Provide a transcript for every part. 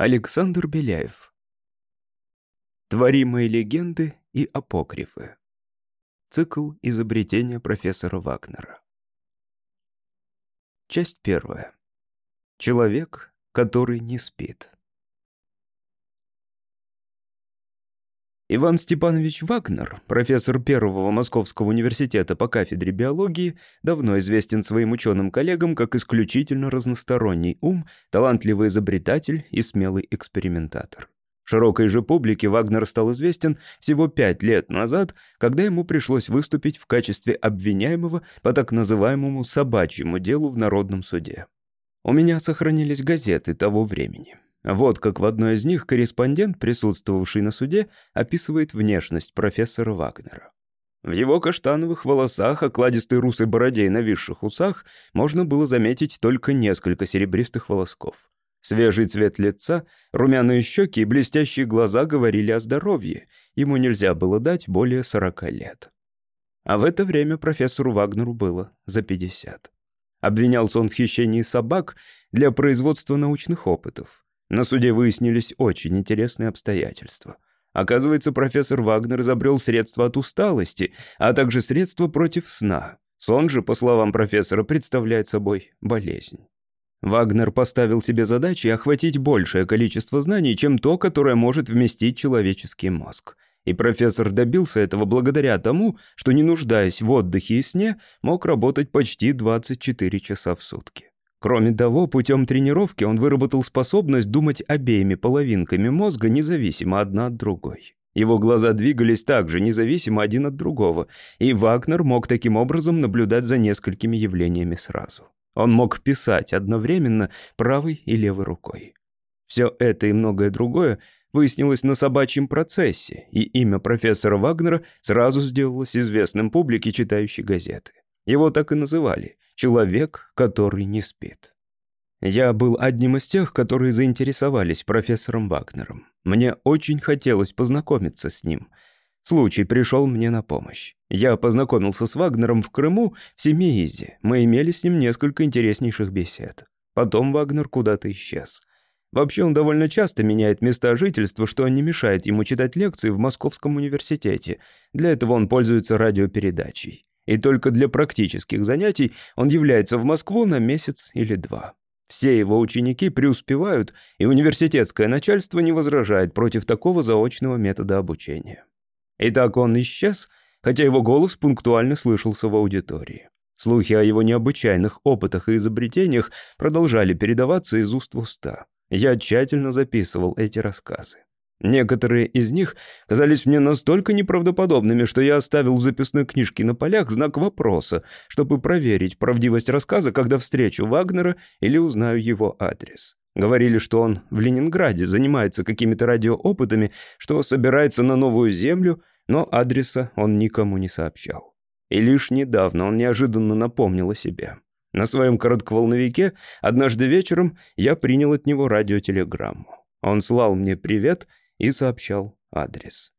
Александр Беляев. Творимые легенды и апокрифы. Цикл изобретения профессора Вагнера. Часть первая. Человек, который не спит. Иван Степанович Вагнер, профессор Первого Московского университета по кафедре биологии, давно известен своим ученым коллегам как исключительно разносторонний ум, талантливый изобретатель и смелый экспериментатор. Широкой же публике Вагнер стал известен всего пять лет назад, когда ему пришлось выступить в качестве обвиняемого по так называемому «собачьему делу» в Народном суде. У меня сохранились газеты того времени. Вот как в одной из них корреспондент, присутствовавший на суде, описывает внешность профессора Вагнера. В его каштановых волосах, окладистой русой бороде и нависших усах можно было заметить только несколько серебристых волосков. Свежий цвет лица, румяные щеки и блестящие глаза говорили о здоровье. Ему нельзя было дать более 40 лет. А в это время профессору Вагнеру было за 50. Обвинялся он в хищении собак для производства научных опытов. На суде выяснились очень интересные обстоятельства. Оказывается, профессор Вагнер изобрел средства от усталости, а также средства против сна. Сон же, по словам профессора, представляет собой болезнь. Вагнер поставил себе задачей охватить большее количество знаний, чем то, которое может вместить человеческий мозг. И профессор добился этого благодаря тому, что, не нуждаясь в отдыхе и сне, мог работать почти 24 часа в сутки. Кроме того, путем тренировки он выработал способность думать обеими половинками мозга независимо одна от другой. Его глаза двигались также независимо один от другого, и Вагнер мог таким образом наблюдать за несколькими явлениями сразу. Он мог писать одновременно правой и левой рукой. Все это и многое другое выяснилось на собачьем процессе, и имя профессора Вагнера сразу сделалось известным публике, читающей газеты. Его так и называли Человек, который не спит. Я был одним из тех, которые заинтересовались профессором Вагнером. Мне очень хотелось познакомиться с ним. Случай пришел мне на помощь. Я познакомился с Вагнером в Крыму, в Семеизе. Мы имели с ним несколько интереснейших бесед. Потом Вагнер куда-то исчез. Вообще он довольно часто меняет места жительства, что не мешает ему читать лекции в Московском университете. Для этого он пользуется радиопередачей и только для практических занятий он является в Москву на месяц или два. Все его ученики преуспевают, и университетское начальство не возражает против такого заочного метода обучения. Итак, он исчез, хотя его голос пунктуально слышался в аудитории. Слухи о его необычайных опытах и изобретениях продолжали передаваться из уст в уста. Я тщательно записывал эти рассказы. Некоторые из них казались мне настолько неправдоподобными, что я оставил в записной книжке на полях знак вопроса, чтобы проверить правдивость рассказа, когда встречу Вагнера или узнаю его адрес. Говорили, что он в Ленинграде занимается какими-то радиоопытами, что собирается на новую землю, но адреса он никому не сообщал. И лишь недавно он неожиданно напомнил о себе. На своем коротковолновике однажды вечером я принял от него радиотелеграмму. Он слал мне привет и сообщал адрес.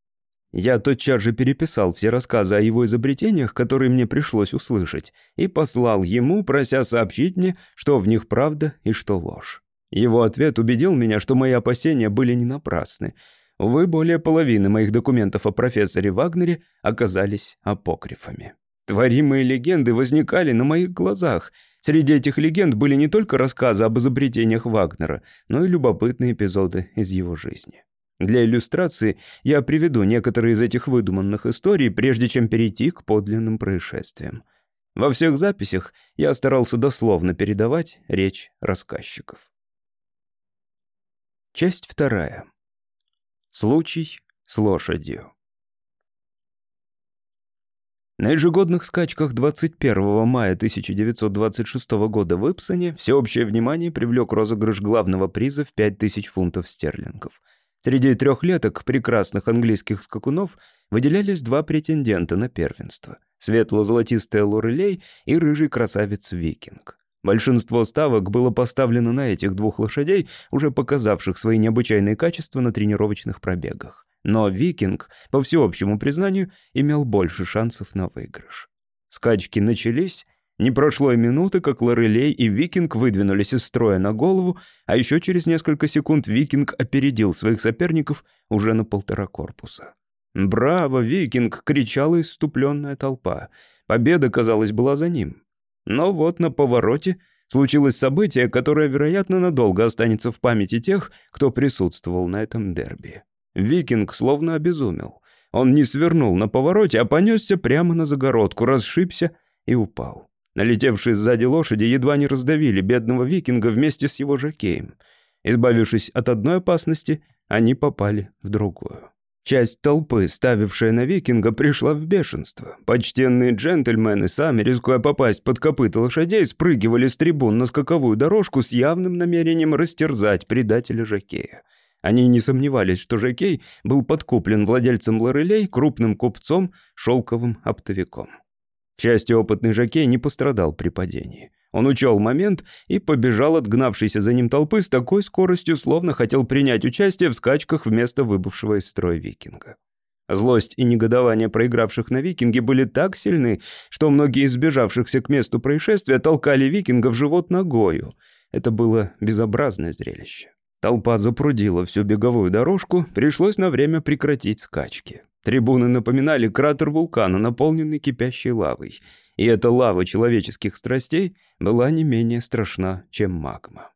Я тотчас же переписал все рассказы о его изобретениях, которые мне пришлось услышать, и послал ему, прося сообщить мне, что в них правда и что ложь. Его ответ убедил меня, что мои опасения были не напрасны. Увы, более половины моих документов о профессоре Вагнере оказались апокрифами. Творимые легенды возникали на моих глазах. Среди этих легенд были не только рассказы об изобретениях Вагнера, но и любопытные эпизоды из его жизни. Для иллюстрации я приведу некоторые из этих выдуманных историй, прежде чем перейти к подлинным происшествиям. Во всех записях я старался дословно передавать речь рассказчиков. Часть вторая. Случай с лошадью. На ежегодных скачках 21 мая 1926 года в Ипсоне всеобщее внимание привлек розыгрыш главного приза в 5000 фунтов стерлингов – Среди трехлеток прекрасных английских скакунов выделялись два претендента на первенство. Светло-золотистая Лорелей и рыжий красавец-викинг. Большинство ставок было поставлено на этих двух лошадей, уже показавших свои необычайные качества на тренировочных пробегах. Но викинг, по всеобщему признанию, имел больше шансов на выигрыш. Скачки начались, Не прошло и минуты, как Лорелей и Викинг выдвинулись из строя на голову, а еще через несколько секунд Викинг опередил своих соперников уже на полтора корпуса. «Браво, Викинг!» — кричала иступленная толпа. Победа, казалось, была за ним. Но вот на повороте случилось событие, которое, вероятно, надолго останется в памяти тех, кто присутствовал на этом дерби. Викинг словно обезумел. Он не свернул на повороте, а понесся прямо на загородку, расшибся и упал. Налетевшие сзади лошади едва не раздавили бедного викинга вместе с его жакеем. Избавившись от одной опасности, они попали в другую. Часть толпы, ставившая на викинга, пришла в бешенство. Почтенные джентльмены, сами рискуя попасть под копыта лошадей, спрыгивали с трибун на скаковую дорожку с явным намерением растерзать предателя Жакея. Они не сомневались, что Жакей был подкуплен владельцем лорелей, крупным купцом, шелковым оптовиком. К счастью, опытный Жакей не пострадал при падении. Он учел момент и побежал от гнавшейся за ним толпы с такой скоростью, словно хотел принять участие в скачках вместо выбывшего из строя викинга. Злость и негодование проигравших на викинге были так сильны, что многие из сбежавшихся к месту происшествия толкали викинга в живот ногою. Это было безобразное зрелище. Толпа запрудила всю беговую дорожку, пришлось на время прекратить скачки. Трибуны напоминали кратер вулкана, наполненный кипящей лавой. И эта лава человеческих страстей была не менее страшна, чем магма.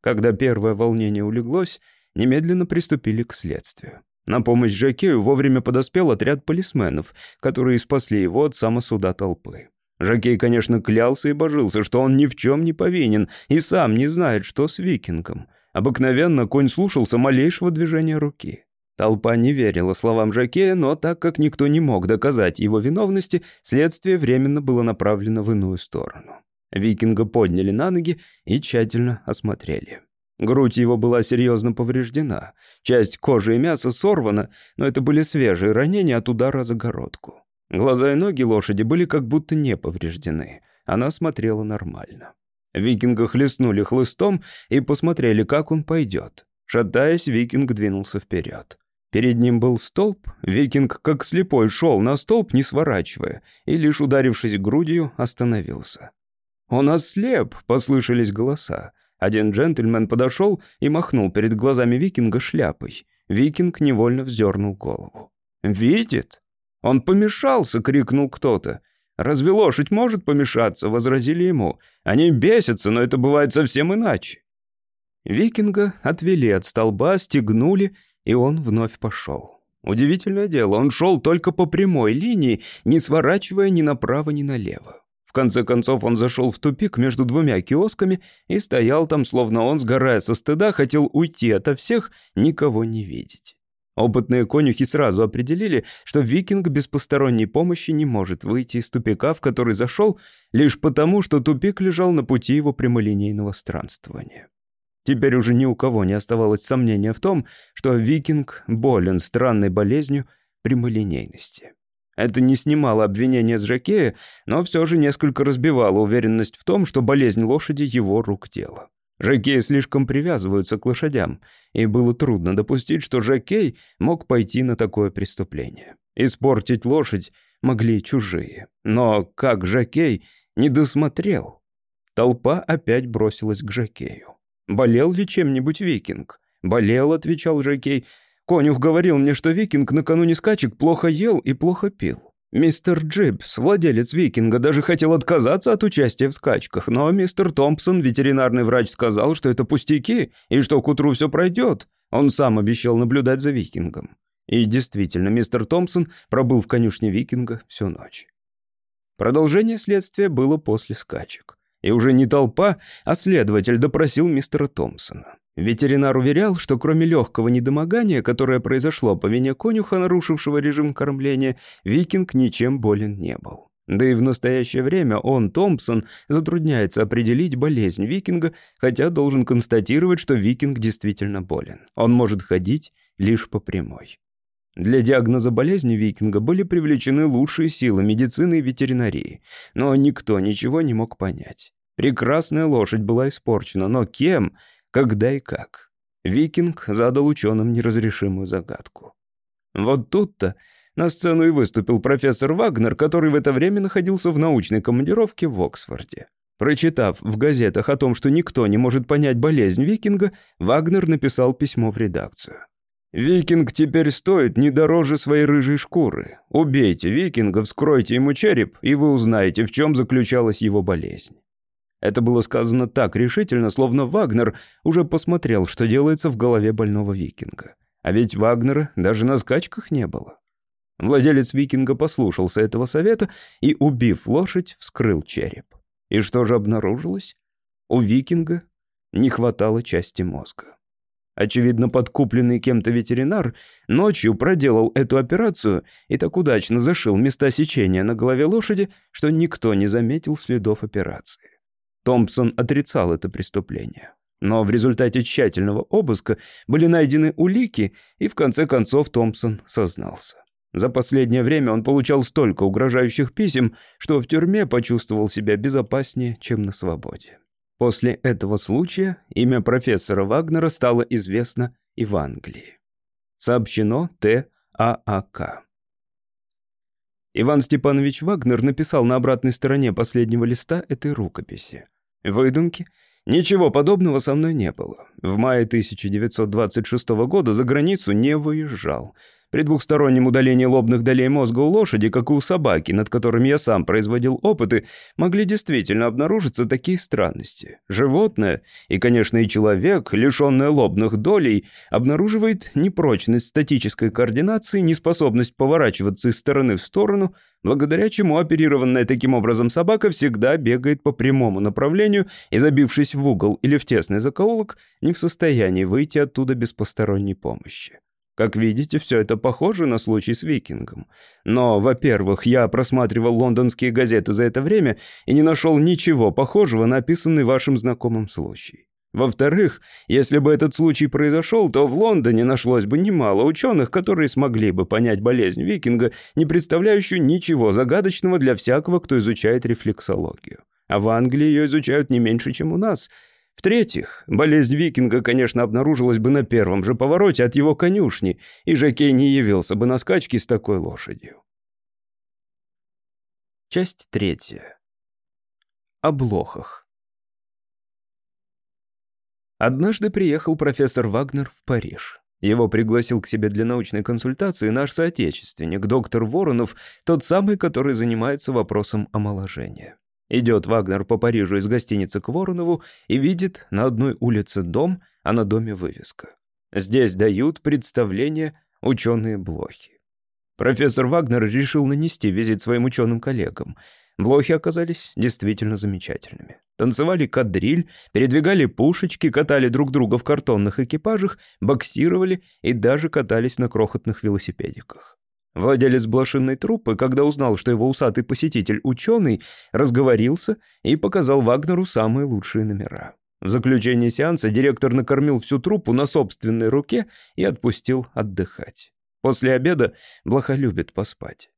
Когда первое волнение улеглось, немедленно приступили к следствию. На помощь Жакею вовремя подоспел отряд полисменов, которые спасли его от самосуда толпы. Жакей, конечно, клялся и божился, что он ни в чем не повинен и сам не знает, что с викингом. Обыкновенно конь слушался малейшего движения руки. Толпа не верила словам Жакея, но так как никто не мог доказать его виновности, следствие временно было направлено в иную сторону. Викинга подняли на ноги и тщательно осмотрели. Грудь его была серьезно повреждена. Часть кожи и мяса сорвана, но это были свежие ранения от удара за городку. Глаза и ноги лошади были как будто не повреждены. Она смотрела нормально. Викинга хлестнули хлыстом и посмотрели, как он пойдет. Шатаясь, викинг двинулся вперед. Перед ним был столб, викинг как слепой шел на столб, не сворачивая, и лишь ударившись грудью, остановился. «Он ослеп!» — послышались голоса. Один джентльмен подошел и махнул перед глазами викинга шляпой. Викинг невольно вздернул голову. «Видит?» «Он помешался!» — крикнул кто-то. «Разве лошадь может помешаться?» — возразили ему. «Они бесятся, но это бывает совсем иначе». Викинга отвели от столба, стегнули и он вновь пошел. Удивительное дело, он шел только по прямой линии, не сворачивая ни направо, ни налево. В конце концов он зашел в тупик между двумя киосками и стоял там, словно он, сгорая со стыда, хотел уйти ото всех, никого не видеть. Опытные конюхи сразу определили, что викинг без посторонней помощи не может выйти из тупика, в который зашел, лишь потому, что тупик лежал на пути его прямолинейного странствования. Теперь уже ни у кого не оставалось сомнения в том, что викинг болен странной болезнью прямолинейности. Это не снимало обвинения с Жакея, но все же несколько разбивало уверенность в том, что болезнь лошади его рук дело. Жакеи слишком привязываются к лошадям, и было трудно допустить, что Жакей мог пойти на такое преступление. Испортить лошадь могли чужие. Но как Жакей не досмотрел? Толпа опять бросилась к Жакею. «Болел ли чем-нибудь викинг?» «Болел», — отвечал Жакей. «Конюх говорил мне, что викинг накануне скачек плохо ел и плохо пил». Мистер Джибс, владелец викинга, даже хотел отказаться от участия в скачках, но мистер Томпсон, ветеринарный врач, сказал, что это пустяки и что к утру все пройдет. Он сам обещал наблюдать за викингом. И действительно, мистер Томпсон пробыл в конюшне викинга всю ночь. Продолжение следствия было после скачек. И уже не толпа, а следователь допросил мистера Томпсона. Ветеринар уверял, что кроме легкого недомогания, которое произошло по вине конюха, нарушившего режим кормления, викинг ничем болен не был. Да и в настоящее время он, Томпсон, затрудняется определить болезнь викинга, хотя должен констатировать, что викинг действительно болен. Он может ходить лишь по прямой. Для диагноза болезни викинга были привлечены лучшие силы медицины и ветеринарии, но никто ничего не мог понять. Прекрасная лошадь была испорчена, но кем, когда и как? Викинг задал ученым неразрешимую загадку. Вот тут-то На сцену и выступил профессор Вагнер, который в это время находился в научной командировке в Оксфорде. Прочитав в газетах о том, что никто не может понять болезнь викинга, Вагнер написал письмо в редакцию. «Викинг теперь стоит не дороже своей рыжей шкуры. Убейте викинга, вскройте ему череп, и вы узнаете, в чем заключалась его болезнь». Это было сказано так решительно, словно Вагнер уже посмотрел, что делается в голове больного викинга. А ведь Вагнера даже на скачках не было. Владелец викинга послушался этого совета и, убив лошадь, вскрыл череп. И что же обнаружилось? У викинга не хватало части мозга. Очевидно, подкупленный кем-то ветеринар ночью проделал эту операцию и так удачно зашил места сечения на голове лошади, что никто не заметил следов операции. Томпсон отрицал это преступление. Но в результате тщательного обыска были найдены улики, и в конце концов Томпсон сознался. За последнее время он получал столько угрожающих писем, что в тюрьме почувствовал себя безопаснее, чем на свободе. После этого случая имя профессора Вагнера стало известно и в Англии. Сообщено Т. ААК. Иван Степанович Вагнер написал на обратной стороне последнего листа этой рукописи. Выдумки? Ничего подобного со мной не было. В мае 1926 года за границу не выезжал – при двухстороннем удалении лобных долей мозга у лошади, как и у собаки, над которыми я сам производил опыты, могли действительно обнаружиться такие странности. Животное, и, конечно, и человек, лишенное лобных долей, обнаруживает непрочность статической координации, неспособность поворачиваться из стороны в сторону, благодаря чему оперированная таким образом собака всегда бегает по прямому направлению и, забившись в угол или в тесный закоулок, не в состоянии выйти оттуда без посторонней помощи. Как видите, все это похоже на случай с викингом. Но, во-первых, я просматривал лондонские газеты за это время и не нашел ничего похожего на описанный вашим знакомым случай. Во-вторых, если бы этот случай произошел, то в Лондоне нашлось бы немало ученых, которые смогли бы понять болезнь викинга, не представляющую ничего загадочного для всякого, кто изучает рефлексологию. А в Англии ее изучают не меньше, чем у нас – в-третьих, болезнь викинга, конечно, обнаружилась бы на первом же повороте от его конюшни, и Жакей не явился бы на скачке с такой лошадью. Часть третья. О блохах. Однажды приехал профессор Вагнер в Париж. Его пригласил к себе для научной консультации наш соотечественник, доктор Воронов, тот самый, который занимается вопросом омоложения. Идет Вагнер по Парижу из гостиницы к Воронову и видит на одной улице дом, а на доме вывеска. Здесь дают представление ученые-блохи. Профессор Вагнер решил нанести визит своим ученым коллегам. Блохи оказались действительно замечательными. Танцевали кадриль, передвигали пушечки, катали друг друга в картонных экипажах, боксировали и даже катались на крохотных велосипедиках. Владелец блошинной труппы, когда узнал, что его усатый посетитель ученый, разговорился и показал Вагнеру самые лучшие номера. В заключение сеанса директор накормил всю труппу на собственной руке и отпустил отдыхать. После обеда Блоха любит поспать.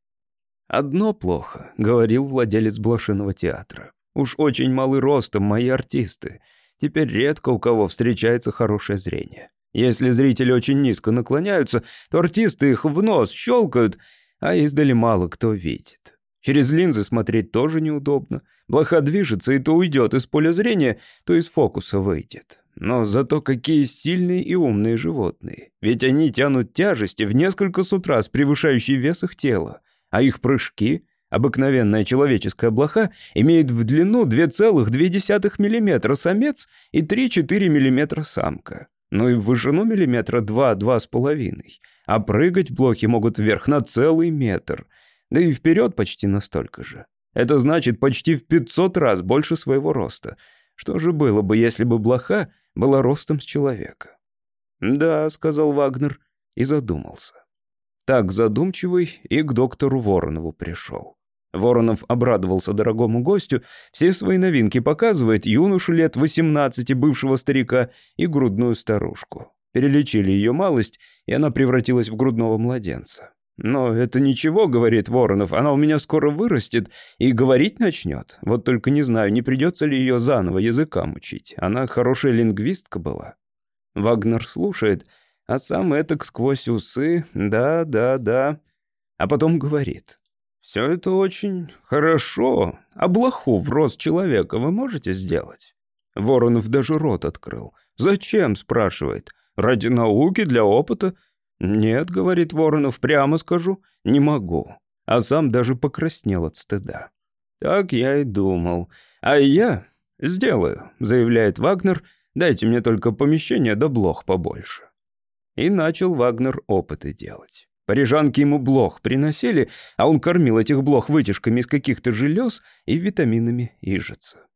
«Одно плохо», — говорил владелец блошиного театра. «Уж очень малы ростом мои артисты. Теперь редко у кого встречается хорошее зрение. Если зрители очень низко наклоняются, то артисты их в нос щелкают, а издали мало кто видит. Через линзы смотреть тоже неудобно. Блоха движется и то уйдет из поля зрения, то из фокуса выйдет. Но зато какие сильные и умные животные. Ведь они тянут тяжести в несколько сот раз превышающие вес их тела. А их прыжки Обыкновенная человеческая блоха имеет в длину 2,2 мм самец и 3-4 мм самка ну и в вышину миллиметра два-два с половиной. А прыгать блоки могут вверх на целый метр. Да и вперед почти настолько же. Это значит почти в 500 раз больше своего роста. Что же было бы, если бы блоха была ростом с человека? «Да», — сказал Вагнер и задумался. Так задумчивый и к доктору Воронову пришел. Воронов обрадовался дорогому гостю, все свои новинки показывает юношу лет 18, бывшего старика, и грудную старушку. Перелечили ее малость, и она превратилась в грудного младенца. «Но это ничего», — говорит Воронов, — «она у меня скоро вырастет и говорить начнет. Вот только не знаю, не придется ли ее заново языкам учить. Она хорошая лингвистка была». Вагнер слушает, а сам этак сквозь усы «да, да, да». а потом говорит. «Все это очень хорошо, а блоху в рост человека вы можете сделать?» Воронов даже рот открыл. «Зачем?» — спрашивает. «Ради науки, для опыта?» «Нет», — говорит Воронов, — «прямо скажу, не могу». А сам даже покраснел от стыда. «Так я и думал. А я сделаю», — заявляет Вагнер, — «дайте мне только помещение да блох побольше». И начал Вагнер опыты делать. Парижанки ему блох приносили, а он кормил этих блох вытяжками из каких-то желез и витаминами ижица.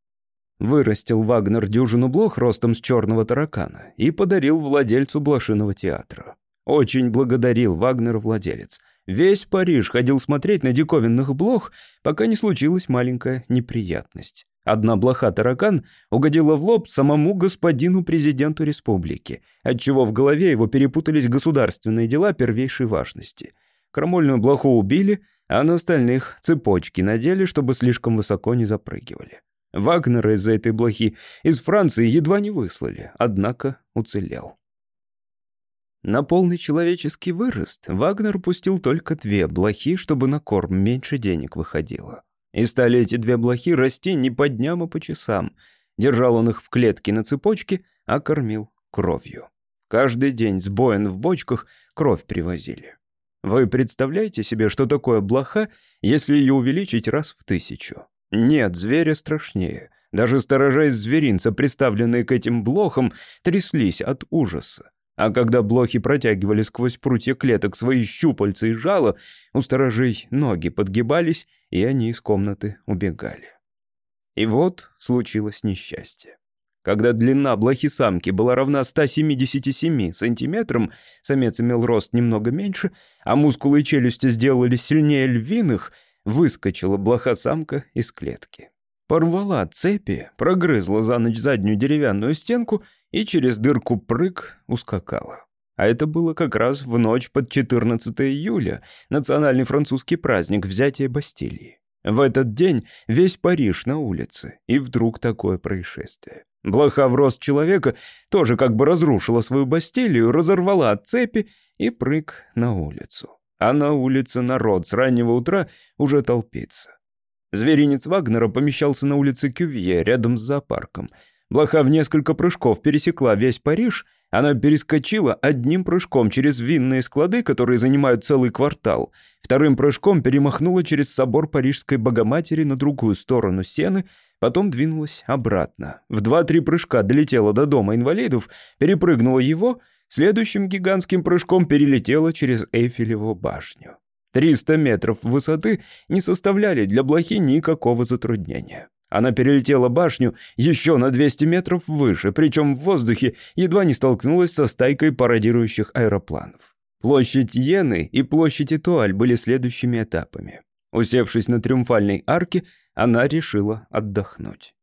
Вырастил Вагнер дюжину блох ростом с черного таракана и подарил владельцу блошиного театра. Очень благодарил Вагнер владелец. Весь Париж ходил смотреть на диковинных блох, пока не случилась маленькая неприятность. Одна блоха-таракан угодила в лоб самому господину президенту республики, отчего в голове его перепутались государственные дела первейшей важности. Крамольную блоху убили, а на остальных цепочки надели, чтобы слишком высоко не запрыгивали. Вагнера из-за этой блохи из Франции едва не выслали, однако уцелел. На полный человеческий вырост Вагнер пустил только две блохи, чтобы на корм меньше денег выходило. И стали эти две блохи расти не по дням, а по часам. Держал он их в клетке на цепочке, а кормил кровью. Каждый день с боен в бочках кровь привозили. Вы представляете себе, что такое блоха, если ее увеличить раз в тысячу? Нет, зверя страшнее. Даже сторожа из зверинца, приставленные к этим блохам, тряслись от ужаса. А когда блохи протягивали сквозь прутья клеток свои щупальца и жало, у сторожей ноги подгибались, и они из комнаты убегали. И вот случилось несчастье. Когда длина блохи-самки была равна 177 сантиметрам, самец имел рост немного меньше, а мускулы и челюсти сделались сильнее львиных, выскочила блоха-самка из клетки. Порвала цепи, прогрызла за ночь заднюю деревянную стенку и через дырку прыг ускакала. А это было как раз в ночь под 14 июля, национальный французский праздник взятия Бастилии. В этот день весь Париж на улице, и вдруг такое происшествие. Блоха в рост человека тоже как бы разрушила свою Бастилию, разорвала цепи и прыг на улицу. А на улице народ с раннего утра уже толпится. Зверинец Вагнера помещался на улице Кювье, рядом с зоопарком – Блоха в несколько прыжков пересекла весь Париж, она перескочила одним прыжком через винные склады, которые занимают целый квартал, вторым прыжком перемахнула через собор Парижской Богоматери на другую сторону Сены, потом двинулась обратно. В два-три прыжка долетела до дома инвалидов, перепрыгнула его, следующим гигантским прыжком перелетела через Эйфелеву башню. 300 метров высоты не составляли для блохи никакого затруднения. Она перелетела башню еще на 200 метров выше, причем в воздухе едва не столкнулась со стайкой пародирующих аэропланов. Площадь Йены и площадь Этуаль были следующими этапами. Усевшись на триумфальной арке, она решила отдохнуть.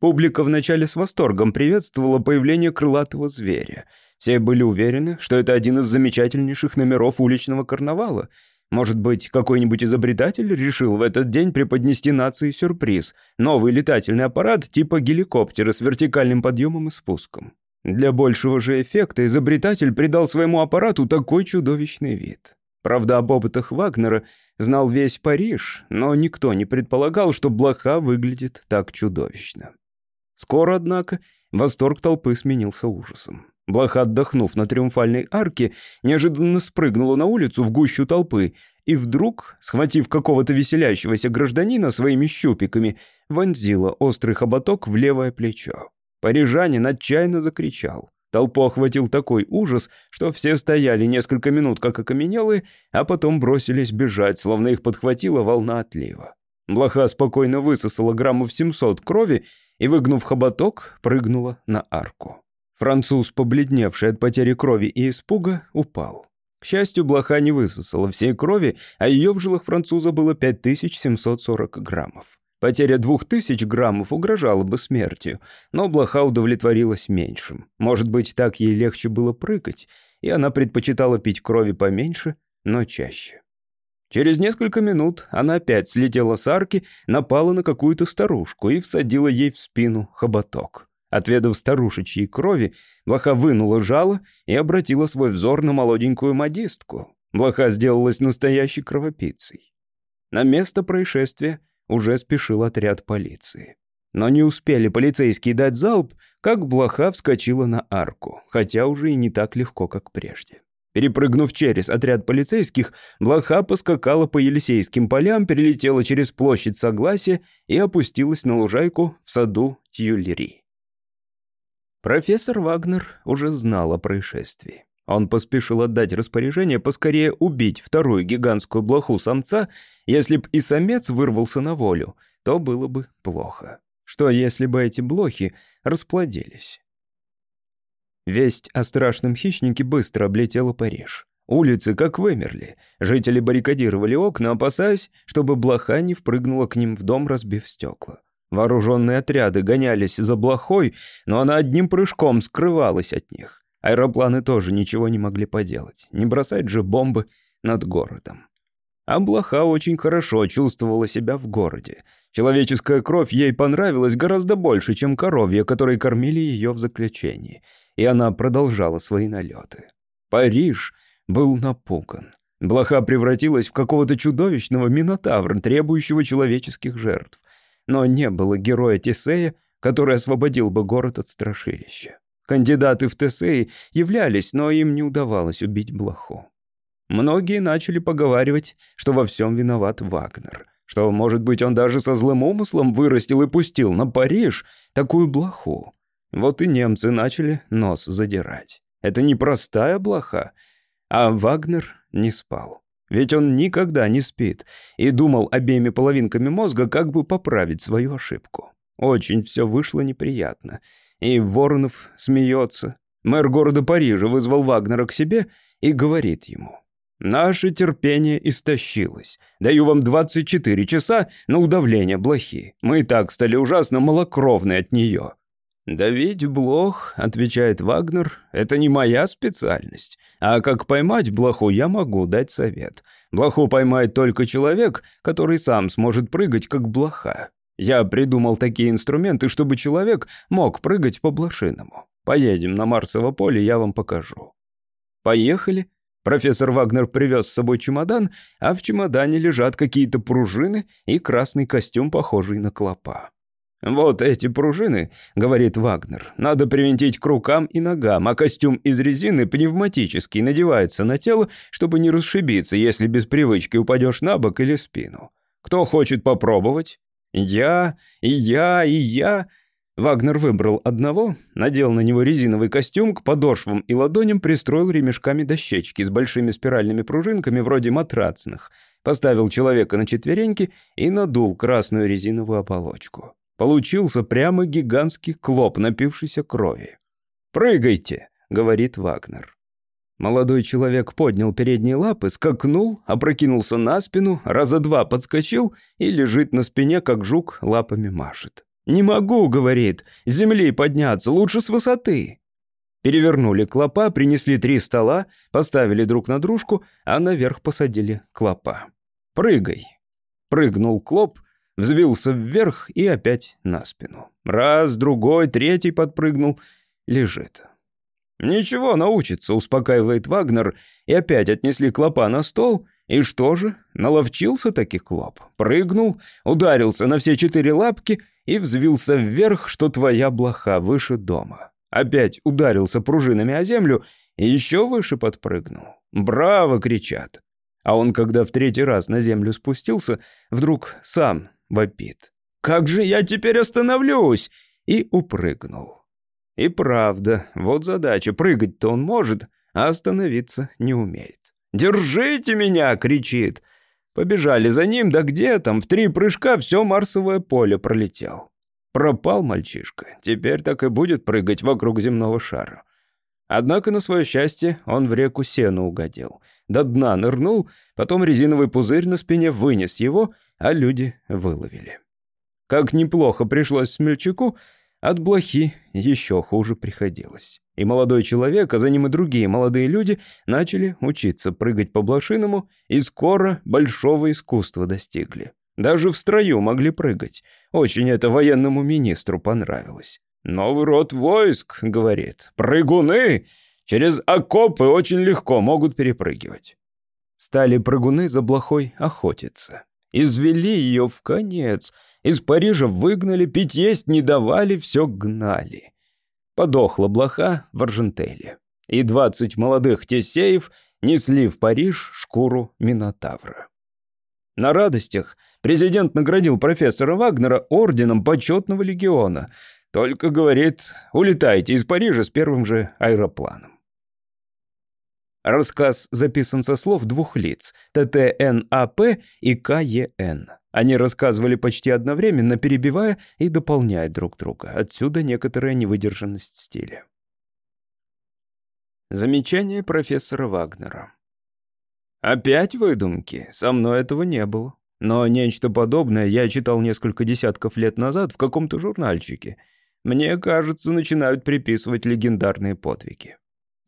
Публика вначале с восторгом приветствовала появление крылатого зверя. Все были уверены, что это один из замечательнейших номеров уличного карнавала — может быть, какой-нибудь изобретатель решил в этот день преподнести нации сюрприз – новый летательный аппарат типа геликоптера с вертикальным подъемом и спуском. Для большего же эффекта изобретатель придал своему аппарату такой чудовищный вид. Правда, об опытах Вагнера знал весь Париж, но никто не предполагал, что блоха выглядит так чудовищно. Скоро, однако, восторг толпы сменился ужасом. Блоха, отдохнув на триумфальной арке, неожиданно спрыгнула на улицу в гущу толпы и вдруг, схватив какого-то веселящегося гражданина своими щупиками, вонзила острый хоботок в левое плечо. Парижанин отчаянно закричал. Толпу охватил такой ужас, что все стояли несколько минут как окаменелые, а потом бросились бежать, словно их подхватила волна отлива. Блоха спокойно высосала граммов 700 крови и, выгнув хоботок, прыгнула на арку. Француз, побледневший от потери крови и испуга, упал. К счастью, блоха не высосала всей крови, а ее в жилах француза было 5740 граммов. Потеря 2000 граммов угрожала бы смертью, но блоха удовлетворилась меньшим. Может быть, так ей легче было прыгать, и она предпочитала пить крови поменьше, но чаще. Через несколько минут она опять слетела с арки, напала на какую-то старушку и всадила ей в спину хоботок. Отведав старушечьей крови, блоха вынула жало и обратила свой взор на молоденькую модистку. Блоха сделалась настоящей кровопийцей. На место происшествия уже спешил отряд полиции. Но не успели полицейские дать залп, как блоха вскочила на арку, хотя уже и не так легко, как прежде. Перепрыгнув через отряд полицейских, блоха поскакала по Елисейским полям, перелетела через площадь Согласия и опустилась на лужайку в саду Тюльри. Профессор Вагнер уже знал о происшествии. Он поспешил отдать распоряжение поскорее убить вторую гигантскую блоху самца. Если б и самец вырвался на волю, то было бы плохо. Что если бы эти блохи расплодились? Весть о страшном хищнике быстро облетела Париж. Улицы как вымерли. Жители баррикадировали окна, опасаясь, чтобы блоха не впрыгнула к ним в дом, разбив стекла. Вооруженные отряды гонялись за блохой, но она одним прыжком скрывалась от них. Аэропланы тоже ничего не могли поделать. Не бросать же бомбы над городом. А блоха очень хорошо чувствовала себя в городе. Человеческая кровь ей понравилась гораздо больше, чем коровья, которые кормили ее в заключении — и она продолжала свои налеты. Париж был напуган. Блоха превратилась в какого-то чудовищного минотавра, требующего человеческих жертв. Но не было героя Тесея, который освободил бы город от страшилища. Кандидаты в Тесеи являлись, но им не удавалось убить Блоху. Многие начали поговаривать, что во всем виноват Вагнер, что, может быть, он даже со злым умыслом вырастил и пустил на Париж такую Блоху. Вот и немцы начали нос задирать. Это не простая блоха. А Вагнер не спал. Ведь он никогда не спит и думал обеими половинками мозга, как бы поправить свою ошибку. Очень все вышло неприятно. И Воронов смеется. Мэр города Парижа вызвал Вагнера к себе и говорит ему. «Наше терпение истощилось. Даю вам 24 часа на удавление блохи. Мы и так стали ужасно малокровны от нее. «Давить блох», — отвечает Вагнер, — «это не моя специальность. А как поймать блоху, я могу дать совет. Блоху поймает только человек, который сам сможет прыгать, как блоха. Я придумал такие инструменты, чтобы человек мог прыгать по блошиному. Поедем на Марсово поле, я вам покажу». «Поехали». Профессор Вагнер привез с собой чемодан, а в чемодане лежат какие-то пружины и красный костюм, похожий на клопа. «Вот эти пружины, — говорит Вагнер, — надо привинтить к рукам и ногам, а костюм из резины пневматический надевается на тело, чтобы не расшибиться, если без привычки упадешь на бок или спину. Кто хочет попробовать? Я, и я, и я...» Вагнер выбрал одного, надел на него резиновый костюм, к подошвам и ладоням пристроил ремешками дощечки с большими спиральными пружинками вроде матрацных, поставил человека на четвереньки и надул красную резиновую оболочку. Получился прямо гигантский клоп, напившийся крови. «Прыгайте!» — говорит Вагнер. Молодой человек поднял передние лапы, скакнул, опрокинулся на спину, раза два подскочил и лежит на спине, как жук, лапами машет. «Не могу», — говорит, — «с земли подняться, лучше с высоты». Перевернули клопа, принесли три стола, поставили друг на дружку, а наверх посадили клопа. «Прыгай». Прыгнул клоп, Взвился вверх и опять на спину. Раз, другой, третий подпрыгнул. Лежит. «Ничего, научится», — успокаивает Вагнер. И опять отнесли клопа на стол. И что же? Наловчился таки клоп. Прыгнул, ударился на все четыре лапки и взвился вверх, что твоя блоха выше дома. Опять ударился пружинами о землю и еще выше подпрыгнул. «Браво!» — кричат. А он, когда в третий раз на землю спустился, вдруг сам вопит. «Как же я теперь остановлюсь?» И упрыгнул. И правда, вот задача, прыгать-то он может, а остановиться не умеет. «Держите меня!» — кричит. Побежали за ним, да где там, в три прыжка все Марсовое поле пролетел. Пропал мальчишка, теперь так и будет прыгать вокруг земного шара. Однако, на свое счастье, он в реку сену угодил. До дна нырнул, потом резиновый пузырь на спине вынес его — а люди выловили. Как неплохо пришлось смельчаку, от блохи еще хуже приходилось. И молодой человек, а за ним и другие молодые люди начали учиться прыгать по блошиному и скоро большого искусства достигли. Даже в строю могли прыгать. Очень это военному министру понравилось. «Новый род войск», — говорит, — «прыгуны через окопы очень легко могут перепрыгивать». Стали прыгуны за блохой охотиться. Извели ее в конец. Из Парижа выгнали, пить есть не давали, все гнали. Подохла блоха в Аржентеле. И двадцать молодых тесеев несли в Париж шкуру Минотавра. На радостях президент наградил профессора Вагнера орденом почетного легиона. Только, говорит, улетайте из Парижа с первым же аэропланом. Рассказ записан со слов двух лиц – ТТНАП и КЕН. Они рассказывали почти одновременно, перебивая и дополняя друг друга. Отсюда некоторая невыдержанность стиля. Замечание профессора Вагнера. Опять выдумки? Со мной этого не было. Но нечто подобное я читал несколько десятков лет назад в каком-то журнальчике. Мне кажется, начинают приписывать легендарные подвиги.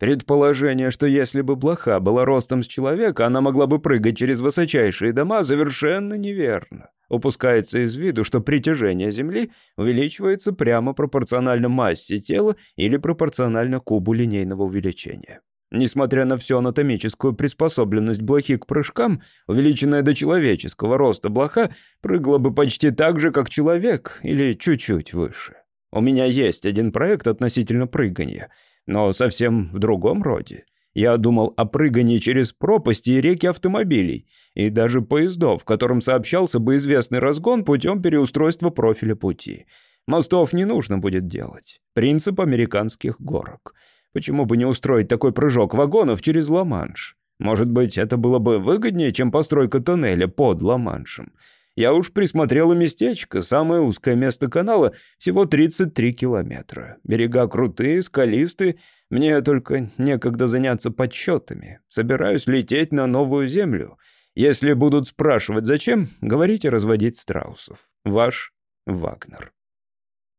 Предположение, что если бы блоха была ростом с человека, она могла бы прыгать через высочайшие дома, совершенно неверно. Упускается из виду, что притяжение Земли увеличивается прямо пропорционально массе тела или пропорционально кубу линейного увеличения. Несмотря на всю анатомическую приспособленность блохи к прыжкам, увеличенная до человеческого роста блоха прыгала бы почти так же, как человек, или чуть-чуть выше. У меня есть один проект относительно прыгания, но совсем в другом роде. Я думал о прыгании через пропасти и реки автомобилей, и даже поездов, в котором сообщался бы известный разгон путем переустройства профиля пути. Мостов не нужно будет делать. Принцип американских горок — Почему бы не устроить такой прыжок вагонов через Ла-Манш? Может быть, это было бы выгоднее, чем постройка тоннеля под Ла-Маншем. Я уж присмотрела местечко, самое узкое место канала, всего 33 километра. Берега крутые, скалистые, мне только некогда заняться подсчетами. Собираюсь лететь на новую землю. Если будут спрашивать, зачем, говорите разводить страусов. Ваш Вагнер.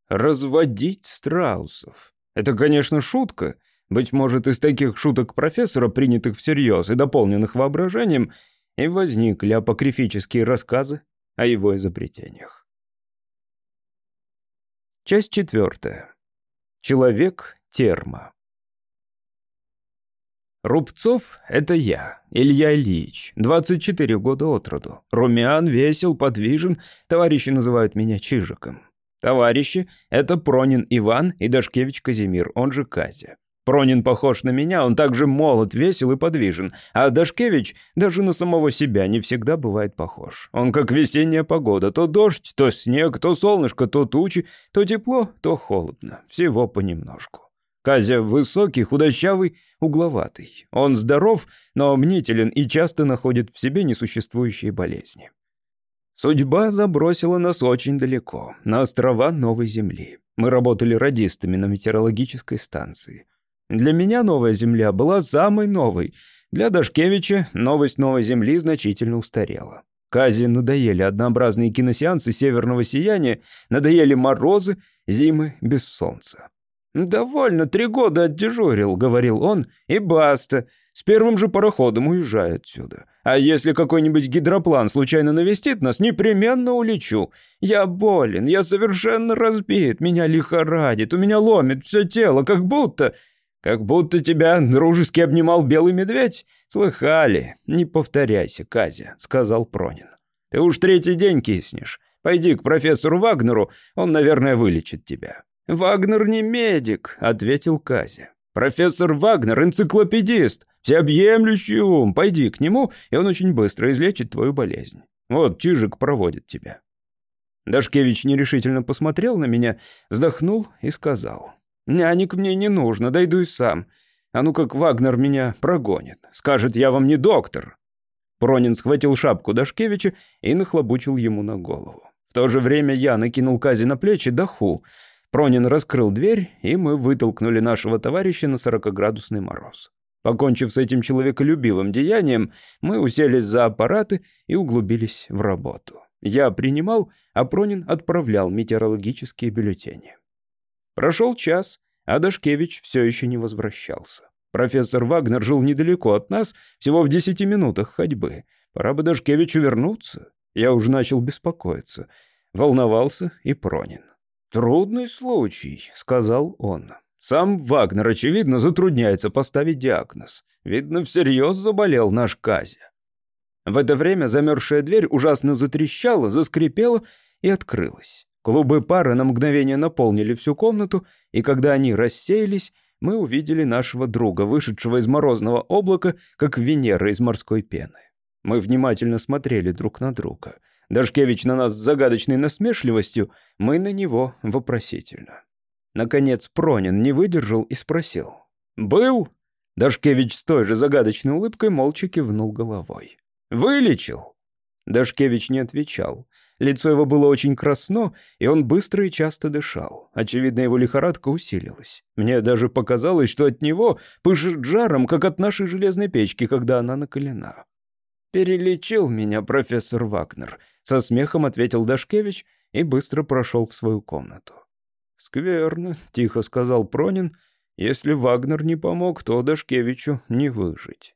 Разводить страусов. Это, конечно, шутка. Быть может, из таких шуток профессора, принятых всерьез и дополненных воображением, и возникли апокрифические рассказы о его изобретениях. Часть четвертая. Человек-терма. Рубцов — это я, Илья Ильич, 24 года от роду. Румян, весел, подвижен, товарищи называют меня Чижиком. Товарищи — это Пронин Иван и Дашкевич Казимир, он же Казя. Пронин похож на меня, он также молод, весел и подвижен, а Дашкевич даже на самого себя не всегда бывает похож. Он как весенняя погода, то дождь, то снег, то солнышко, то тучи, то тепло, то холодно, всего понемножку. Казя высокий, худощавый, угловатый. Он здоров, но мнителен и часто находит в себе несуществующие болезни. Судьба забросила нас очень далеко, на острова Новой Земли. Мы работали радистами на метеорологической станции. Для меня Новая Земля была самой новой. Для Дашкевича новость Новой Земли значительно устарела. Казе надоели однообразные киносеансы северного сияния, надоели морозы, зимы без солнца. «Довольно, три года отдежурил», — говорил он, — «и баста. С первым же пароходом уезжаю отсюда. А если какой-нибудь гидроплан случайно навестит нас, непременно улечу. Я болен, я совершенно разбит, меня лихорадит, у меня ломит все тело, как будто... Как будто тебя дружески обнимал белый медведь? Слыхали? Не повторяйся, Казя, сказал Пронин. Ты уж третий день киснешь. Пойди к профессору Вагнеру, он, наверное, вылечит тебя. Вагнер не медик, ответил Казя. Профессор Вагнер энциклопедист. Всеобъемлющий ум, пойди к нему, и он очень быстро излечит твою болезнь. Вот, Чижик проводит тебя». Дашкевич нерешительно посмотрел на меня, вздохнул и сказал. «Нянек мне не нужно, дойду и сам. А ну как Вагнер меня прогонит. Скажет, я вам не доктор». Пронин схватил шапку Дашкевича и нахлобучил ему на голову. В то же время я накинул Кази на плечи даху. Пронин раскрыл дверь, и мы вытолкнули нашего товарища на сорокоградусный мороз. Покончив с этим человеколюбивым деянием, мы уселись за аппараты и углубились в работу. Я принимал, а Пронин отправлял метеорологические бюллетени. Прошел час, а Дашкевич все еще не возвращался. Профессор Вагнер жил недалеко от нас, всего в десяти минутах ходьбы. Пора бы Дашкевичу вернуться. Я уже начал беспокоиться. Волновался и Пронин. «Трудный случай», — сказал он. Сам Вагнер, очевидно, затрудняется поставить диагноз. Видно, всерьез заболел наш Казя. В это время замерзшая дверь ужасно затрещала, заскрипела и открылась. Клубы пара на мгновение наполнили всю комнату, и когда они рассеялись, мы увидели нашего друга, вышедшего из морозного облака, как Венера из морской пены. Мы внимательно смотрели друг на друга. Дашкевич на нас с загадочной насмешливостью, мы на него вопросительно. Наконец Пронин не выдержал и спросил. «Был?» Дашкевич с той же загадочной улыбкой молча кивнул головой. «Вылечил?» Дашкевич не отвечал. Лицо его было очень красно, и он быстро и часто дышал. Очевидно, его лихорадка усилилась. Мне даже показалось, что от него пышет жаром, как от нашей железной печки, когда она накалена. «Перелечил меня профессор Вагнер», — со смехом ответил Дашкевич и быстро прошел в свою комнату. «Скверно», — тихо сказал Пронин. «Если Вагнер не помог, то Дашкевичу не выжить».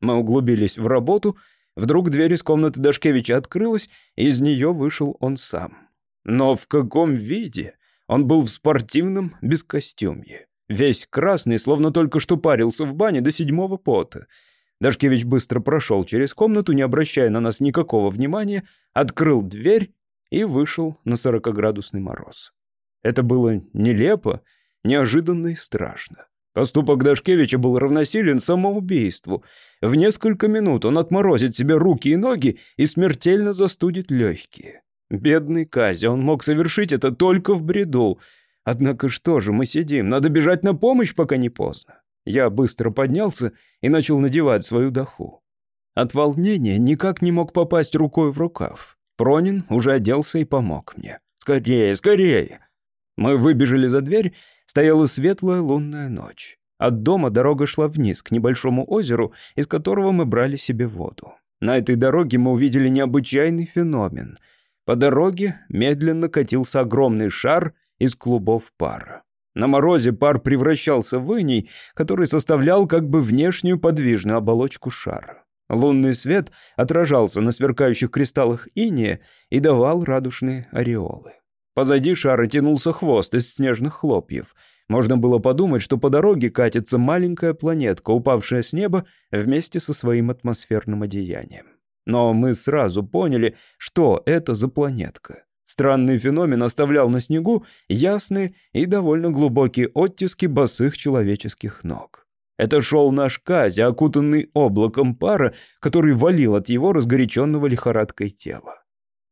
Мы углубились в работу. Вдруг дверь из комнаты Дашкевича открылась, и из нее вышел он сам. Но в каком виде? Он был в спортивном бескостюмье. Весь красный, словно только что парился в бане до седьмого пота. Дашкевич быстро прошел через комнату, не обращая на нас никакого внимания, открыл дверь и вышел на сорокоградусный мороз. Это было нелепо, неожиданно и страшно. Поступок Дашкевича был равносилен самоубийству. В несколько минут он отморозит себе руки и ноги и смертельно застудит легкие. Бедный Казя, он мог совершить это только в бреду. Однако что же, мы сидим, надо бежать на помощь, пока не поздно. Я быстро поднялся и начал надевать свою доху. От волнения никак не мог попасть рукой в рукав. Пронин уже оделся и помог мне. «Скорее, скорее!» Мы выбежали за дверь, стояла светлая лунная ночь. От дома дорога шла вниз, к небольшому озеру, из которого мы брали себе воду. На этой дороге мы увидели необычайный феномен. По дороге медленно катился огромный шар из клубов пара. На морозе пар превращался в иней, который составлял как бы внешнюю подвижную оболочку шара. Лунный свет отражался на сверкающих кристаллах иния и давал радужные ореолы. Позади шара тянулся хвост из снежных хлопьев. Можно было подумать, что по дороге катится маленькая планетка, упавшая с неба вместе со своим атмосферным одеянием. Но мы сразу поняли, что это за планетка. Странный феномен оставлял на снегу ясные и довольно глубокие оттиски босых человеческих ног. Это шел наш Казя, окутанный облаком пара, который валил от его разгоряченного лихорадкой тела.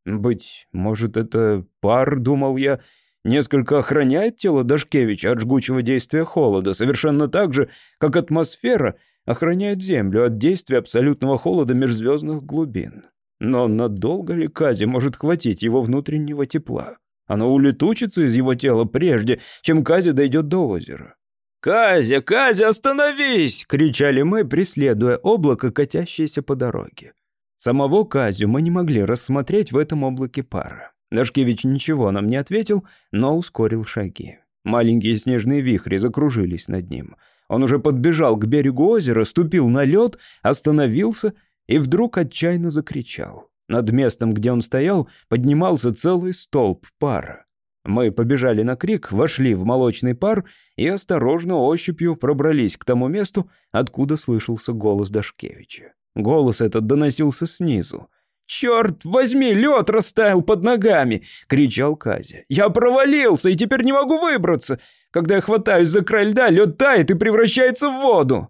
Быть может, это пар, думал я, несколько охраняет тело Дашкевича от жгучего действия холода, совершенно так же, как атмосфера охраняет Землю от действия абсолютного холода межзвездных глубин. Но надолго ли Казе может хватить его внутреннего тепла? Оно улетучится из его тела прежде, чем Казя дойдет до озера. «Казя, Казя, остановись!» — кричали мы, преследуя облако, катящееся по дороге. Самого Казю мы не могли рассмотреть в этом облаке пара. Дашкевич ничего нам не ответил, но ускорил шаги. Маленькие снежные вихри закружились над ним. Он уже подбежал к берегу озера, ступил на лед, остановился и вдруг отчаянно закричал. Над местом, где он стоял, поднимался целый столб пара. Мы побежали на крик, вошли в молочный пар и осторожно ощупью пробрались к тому месту, откуда слышался голос Дашкевича. Голос этот доносился снизу. «Черт возьми, лед растаял под ногами!» — кричал Казя. «Я провалился и теперь не могу выбраться! Когда я хватаюсь за край льда, лед тает и превращается в воду!»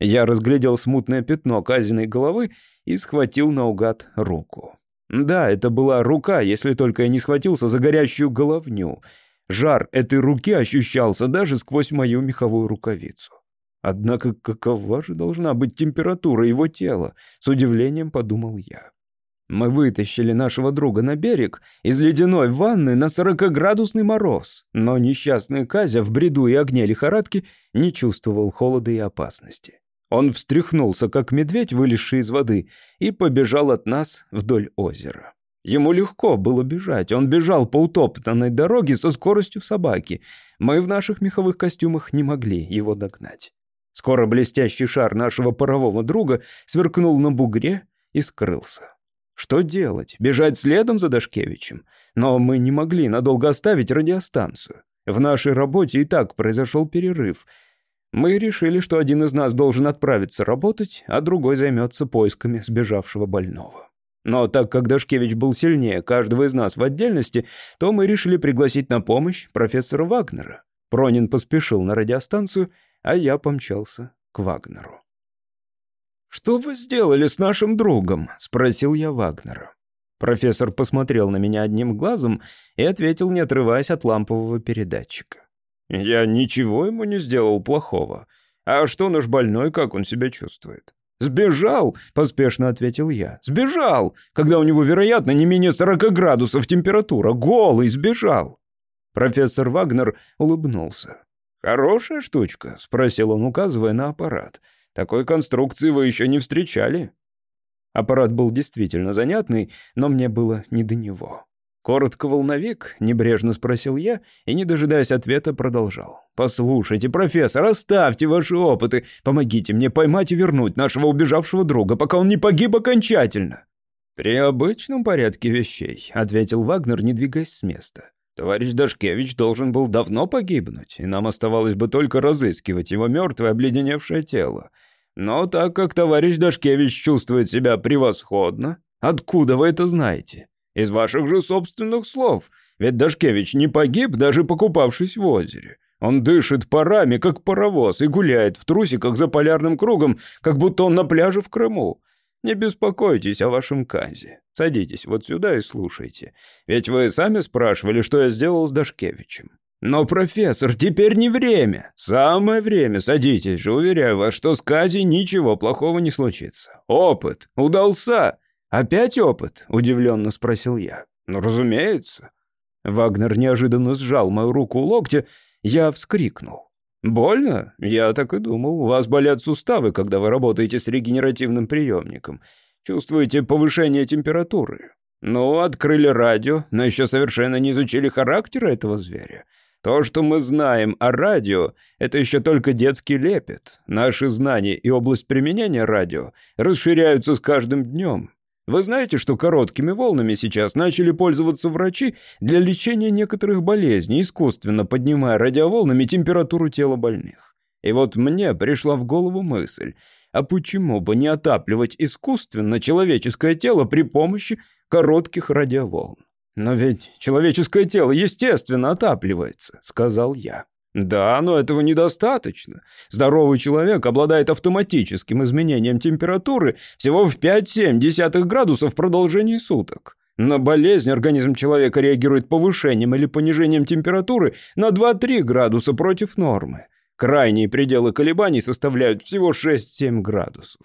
Я разглядел смутное пятно Казиной головы и схватил наугад руку. Да, это была рука, если только я не схватился за горящую головню. Жар этой руки ощущался даже сквозь мою меховую рукавицу. Однако какова же должна быть температура его тела, с удивлением подумал я. Мы вытащили нашего друга на берег из ледяной ванны на сорокоградусный мороз, но несчастный Казя в бреду и огне лихорадки не чувствовал холода и опасности. Он встряхнулся, как медведь, вылезший из воды, и побежал от нас вдоль озера. Ему легко было бежать, он бежал по утоптанной дороге со скоростью собаки. Мы в наших меховых костюмах не могли его догнать. Скоро блестящий шар нашего парового друга сверкнул на бугре и скрылся. Что делать? Бежать следом за Дашкевичем? Но мы не могли надолго оставить радиостанцию. В нашей работе и так произошел перерыв. Мы решили, что один из нас должен отправиться работать, а другой займется поисками сбежавшего больного. Но так как Дашкевич был сильнее каждого из нас в отдельности, то мы решили пригласить на помощь профессора Вагнера. Пронин поспешил на радиостанцию, а я помчался к Вагнеру. «Что вы сделали с нашим другом?» — спросил я Вагнера. Профессор посмотрел на меня одним глазом и ответил, не отрываясь от лампового передатчика. «Я ничего ему не сделал плохого. А что наш больной, как он себя чувствует?» «Сбежал!» — поспешно ответил я. «Сбежал! Когда у него, вероятно, не менее сорока градусов температура. Голый сбежал!» Профессор Вагнер улыбнулся. «Хорошая штучка?» — спросил он, указывая на аппарат. «Такой конструкции вы еще не встречали?» Аппарат был действительно занятный, но мне было не до него. «Коротко волновик?» — небрежно спросил я и, не дожидаясь ответа, продолжал. «Послушайте, профессор, оставьте ваши опыты. Помогите мне поймать и вернуть нашего убежавшего друга, пока он не погиб окончательно». «При обычном порядке вещей», — ответил Вагнер, не двигаясь с места. «Товарищ Дашкевич должен был давно погибнуть, и нам оставалось бы только разыскивать его мертвое обледеневшее тело. Но так как товарищ Дашкевич чувствует себя превосходно, откуда вы это знаете? Из ваших же собственных слов. Ведь Дашкевич не погиб, даже покупавшись в озере. Он дышит парами, как паровоз, и гуляет в трусиках за полярным кругом, как будто он на пляже в Крыму. Не беспокойтесь о вашем Казе. Садитесь вот сюда и слушайте. Ведь вы сами спрашивали, что я сделал с Дашкевичем. «Но, профессор, теперь не время. Самое время. Садитесь же, уверяю вас, что с Казей ничего плохого не случится. Опыт. Удался. Опять опыт?» – удивленно спросил я. «Ну, разумеется». Вагнер неожиданно сжал мою руку у локтя. Я вскрикнул. «Больно? Я так и думал. У вас болят суставы, когда вы работаете с регенеративным приемником. Чувствуете повышение температуры. Ну, открыли радио, но еще совершенно не изучили характера этого зверя. То, что мы знаем о радио, это еще только детский лепет. Наши знания и область применения радио расширяются с каждым днем. Вы знаете, что короткими волнами сейчас начали пользоваться врачи для лечения некоторых болезней, искусственно поднимая радиоволнами температуру тела больных. И вот мне пришла в голову мысль, а почему бы не отапливать искусственно человеческое тело при помощи коротких радиоволн? «Но ведь человеческое тело естественно отапливается», — сказал я. «Да, но этого недостаточно. Здоровый человек обладает автоматическим изменением температуры всего в 5-7 градусов в продолжении суток. На болезнь организм человека реагирует повышением или понижением температуры на 2-3 градуса против нормы. Крайние пределы колебаний составляют всего 6-7 градусов.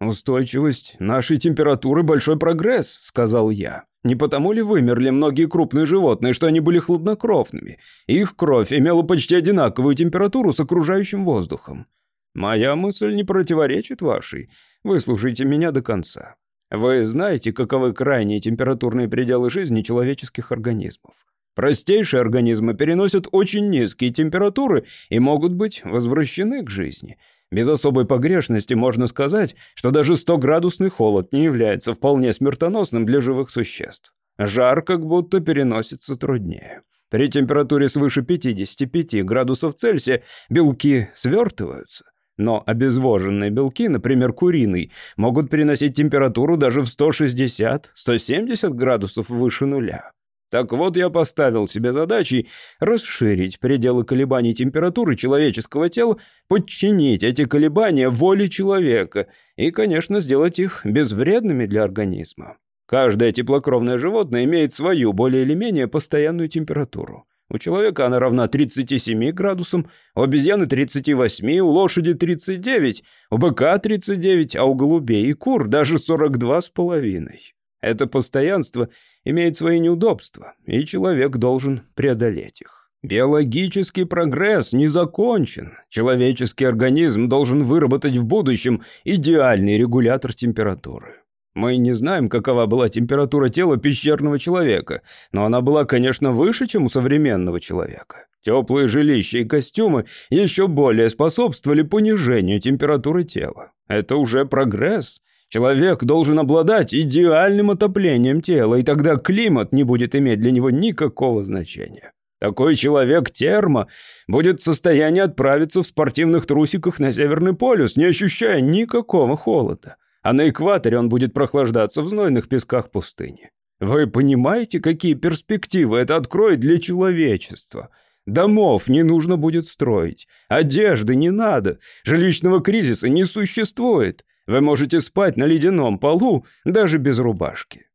«Устойчивость нашей температуры – большой прогресс», – сказал я. Не потому ли вымерли многие крупные животные, что они были хладнокровными? Их кровь имела почти одинаковую температуру с окружающим воздухом. Моя мысль не противоречит вашей. Выслушайте меня до конца. Вы знаете, каковы крайние температурные пределы жизни человеческих организмов. Простейшие организмы переносят очень низкие температуры и могут быть возвращены к жизни – без особой погрешности можно сказать, что даже 100-градусный холод не является вполне смертоносным для живых существ. Жар как будто переносится труднее. При температуре свыше 55 градусов Цельсия белки свертываются. Но обезвоженные белки, например, куриный, могут переносить температуру даже в 160-170 градусов выше нуля. Так вот, я поставил себе задачей расширить пределы колебаний температуры человеческого тела, подчинить эти колебания воле человека и, конечно, сделать их безвредными для организма. Каждое теплокровное животное имеет свою более или менее постоянную температуру. У человека она равна 37 градусам, у обезьяны 38, у лошади 39, у быка 39, а у голубей и кур даже 42 с половиной. Это постоянство имеет свои неудобства, и человек должен преодолеть их. Биологический прогресс не закончен. Человеческий организм должен выработать в будущем идеальный регулятор температуры. Мы не знаем, какова была температура тела пещерного человека, но она была, конечно, выше, чем у современного человека. Теплые жилища и костюмы еще более способствовали понижению температуры тела. Это уже прогресс. Человек должен обладать идеальным отоплением тела, и тогда климат не будет иметь для него никакого значения. Такой человек термо будет в состоянии отправиться в спортивных трусиках на Северный полюс, не ощущая никакого холода. А на экваторе он будет прохлаждаться в знойных песках пустыни. Вы понимаете, какие перспективы это откроет для человечества? Домов не нужно будет строить, одежды не надо, жилищного кризиса не существует. Вы можете спать на ледяном полу даже без рубашки.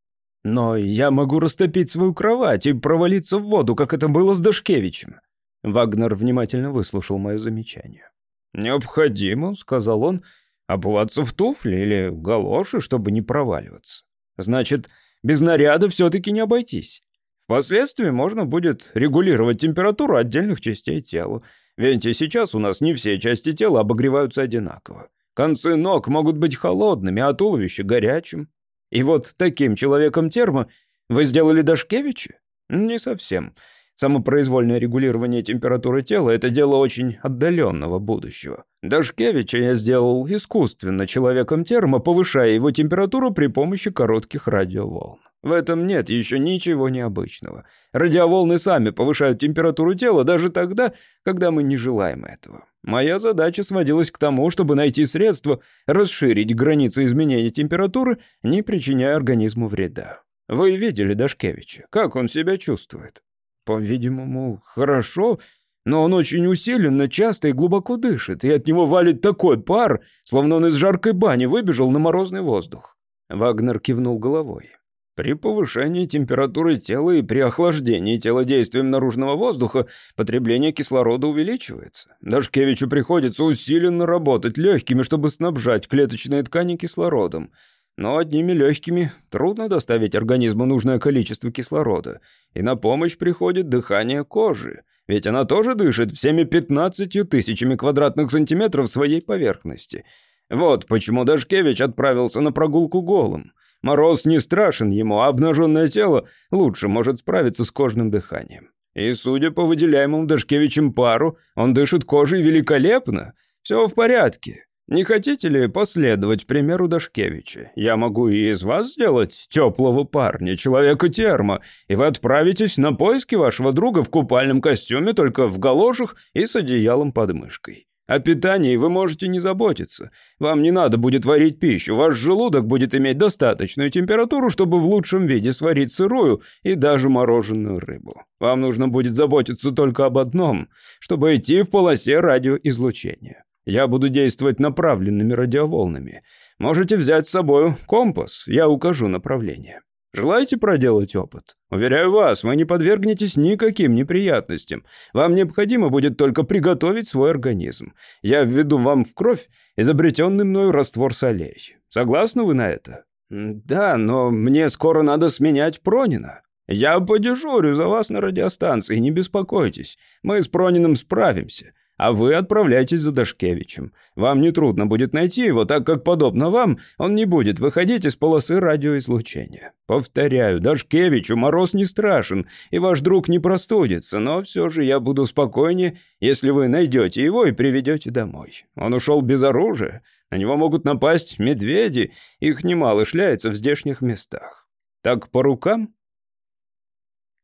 Но я могу растопить свою кровать и провалиться в воду, как это было с Дашкевичем. Вагнер внимательно выслушал мое замечание. «Необходимо», — сказал он, — «обуваться в туфли или галоши, чтобы не проваливаться. Значит, без наряда все-таки не обойтись. Впоследствии можно будет регулировать температуру отдельных частей тела. Ведь и сейчас у нас не все части тела обогреваются одинаково. Концы ног могут быть холодными, а туловище горячим. И вот таким человеком термо вы сделали Дашкевича? Не совсем. Самопроизвольное регулирование температуры тела – это дело очень отдаленного будущего. Дашкевича я сделал искусственно человеком термо, повышая его температуру при помощи коротких радиоволн. В этом нет еще ничего необычного. Радиоволны сами повышают температуру тела даже тогда, когда мы не желаем этого. Моя задача сводилась к тому, чтобы найти средства расширить границы изменения температуры, не причиняя организму вреда. Вы видели Дашкевича? Как он себя чувствует? По-видимому, хорошо, но он очень усиленно, часто и глубоко дышит, и от него валит такой пар, словно он из жаркой бани выбежал на морозный воздух. Вагнер кивнул головой. При повышении температуры тела и при охлаждении тела действием наружного воздуха потребление кислорода увеличивается. Дашкевичу приходится усиленно работать легкими, чтобы снабжать клеточные ткани кислородом. Но одними легкими трудно доставить организму нужное количество кислорода, и на помощь приходит дыхание кожи, ведь она тоже дышит всеми 15 тысячами квадратных сантиметров своей поверхности. Вот почему Дашкевич отправился на прогулку голым. Мороз не страшен ему, а обнаженное тело лучше может справиться с кожным дыханием. И, судя по выделяемому Дашкевичем пару, он дышит кожей великолепно. Все в порядке. Не хотите ли последовать примеру Дашкевича? Я могу и из вас сделать теплого парня, человека термо, и вы отправитесь на поиски вашего друга в купальном костюме, только в галошах и с одеялом под мышкой. О питании вы можете не заботиться. Вам не надо будет варить пищу. Ваш желудок будет иметь достаточную температуру, чтобы в лучшем виде сварить сырую и даже мороженую рыбу. Вам нужно будет заботиться только об одном, чтобы идти в полосе радиоизлучения. Я буду действовать направленными радиоволнами. Можете взять с собой компас, я укажу направление. Желаете проделать опыт? Уверяю вас, вы не подвергнетесь никаким неприятностям. Вам необходимо будет только приготовить свой организм. Я введу вам в кровь изобретенный мною раствор солей. Согласны вы на это? Да, но мне скоро надо сменять Пронина. Я подежурю за вас на радиостанции, не беспокойтесь. Мы с Прониным справимся а вы отправляйтесь за Дашкевичем. Вам нетрудно будет найти его, так как, подобно вам, он не будет выходить из полосы радиоизлучения. Повторяю, Дашкевичу мороз не страшен, и ваш друг не простудится, но все же я буду спокойнее, если вы найдете его и приведете домой. Он ушел без оружия, на него могут напасть медведи, их немало шляется в здешних местах. Так по рукам?»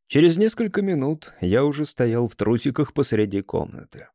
Через несколько минут я уже стоял в трусиках посреди комнаты.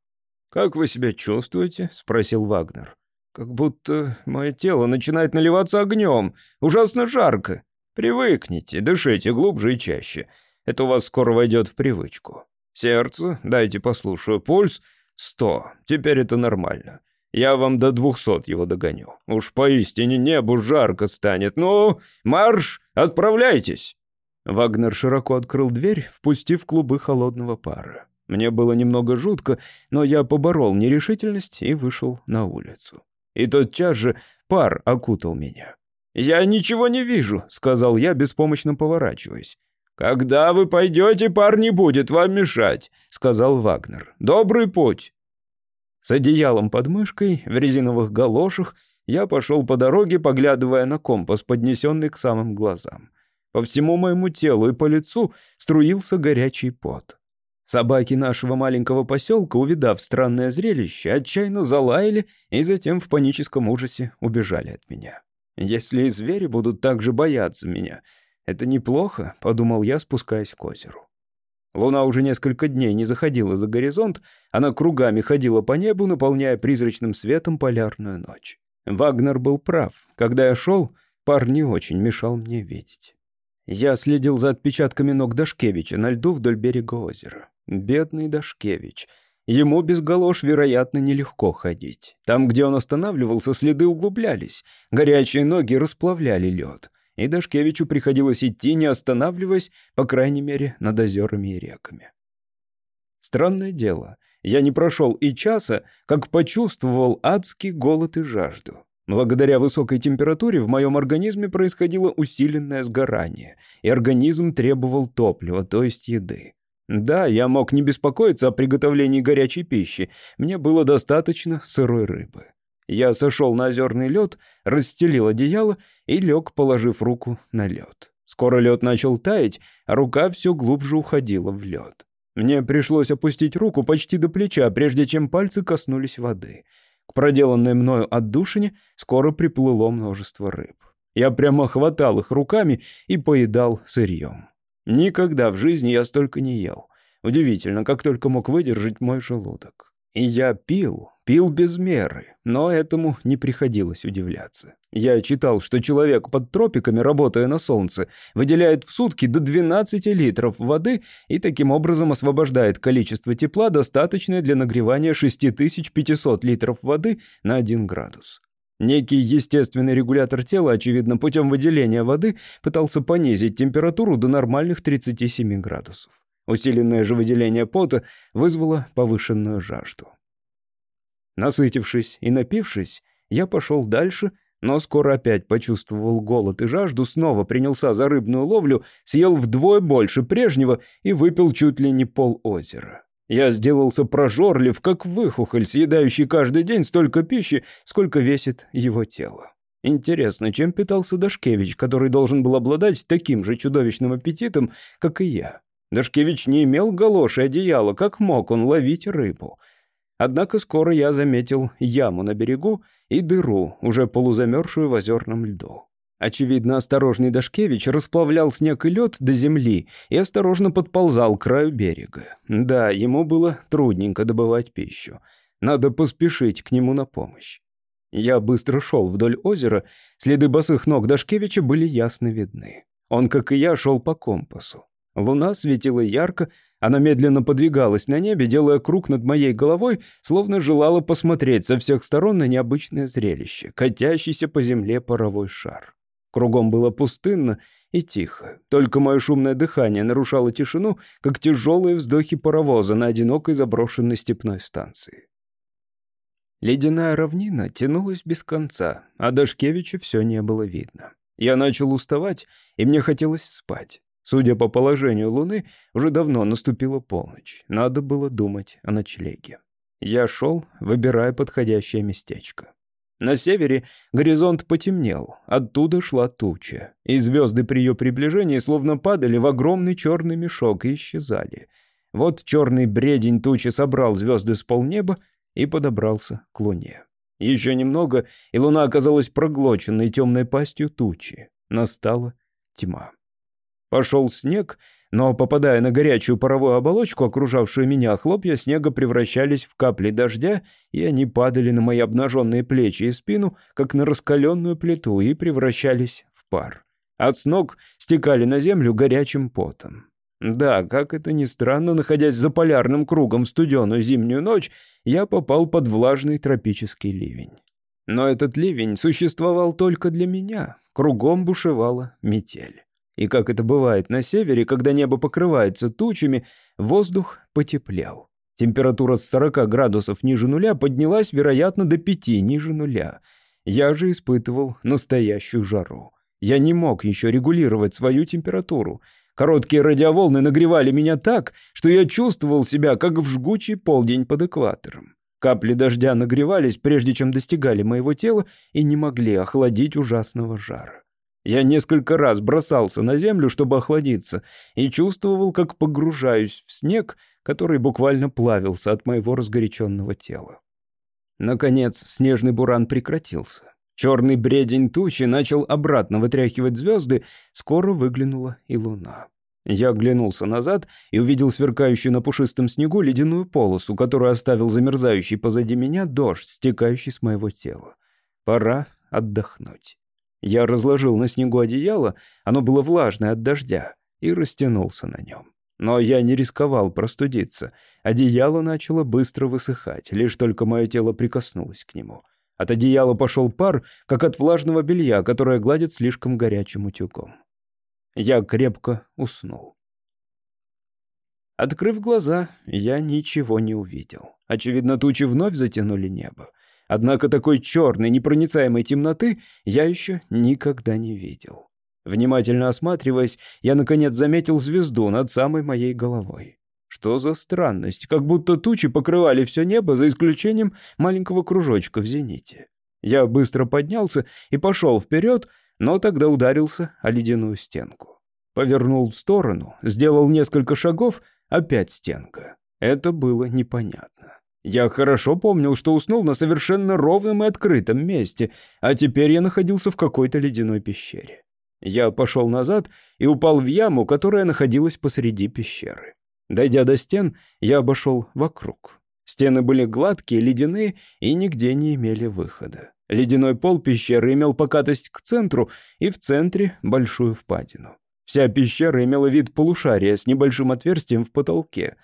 «Как вы себя чувствуете?» — спросил Вагнер. «Как будто мое тело начинает наливаться огнем. Ужасно жарко. Привыкните, дышите глубже и чаще. Это у вас скоро войдет в привычку. Сердце, дайте послушаю, пульс — сто. Теперь это нормально. Я вам до двухсот его догоню. Уж поистине небу жарко станет. Ну, марш, отправляйтесь!» Вагнер широко открыл дверь, впустив клубы холодного пара. Мне было немного жутко, но я поборол нерешительность и вышел на улицу. И тотчас же пар окутал меня. «Я ничего не вижу», — сказал я, беспомощно поворачиваясь. «Когда вы пойдете, пар не будет вам мешать», — сказал Вагнер. «Добрый путь». С одеялом под мышкой, в резиновых галошах, я пошел по дороге, поглядывая на компас, поднесенный к самым глазам. По всему моему телу и по лицу струился горячий пот. Собаки нашего маленького поселка, увидав странное зрелище, отчаянно залаяли и затем в паническом ужасе убежали от меня. Если и звери будут так же бояться меня, это неплохо, подумал я, спускаясь к озеру. Луна уже несколько дней не заходила за горизонт, она кругами ходила по небу, наполняя призрачным светом полярную ночь. Вагнер был прав. Когда я шел, пар не очень мешал мне видеть. Я следил за отпечатками ног Дашкевича на льду вдоль берега озера. Бедный Дашкевич. Ему без галош, вероятно, нелегко ходить. Там, где он останавливался, следы углублялись. Горячие ноги расплавляли лед и Дашкевичу приходилось идти, не останавливаясь, по крайней мере, над озерами и реками. Странное дело, я не прошел и часа, как почувствовал адский голод и жажду. Благодаря высокой температуре в моем организме происходило усиленное сгорание, и организм требовал топлива, то есть еды. Да, я мог не беспокоиться о приготовлении горячей пищи, мне было достаточно сырой рыбы. Я сошел на озерный лед, расстелил одеяло и лег, положив руку на лед. Скоро лед начал таять, а рука все глубже уходила в лед. Мне пришлось опустить руку почти до плеча, прежде чем пальцы коснулись воды. К проделанной мною отдушине скоро приплыло множество рыб. Я прямо хватал их руками и поедал сырьем. Никогда в жизни я столько не ел. Удивительно, как только мог выдержать мой желудок. И я пил, пил без меры, но этому не приходилось удивляться. Я читал, что человек под тропиками, работая на солнце, выделяет в сутки до 12 литров воды и таким образом освобождает количество тепла, достаточное для нагревания 6500 литров воды на 1 градус. Некий естественный регулятор тела, очевидно, путем выделения воды, пытался понизить температуру до нормальных 37 градусов. Усиленное же выделение пота вызвало повышенную жажду. Насытившись и напившись, я пошел дальше, но скоро опять почувствовал голод и жажду, снова принялся за рыбную ловлю, съел вдвое больше прежнего и выпил чуть ли не пол озера. Я сделался прожорлив, как выхухоль, съедающий каждый день столько пищи, сколько весит его тело. Интересно, чем питался Дашкевич, который должен был обладать таким же чудовищным аппетитом, как и я? Дашкевич не имел галоши и одеяла, как мог он ловить рыбу. Однако скоро я заметил яму на берегу и дыру, уже полузамерзшую в озерном льду. Очевидно, осторожный Дашкевич расплавлял снег и лед до земли и осторожно подползал к краю берега. Да, ему было трудненько добывать пищу. Надо поспешить к нему на помощь. Я быстро шел вдоль озера, следы босых ног Дашкевича были ясно видны. Он, как и я, шел по компасу. Луна светила ярко, она медленно подвигалась на небе, делая круг над моей головой, словно желала посмотреть со всех сторон на необычное зрелище, катящийся по земле паровой шар. Кругом было пустынно и тихо. Только мое шумное дыхание нарушало тишину, как тяжелые вздохи паровоза на одинокой заброшенной степной станции. Ледяная равнина тянулась без конца, а Дашкевича все не было видно. Я начал уставать, и мне хотелось спать. Судя по положению Луны, уже давно наступила полночь. Надо было думать о ночлеге. Я шел, выбирая подходящее местечко. На севере горизонт потемнел, оттуда шла туча, и звезды при ее приближении словно падали в огромный черный мешок и исчезали. Вот черный бредень тучи собрал звезды с полнеба и подобрался к луне. Еще немного, и луна оказалась проглоченной темной пастью тучи. Настала тьма. Пошел снег, но, попадая на горячую паровую оболочку, окружавшую меня, хлопья снега превращались в капли дождя, и они падали на мои обнаженные плечи и спину, как на раскаленную плиту, и превращались в пар. От с ног стекали на землю горячим потом. Да, как это ни странно, находясь за полярным кругом в студеную зимнюю ночь, я попал под влажный тропический ливень. Но этот ливень существовал только для меня. Кругом бушевала метель. И как это бывает на севере, когда небо покрывается тучами, воздух потеплел. Температура с 40 градусов ниже нуля поднялась, вероятно, до 5 ниже нуля. Я же испытывал настоящую жару. Я не мог еще регулировать свою температуру. Короткие радиоволны нагревали меня так, что я чувствовал себя, как в жгучий полдень под экватором. Капли дождя нагревались, прежде чем достигали моего тела, и не могли охладить ужасного жара. Я несколько раз бросался на землю, чтобы охладиться, и чувствовал, как погружаюсь в снег, который буквально плавился от моего разгоряченного тела. Наконец, снежный буран прекратился. Черный бредень тучи начал обратно вытряхивать звезды, скоро выглянула и луна. Я оглянулся назад и увидел сверкающую на пушистом снегу ледяную полосу, которую оставил замерзающий позади меня дождь, стекающий с моего тела. Пора отдохнуть. Я разложил на снегу одеяло, оно было влажное от дождя, и растянулся на нем. Но я не рисковал простудиться. Одеяло начало быстро высыхать, лишь только мое тело прикоснулось к нему. От одеяла пошел пар, как от влажного белья, которое гладит слишком горячим утюгом. Я крепко уснул. Открыв глаза, я ничего не увидел. Очевидно, тучи вновь затянули небо. Однако такой черной, непроницаемой темноты я еще никогда не видел. Внимательно осматриваясь, я наконец заметил звезду над самой моей головой. Что за странность, как будто тучи покрывали все небо, за исключением маленького кружочка в зените. Я быстро поднялся и пошел вперед, но тогда ударился о ледяную стенку. Повернул в сторону, сделал несколько шагов, опять стенка. Это было непонятно. Я хорошо помнил, что уснул на совершенно ровном и открытом месте, а теперь я находился в какой-то ледяной пещере. Я пошел назад и упал в яму, которая находилась посреди пещеры. Дойдя до стен, я обошел вокруг. Стены были гладкие, ледяные и нигде не имели выхода. Ледяной пол пещеры имел покатость к центру и в центре большую впадину. Вся пещера имела вид полушария с небольшим отверстием в потолке.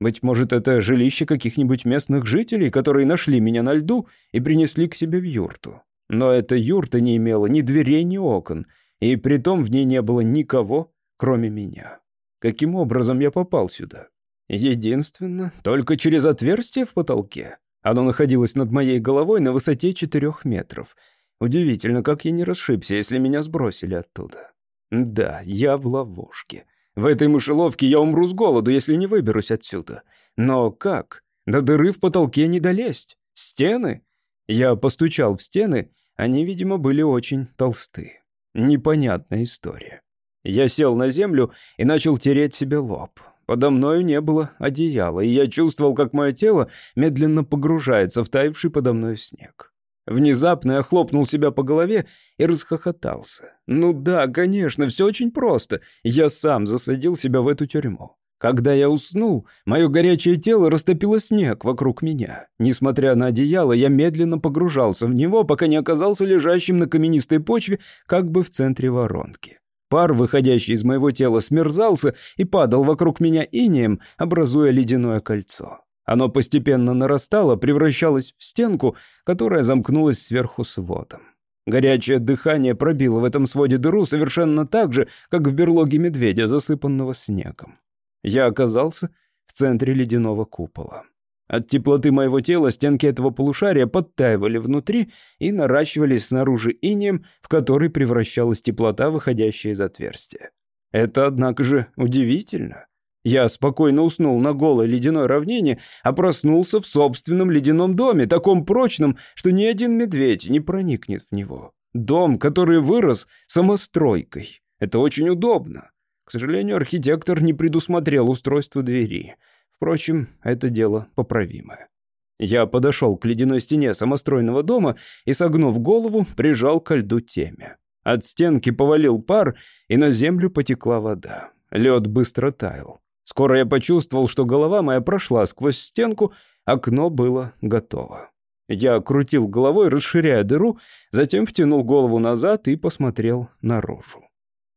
Быть может, это жилище каких-нибудь местных жителей, которые нашли меня на льду и принесли к себе в юрту. Но эта юрта не имела ни дверей, ни окон, и притом в ней не было никого, кроме меня. Каким образом я попал сюда? Единственно, только через отверстие в потолке. Оно находилось над моей головой на высоте четырех метров. Удивительно, как я не расшибся, если меня сбросили оттуда. Да, я в ловушке. В этой мышеловке я умру с голоду, если не выберусь отсюда. Но как? До дыры в потолке не долезть. Стены? Я постучал в стены, они, видимо, были очень толсты. Непонятная история. Я сел на землю и начал тереть себе лоб. Подо мною не было одеяла, и я чувствовал, как мое тело медленно погружается в таявший подо мной снег. Внезапно я хлопнул себя по голове и расхохотался. Ну да, конечно, все очень просто. Я сам засадил себя в эту тюрьму. Когда я уснул, мое горячее тело растопило снег вокруг меня. Несмотря на одеяло, я медленно погружался в него, пока не оказался лежащим на каменистой почве, как бы в центре воронки. Пар, выходящий из моего тела, смерзался и падал вокруг меня инеем, образуя ледяное кольцо. Оно постепенно нарастало, превращалось в стенку, которая замкнулась сверху сводом. Горячее дыхание пробило в этом своде дыру совершенно так же, как в берлоге медведя, засыпанного снегом. Я оказался в центре ледяного купола. От теплоты моего тела стенки этого полушария подтаивали внутри и наращивались снаружи инеем, в который превращалась теплота, выходящая из отверстия. Это, однако же, удивительно. Я спокойно уснул на голой ледяной равнине, а проснулся в собственном ледяном доме, таком прочном, что ни один медведь не проникнет в него. Дом, который вырос самостройкой. Это очень удобно. К сожалению, архитектор не предусмотрел устройство двери — Впрочем, это дело поправимое. Я подошел к ледяной стене самостройного дома и, согнув голову, прижал ко льду темя. От стенки повалил пар, и на землю потекла вода. Лед быстро таял. Скоро я почувствовал, что голова моя прошла сквозь стенку, окно было готово. Я крутил головой, расширяя дыру, затем втянул голову назад и посмотрел наружу.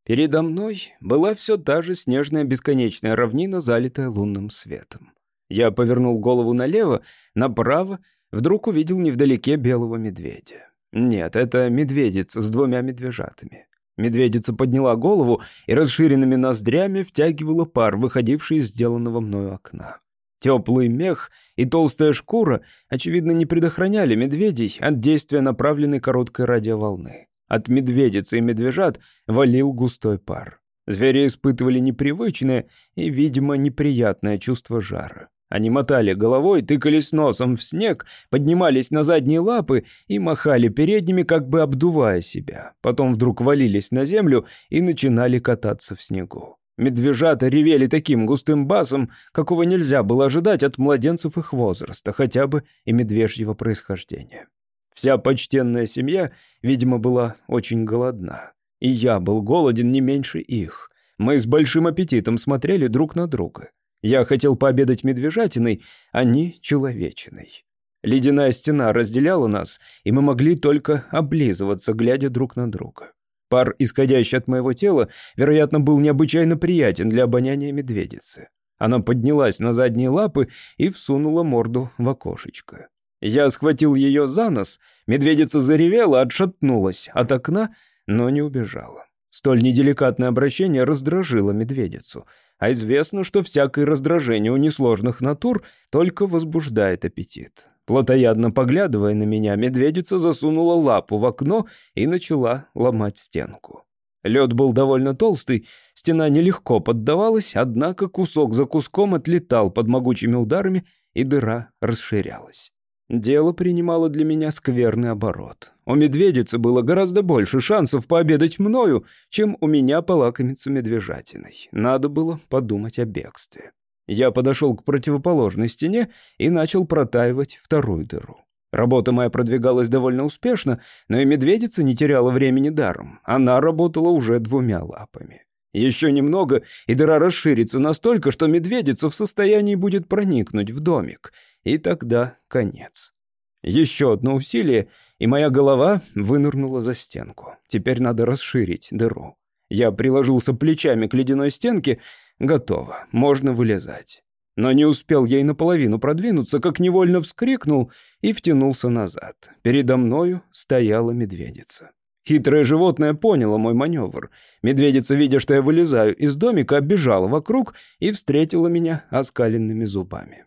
Передо мной была все та же снежная бесконечная равнина, залитая лунным светом. Я повернул голову налево, направо, вдруг увидел невдалеке белого медведя. Нет, это медведица с двумя медвежатами. Медведица подняла голову и расширенными ноздрями втягивала пар, выходивший из сделанного мною окна. Теплый мех и толстая шкура, очевидно, не предохраняли медведей от действия направленной короткой радиоволны. От медведицы и медвежат валил густой пар. Звери испытывали непривычное и, видимо, неприятное чувство жара. Они мотали головой, тыкались носом в снег, поднимались на задние лапы и махали передними, как бы обдувая себя. Потом вдруг валились на землю и начинали кататься в снегу. Медвежата ревели таким густым басом, какого нельзя было ожидать от младенцев их возраста, хотя бы и медвежьего происхождения. Вся почтенная семья, видимо, была очень голодна. И я был голоден не меньше их. Мы с большим аппетитом смотрели друг на друга. Я хотел пообедать медвежатиной, они — человечиной. Ледяная стена разделяла нас, и мы могли только облизываться, глядя друг на друга. Пар, исходящий от моего тела, вероятно, был необычайно приятен для обоняния медведицы. Она поднялась на задние лапы и всунула морду в окошечко. Я схватил ее за нос, медведица заревела, отшатнулась от окна, но не убежала. Столь неделикатное обращение раздражило медведицу, а известно, что всякое раздражение у несложных натур только возбуждает аппетит. Плотоядно поглядывая на меня, медведица засунула лапу в окно и начала ломать стенку. Лед был довольно толстый, стена нелегко поддавалась, однако кусок за куском отлетал под могучими ударами, и дыра расширялась. Дело принимало для меня скверный оборот. У медведицы было гораздо больше шансов пообедать мною, чем у меня полакомиться медвежатиной. Надо было подумать о бегстве. Я подошел к противоположной стене и начал протаивать вторую дыру. Работа моя продвигалась довольно успешно, но и медведица не теряла времени даром. Она работала уже двумя лапами. Еще немного, и дыра расширится настолько, что медведица в состоянии будет проникнуть в домик. И тогда конец. Еще одно усилие, и моя голова вынырнула за стенку. Теперь надо расширить дыру. Я приложился плечами к ледяной стенке, Готово, можно вылезать. Но не успел я и наполовину продвинуться, как невольно вскрикнул и втянулся назад. Передо мною стояла медведица. Хитрое животное поняло мой маневр. Медведица, видя, что я вылезаю из домика, оббежала вокруг и встретила меня оскаленными зубами.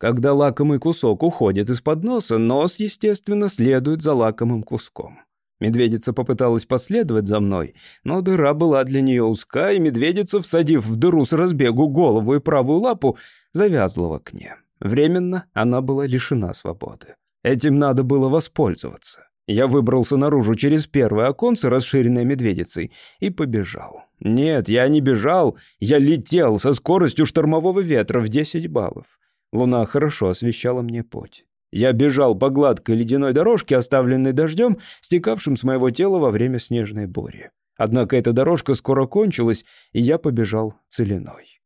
Когда лакомый кусок уходит из-под носа, нос, естественно, следует за лакомым куском. Медведица попыталась последовать за мной, но дыра была для нее узка, и медведица, всадив в дыру с разбегу голову и правую лапу, завязла в окне. Временно она была лишена свободы. Этим надо было воспользоваться. Я выбрался наружу через первое оконце, расширенное медведицей, и побежал. Нет, я не бежал, я летел со скоростью штормового ветра в 10 баллов. Луна хорошо освещала мне путь. Я бежал по гладкой ледяной дорожке, оставленной дождем, стекавшим с моего тела во время снежной бури. Однако эта дорожка скоро кончилась, и я побежал целиной.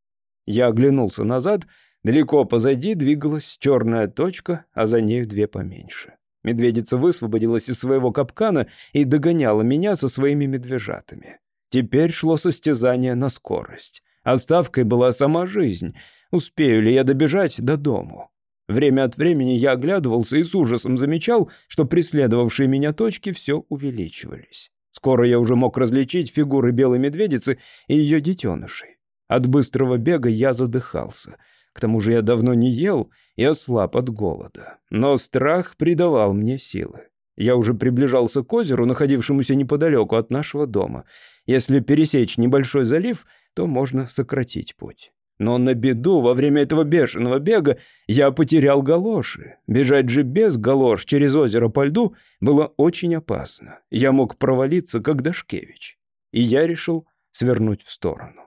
Я оглянулся назад, далеко позади двигалась черная точка, а за нею две поменьше. Медведица высвободилась из своего капкана и догоняла меня со своими медвежатами. Теперь шло состязание на скорость. Оставкой была сама жизнь. Успею ли я добежать до дому? Время от времени я оглядывался и с ужасом замечал, что преследовавшие меня точки все увеличивались. Скоро я уже мог различить фигуры белой медведицы и ее детенышей. От быстрого бега я задыхался. К тому же я давно не ел и ослаб от голода. Но страх придавал мне силы. Я уже приближался к озеру, находившемуся неподалеку от нашего дома. Если пересечь небольшой залив, то можно сократить путь. Но на беду во время этого бешеного бега я потерял галоши. Бежать же без галош через озеро по льду было очень опасно. Я мог провалиться, как Дашкевич. И я решил свернуть в сторону.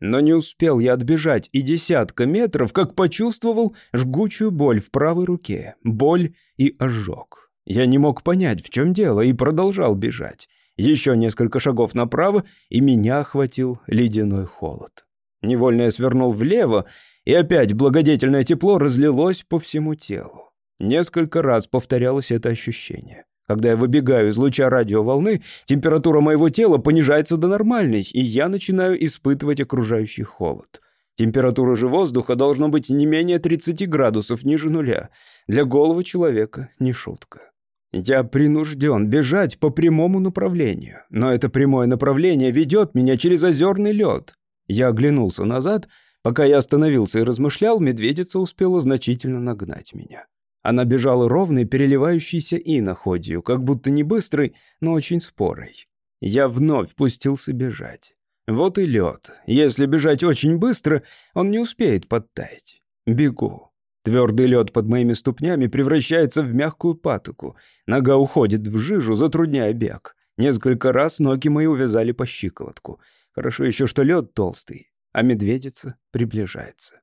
Но не успел я отбежать и десятка метров, как почувствовал жгучую боль в правой руке. Боль и ожог. Я не мог понять, в чем дело, и продолжал бежать. Еще несколько шагов направо, и меня охватил ледяной холод. Невольно я свернул влево, и опять благодетельное тепло разлилось по всему телу. Несколько раз повторялось это ощущение. Когда я выбегаю из луча радиоволны, температура моего тела понижается до нормальной, и я начинаю испытывать окружающий холод. Температура же воздуха должна быть не менее 30 градусов ниже нуля. Для голого человека не шутка. Я принужден бежать по прямому направлению, но это прямое направление ведет меня через озерный лед. Я оглянулся назад. Пока я остановился и размышлял, медведица успела значительно нагнать меня. Она бежала ровной, переливающейся иноходью, как будто не быстрой, но очень спорой. Я вновь пустился бежать. Вот и лед. Если бежать очень быстро, он не успеет подтаять. Бегу. Твердый лед под моими ступнями превращается в мягкую патоку. Нога уходит в жижу, затрудняя бег. Несколько раз ноги мои увязали по щиколотку. Хорошо еще, что лед толстый, а медведица приближается.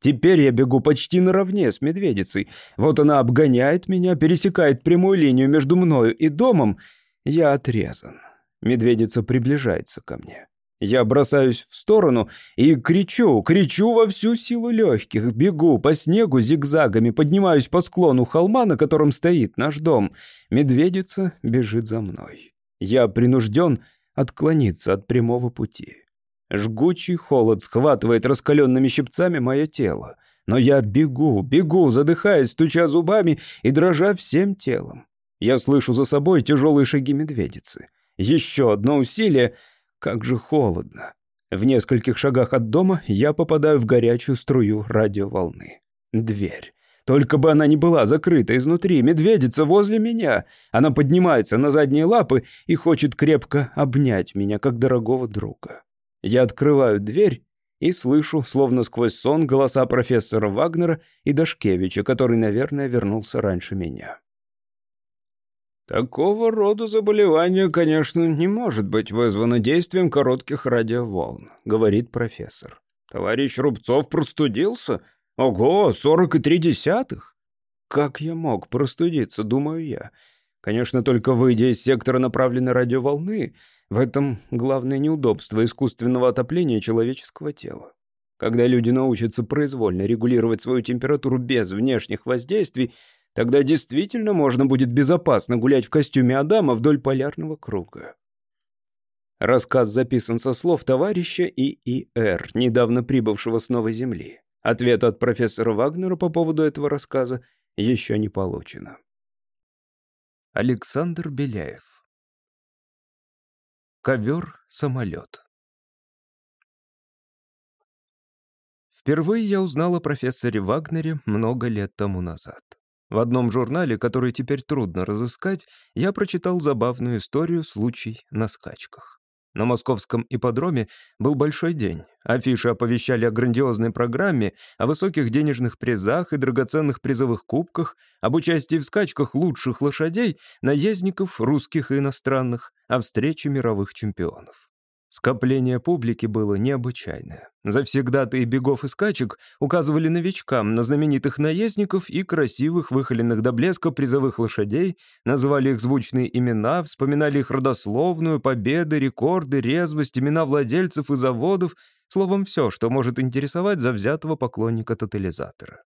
Теперь я бегу почти наравне с медведицей. Вот она обгоняет меня, пересекает прямую линию между мною и домом. Я отрезан. Медведица приближается ко мне. Я бросаюсь в сторону и кричу, кричу во всю силу легких, бегу по снегу зигзагами, поднимаюсь по склону холма, на котором стоит наш дом. Медведица бежит за мной. Я принужден отклониться от прямого пути. Жгучий холод схватывает раскаленными щипцами мое тело. Но я бегу, бегу, задыхаясь, стуча зубами и дрожа всем телом. Я слышу за собой тяжелые шаги медведицы. Еще одно усилие — как же холодно. В нескольких шагах от дома я попадаю в горячую струю радиоволны. Дверь. Только бы она не была закрыта изнутри. Медведица возле меня. Она поднимается на задние лапы и хочет крепко обнять меня, как дорогого друга. Я открываю дверь и слышу, словно сквозь сон, голоса профессора Вагнера и Дашкевича, который, наверное, вернулся раньше меня. Такого рода заболевание, конечно, не может быть вызвано действием коротких радиоволн, говорит профессор. Товарищ Рубцов простудился? Ого, сорок и три десятых! Как я мог простудиться, думаю я. Конечно, только выйдя из сектора направленной радиоволны, в этом главное неудобство искусственного отопления человеческого тела. Когда люди научатся произвольно регулировать свою температуру без внешних воздействий, Тогда действительно можно будет безопасно гулять в костюме Адама вдоль полярного круга. Рассказ записан со слов товарища ИИР, недавно прибывшего с Новой Земли. Ответ от профессора Вагнера по поводу этого рассказа еще не получено. Александр Беляев Ковер-самолет Впервые я узнал о профессоре Вагнере много лет тому назад. В одном журнале, который теперь трудно разыскать, я прочитал забавную историю «Случай на скачках». На московском ипподроме был большой день. Афиши оповещали о грандиозной программе, о высоких денежных призах и драгоценных призовых кубках, об участии в скачках лучших лошадей, наездников, русских и иностранных, о встрече мировых чемпионов. Скопление публики было необычайное. Завсегдаты бегов и скачек указывали новичкам на знаменитых наездников и красивых, выхоленных до блеска призовых лошадей, называли их звучные имена, вспоминали их родословную, победы, рекорды, резвость, имена владельцев и заводов, словом, все, что может интересовать завзятого поклонника тотализатора.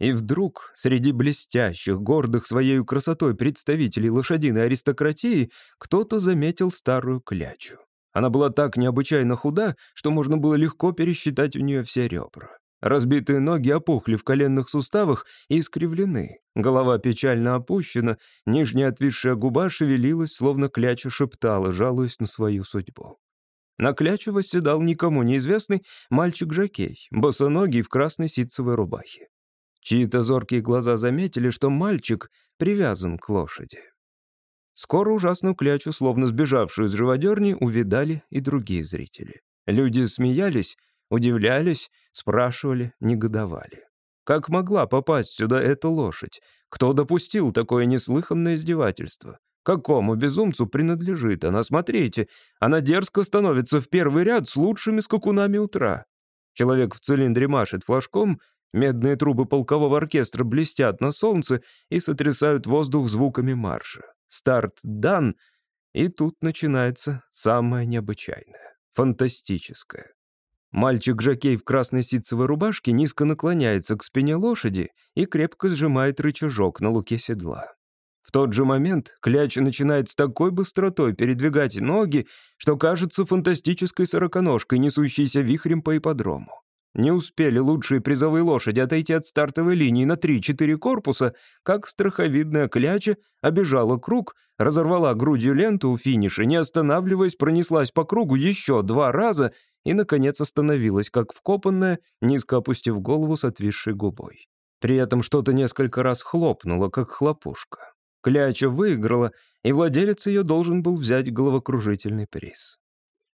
И вдруг среди блестящих, гордых своей красотой представителей лошадиной аристократии кто-то заметил старую клячу. Она была так необычайно худа, что можно было легко пересчитать у нее все ребра. Разбитые ноги опухли в коленных суставах и искривлены. Голова печально опущена, нижняя отвисшая губа шевелилась, словно кляча шептала, жалуясь на свою судьбу. На клячу восседал никому неизвестный мальчик-жокей, босоногий в красной ситцевой рубахе. Чьи-то зоркие глаза заметили, что мальчик привязан к лошади. Скоро ужасную клячу, словно сбежавшую из живодерни, увидали и другие зрители. Люди смеялись, удивлялись, спрашивали, негодовали. Как могла попасть сюда эта лошадь? Кто допустил такое неслыханное издевательство? Какому безумцу принадлежит она? Смотрите, она дерзко становится в первый ряд с лучшими скакунами утра. Человек в цилиндре машет флажком, медные трубы полкового оркестра блестят на солнце и сотрясают воздух звуками марша. Старт дан, и тут начинается самое необычайное, фантастическое. Мальчик-жокей в красной ситцевой рубашке низко наклоняется к спине лошади и крепко сжимает рычажок на луке седла. В тот же момент кляча начинает с такой быстротой передвигать ноги, что кажется фантастической сороконожкой, несущейся вихрем по ипподрому. Не успели лучшие призовые лошади отойти от стартовой линии на 3-4 корпуса, как страховидная кляча обежала круг, разорвала грудью ленту у финиша, не останавливаясь, пронеслась по кругу еще два раза и, наконец, остановилась, как вкопанная, низко опустив голову с отвисшей губой. При этом что-то несколько раз хлопнуло, как хлопушка. Кляча выиграла, и владелец ее должен был взять головокружительный приз.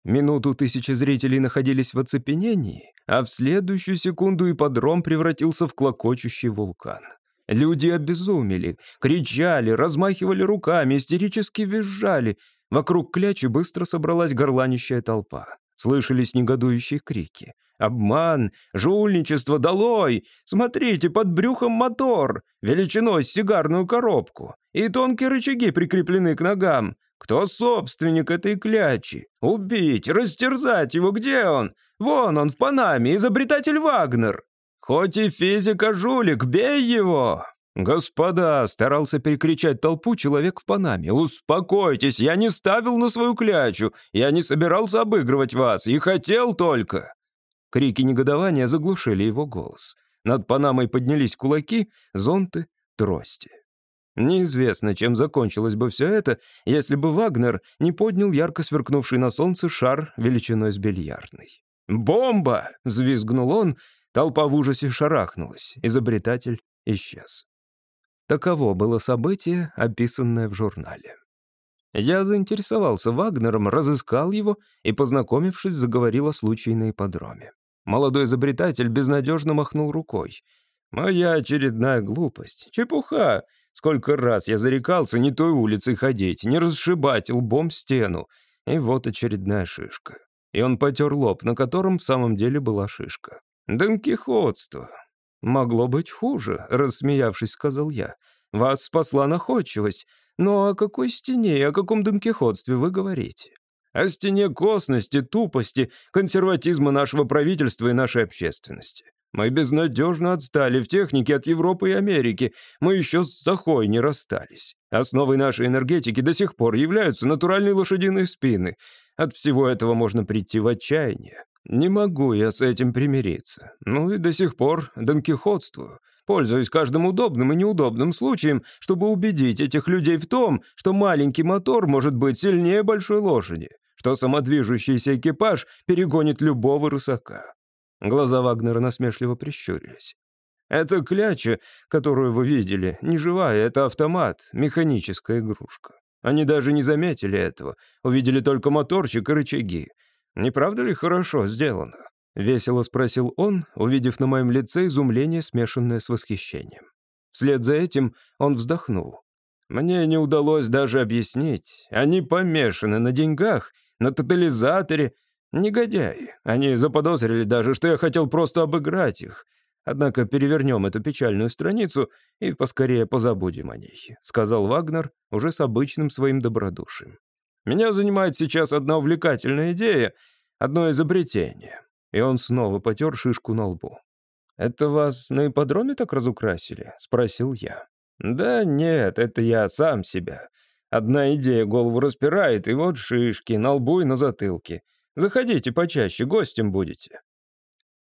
Минуту тысячи зрителей находились в оцепенении, а в следующую секунду ипподром превратился в клокочущий вулкан. Люди обезумели, кричали, размахивали руками, истерически визжали. Вокруг клячи быстро собралась горланищая толпа. Слышались негодующие крики. «Обман! Жульничество! Долой! Смотрите, под брюхом мотор! Величиной сигарную коробку! И тонкие рычаги прикреплены к ногам! Кто собственник этой клячи? Убить, растерзать его, где он? Вон он, в Панаме, изобретатель Вагнер. Хоть и физик, а жулик, бей его!» «Господа!» — старался перекричать толпу человек в Панаме. «Успокойтесь, я не ставил на свою клячу, я не собирался обыгрывать вас и хотел только!» Крики негодования заглушили его голос. Над Панамой поднялись кулаки, зонты, трости. Неизвестно, чем закончилось бы все это, если бы Вагнер не поднял ярко сверкнувший на солнце шар величиной с бильярдной. «Бомба!» — взвизгнул он. Толпа в ужасе шарахнулась. Изобретатель исчез. Таково было событие, описанное в журнале. Я заинтересовался Вагнером, разыскал его и, познакомившись, заговорил о случае на ипподроме. Молодой изобретатель безнадежно махнул рукой. «Моя очередная глупость. Чепуха. Сколько раз я зарекался не той улицей ходить, не расшибать лбом стену. И вот очередная шишка». И он потер лоб, на котором в самом деле была шишка. «Донкихотство. «Могло быть хуже», — рассмеявшись, сказал я. «Вас спасла находчивость. Но о какой стене и о каком донкихотстве вы говорите?» «О стене косности, тупости, консерватизма нашего правительства и нашей общественности. Мы безнадежно отстали в технике от Европы и Америки. Мы еще с Сахой не расстались. Основой нашей энергетики до сих пор являются натуральные лошадиные спины. От всего этого можно прийти в отчаяние. Не могу я с этим примириться. Ну и до сих пор донкихотствую. Пользуюсь каждым удобным и неудобным случаем, чтобы убедить этих людей в том, что маленький мотор может быть сильнее большой лошади, что самодвижущийся экипаж перегонит любого рысака. Глаза Вагнера насмешливо прищурились. «Это кляча, которую вы видели, не живая, это автомат, механическая игрушка. Они даже не заметили этого, увидели только моторчик и рычаги. Не правда ли хорошо сделано?» — весело спросил он, увидев на моем лице изумление, смешанное с восхищением. Вслед за этим он вздохнул. «Мне не удалось даже объяснить. Они помешаны на деньгах, на тотализаторе. Негодяи. Они заподозрили даже, что я хотел просто обыграть их. Однако перевернем эту печальную страницу и поскорее позабудем о ней», — сказал Вагнер уже с обычным своим добродушием. Меня занимает сейчас одна увлекательная идея, одно изобретение». И он снова потер шишку на лбу. «Это вас на ипподроме так разукрасили?» — спросил я. «Да нет, это я сам себя. Одна идея голову распирает, и вот шишки на лбу и на затылке. Заходите почаще, гостем будете».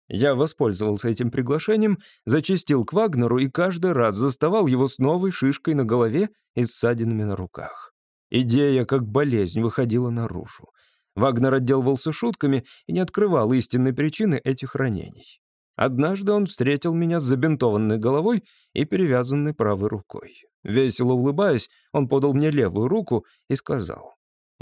Я воспользовался этим приглашением, зачистил к Вагнеру и каждый раз заставал его с новой шишкой на голове и ссадинами на руках. Идея, как болезнь, выходила наружу. Вагнер отделывался шутками и не открывал истинной причины этих ранений. Однажды он встретил меня с забинтованной головой и перевязанной правой рукой. Весело улыбаясь, он подал мне левую руку и сказал.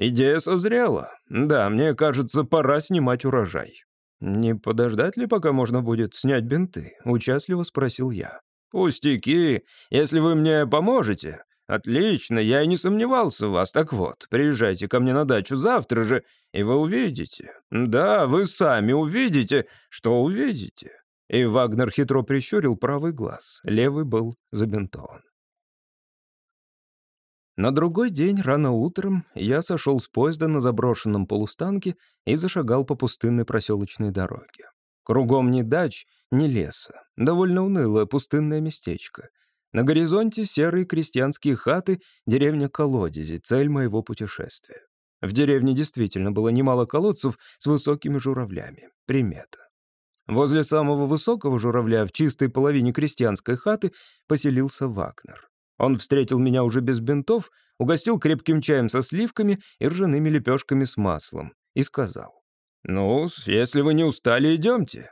«Идея созрела. Да, мне кажется, пора снимать урожай». «Не подождать ли, пока можно будет снять бинты?» — участливо спросил я. «Пустяки. Если вы мне поможете, «Отлично, я и не сомневался в вас. Так вот, приезжайте ко мне на дачу завтра же, и вы увидите. Да, вы сами увидите, что увидите». И Вагнер хитро прищурил правый глаз, левый был забинтован. На другой день, рано утром, я сошел с поезда на заброшенном полустанке и зашагал по пустынной проселочной дороге. Кругом ни дач, ни леса. Довольно унылое пустынное местечко — на горизонте серые крестьянские хаты, деревня Колодези, цель моего путешествия. В деревне действительно было немало колодцев с высокими журавлями. Примета. Возле самого высокого журавля в чистой половине крестьянской хаты поселился Вагнер. Он встретил меня уже без бинтов, угостил крепким чаем со сливками и ржаными лепешками с маслом и сказал. «Ну, если вы не устали, идемте.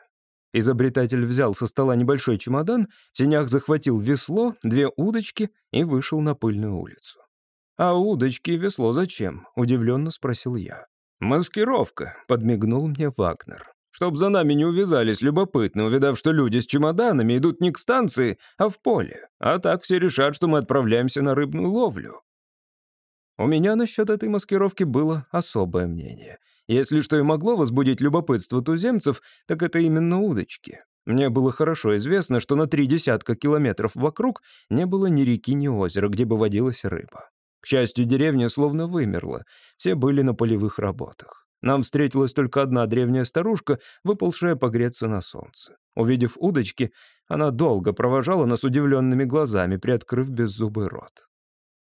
Изобретатель взял со стола небольшой чемодан, в сенях захватил весло, две удочки и вышел на пыльную улицу. «А удочки и весло зачем?» — удивленно спросил я. «Маскировка», — подмигнул мне Вагнер. «Чтоб за нами не увязались любопытно, увидав, что люди с чемоданами идут не к станции, а в поле. А так все решат, что мы отправляемся на рыбную ловлю». У меня насчет этой маскировки было особое мнение. Если что и могло возбудить любопытство туземцев, так это именно удочки. Мне было хорошо известно, что на три десятка километров вокруг не было ни реки, ни озера, где бы водилась рыба. К счастью, деревня словно вымерла, все были на полевых работах. Нам встретилась только одна древняя старушка, выползшая погреться на солнце. Увидев удочки, она долго провожала нас удивленными глазами, приоткрыв беззубый рот.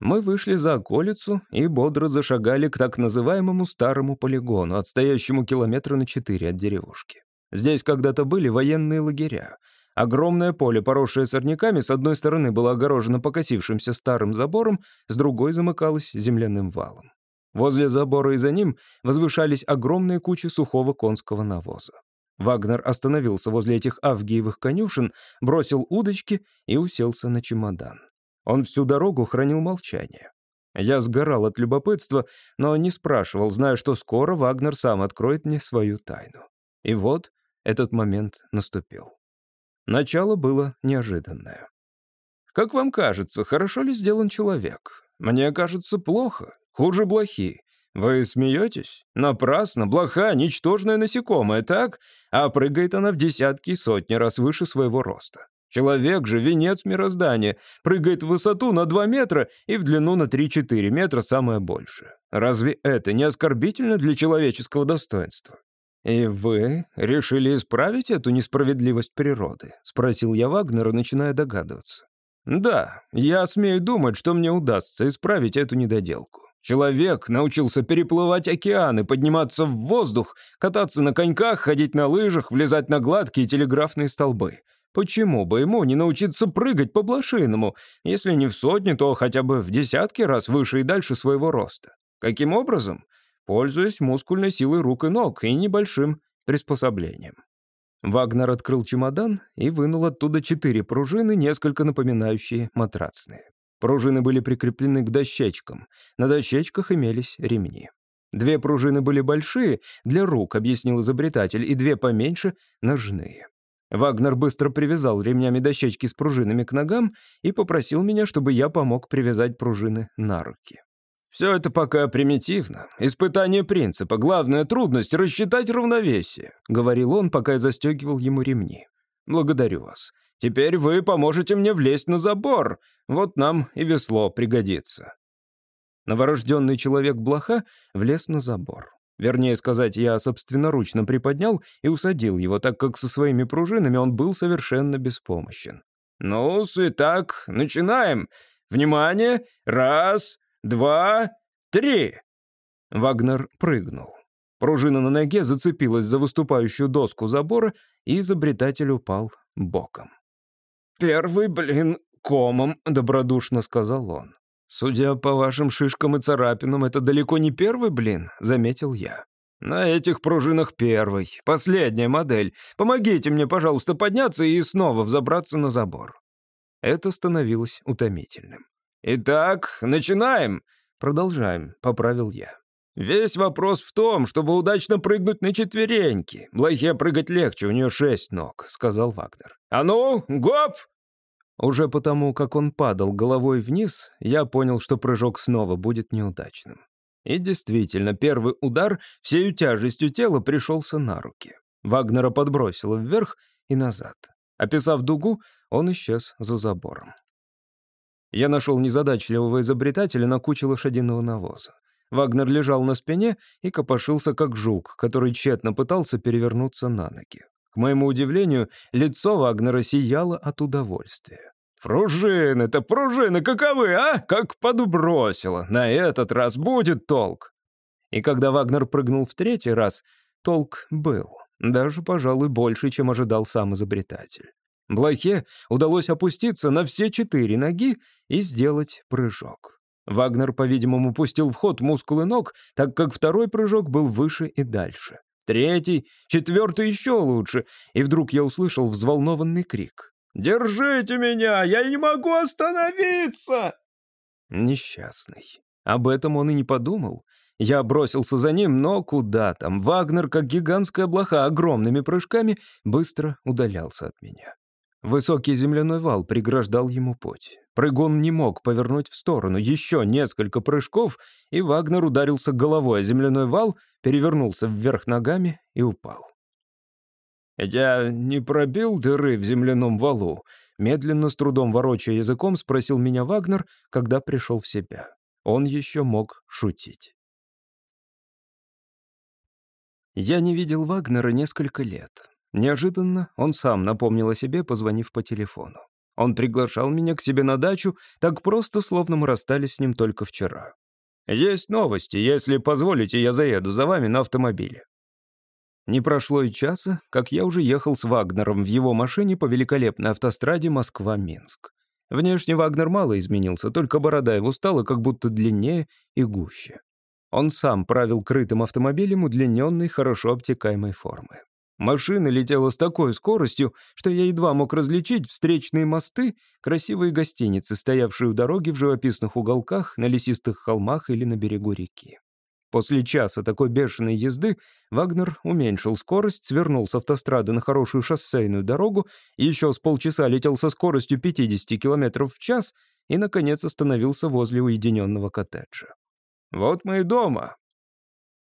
Мы вышли за околицу и бодро зашагали к так называемому старому полигону, отстоящему километра на четыре от деревушки. Здесь когда-то были военные лагеря. Огромное поле, поросшее сорняками, с одной стороны было огорожено покосившимся старым забором, с другой замыкалось земляным валом. Возле забора и за ним возвышались огромные кучи сухого конского навоза. Вагнер остановился возле этих авгиевых конюшен, бросил удочки и уселся на чемодан. Он всю дорогу хранил молчание. Я сгорал от любопытства, но не спрашивал, зная, что скоро Вагнер сам откроет мне свою тайну. И вот этот момент наступил. Начало было неожиданное. «Как вам кажется, хорошо ли сделан человек? Мне кажется, плохо. Хуже блохи. Вы смеетесь? Напрасно, блоха — ничтожное насекомое, так? А прыгает она в десятки и сотни раз выше своего роста. Человек же — венец мироздания, прыгает в высоту на 2 метра и в длину на 3-4 метра самое большее. Разве это не оскорбительно для человеческого достоинства? «И вы решили исправить эту несправедливость природы?» — спросил я Вагнера, начиная догадываться. «Да, я смею думать, что мне удастся исправить эту недоделку. Человек научился переплывать океаны, подниматься в воздух, кататься на коньках, ходить на лыжах, влезать на гладкие телеграфные столбы. Почему бы ему не научиться прыгать по-блошиному, если не в сотни, то хотя бы в десятки раз выше и дальше своего роста? Каким образом? Пользуясь мускульной силой рук и ног и небольшим приспособлением. Вагнер открыл чемодан и вынул оттуда четыре пружины, несколько напоминающие матрацные. Пружины были прикреплены к дощечкам. На дощечках имелись ремни. Две пружины были большие, для рук, объяснил изобретатель, и две поменьше — ножные. Вагнер быстро привязал ремнями дощечки с пружинами к ногам и попросил меня, чтобы я помог привязать пружины на руки. «Все это пока примитивно. Испытание принципа. Главная трудность — рассчитать равновесие», — говорил он, пока я застегивал ему ремни. «Благодарю вас. Теперь вы поможете мне влезть на забор. Вот нам и весло пригодится». Новорожденный человек-блоха влез на забор. Вернее сказать, я собственноручно приподнял и усадил его, так как со своими пружинами он был совершенно беспомощен. «Ну-с, итак, начинаем. Внимание! Раз, два, три!» Вагнер прыгнул. Пружина на ноге зацепилась за выступающую доску забора, и изобретатель упал боком. «Первый блин комом», — добродушно сказал он. «Судя по вашим шишкам и царапинам, это далеко не первый блин», — заметил я. «На этих пружинах первый, последняя модель. Помогите мне, пожалуйста, подняться и снова взобраться на забор». Это становилось утомительным. «Итак, начинаем?» «Продолжаем», — поправил я. «Весь вопрос в том, чтобы удачно прыгнуть на четвереньки. Блохе прыгать легче, у нее шесть ног», — сказал Вагнер. «А ну, гоп!» Уже потому, как он падал головой вниз, я понял, что прыжок снова будет неудачным. И действительно, первый удар всею тяжестью тела пришелся на руки. Вагнера подбросило вверх и назад. Описав дугу, он исчез за забором. Я нашел незадачливого изобретателя на куче лошадиного навоза. Вагнер лежал на спине и копошился, как жук, который тщетно пытался перевернуться на ноги. К моему удивлению, лицо Вагнера сияло от удовольствия. «Пружины-то, пружины каковы, а? Как подбросило! На этот раз будет толк!» И когда Вагнер прыгнул в третий раз, толк был. Даже, пожалуй, больше, чем ожидал сам изобретатель. Блохе удалось опуститься на все четыре ноги и сделать прыжок. Вагнер, по-видимому, пустил в ход мускулы ног, так как второй прыжок был выше и дальше. Третий, четвертый еще лучше, и вдруг я услышал взволнованный крик. «Держите меня! Я не могу остановиться!» Несчастный. Об этом он и не подумал. Я бросился за ним, но куда там? Вагнер, как гигантская блоха, огромными прыжками быстро удалялся от меня. Высокий земляной вал преграждал ему путь. Прыгун не мог повернуть в сторону. Еще несколько прыжков, и Вагнер ударился головой о земляной вал, перевернулся вверх ногами и упал. «Я не пробил дыры в земляном валу?» Медленно, с трудом ворочая языком, спросил меня Вагнер, когда пришел в себя. он еще мог шутить. Я не видел Вагнера несколько лет. Неожиданно он сам напомнил о себе, позвонив по телефону. Он приглашал меня к себе на дачу так просто, словно мы расстались с ним только вчера. «Есть новости. Если позволите, я заеду за вами на автомобиле». Не прошло и часа, как я уже ехал с Вагнером в его машине по великолепной автостраде Москва-Минск. Внешне Вагнер мало изменился, только борода его стала как будто длиннее и гуще. Он сам правил крытым автомобилем удлиненной, хорошо обтекаемой формы. Машина летела с такой скоростью, что я едва мог различить встречные мосты, красивые гостиницы, стоявшие у дороги в живописных уголках, на лесистых холмах или на берегу реки. После часа такой бешеной езды Вагнер уменьшил скорость, свернул с автострады на хорошую шоссейную дорогу, еще с полчаса летел со скоростью 50 км в час и, наконец, остановился возле уединенного коттеджа. «Вот мы и дома»,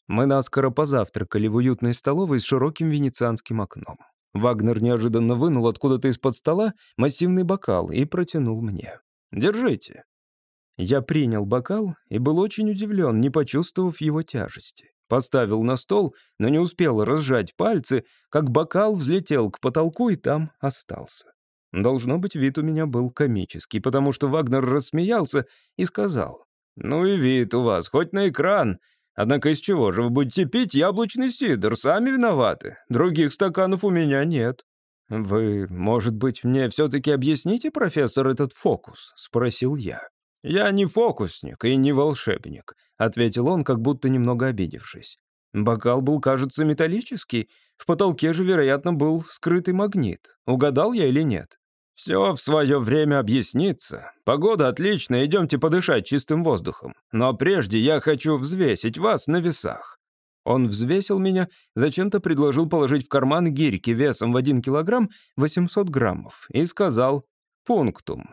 мы наскоро позавтракали в уютной столовой с широким венецианским окном. Вагнер неожиданно вынул откуда-то из-под стола массивный бокал и протянул мне. «Держите». Я принял бокал и был очень удивлен, не почувствовав его тяжести. Поставил на стол, но не успел разжать пальцы, как бокал взлетел к потолку и там остался. Должно быть, вид у меня был комический, потому что Вагнер рассмеялся и сказал, «Ну и вид у вас, хоть на экран. Однако из чего же вы будете пить яблочный сидр? Сами виноваты. Других стаканов у меня нет». «Вы, может быть, мне все-таки объясните, профессор, этот фокус?» — спросил я. «Я не фокусник и не волшебник», — ответил он, как будто немного обидевшись. Бокал был, кажется, металлический. В потолке же, вероятно, был скрытый магнит. Угадал я или нет? «Все в свое время объяснится. Погода отличная, идемте подышать чистым воздухом. Но прежде я хочу взвесить вас на весах». Он взвесил меня, зачем-то предложил положить в карман гирьки весом в 1 килограмм 800 граммов и сказал «пунктум».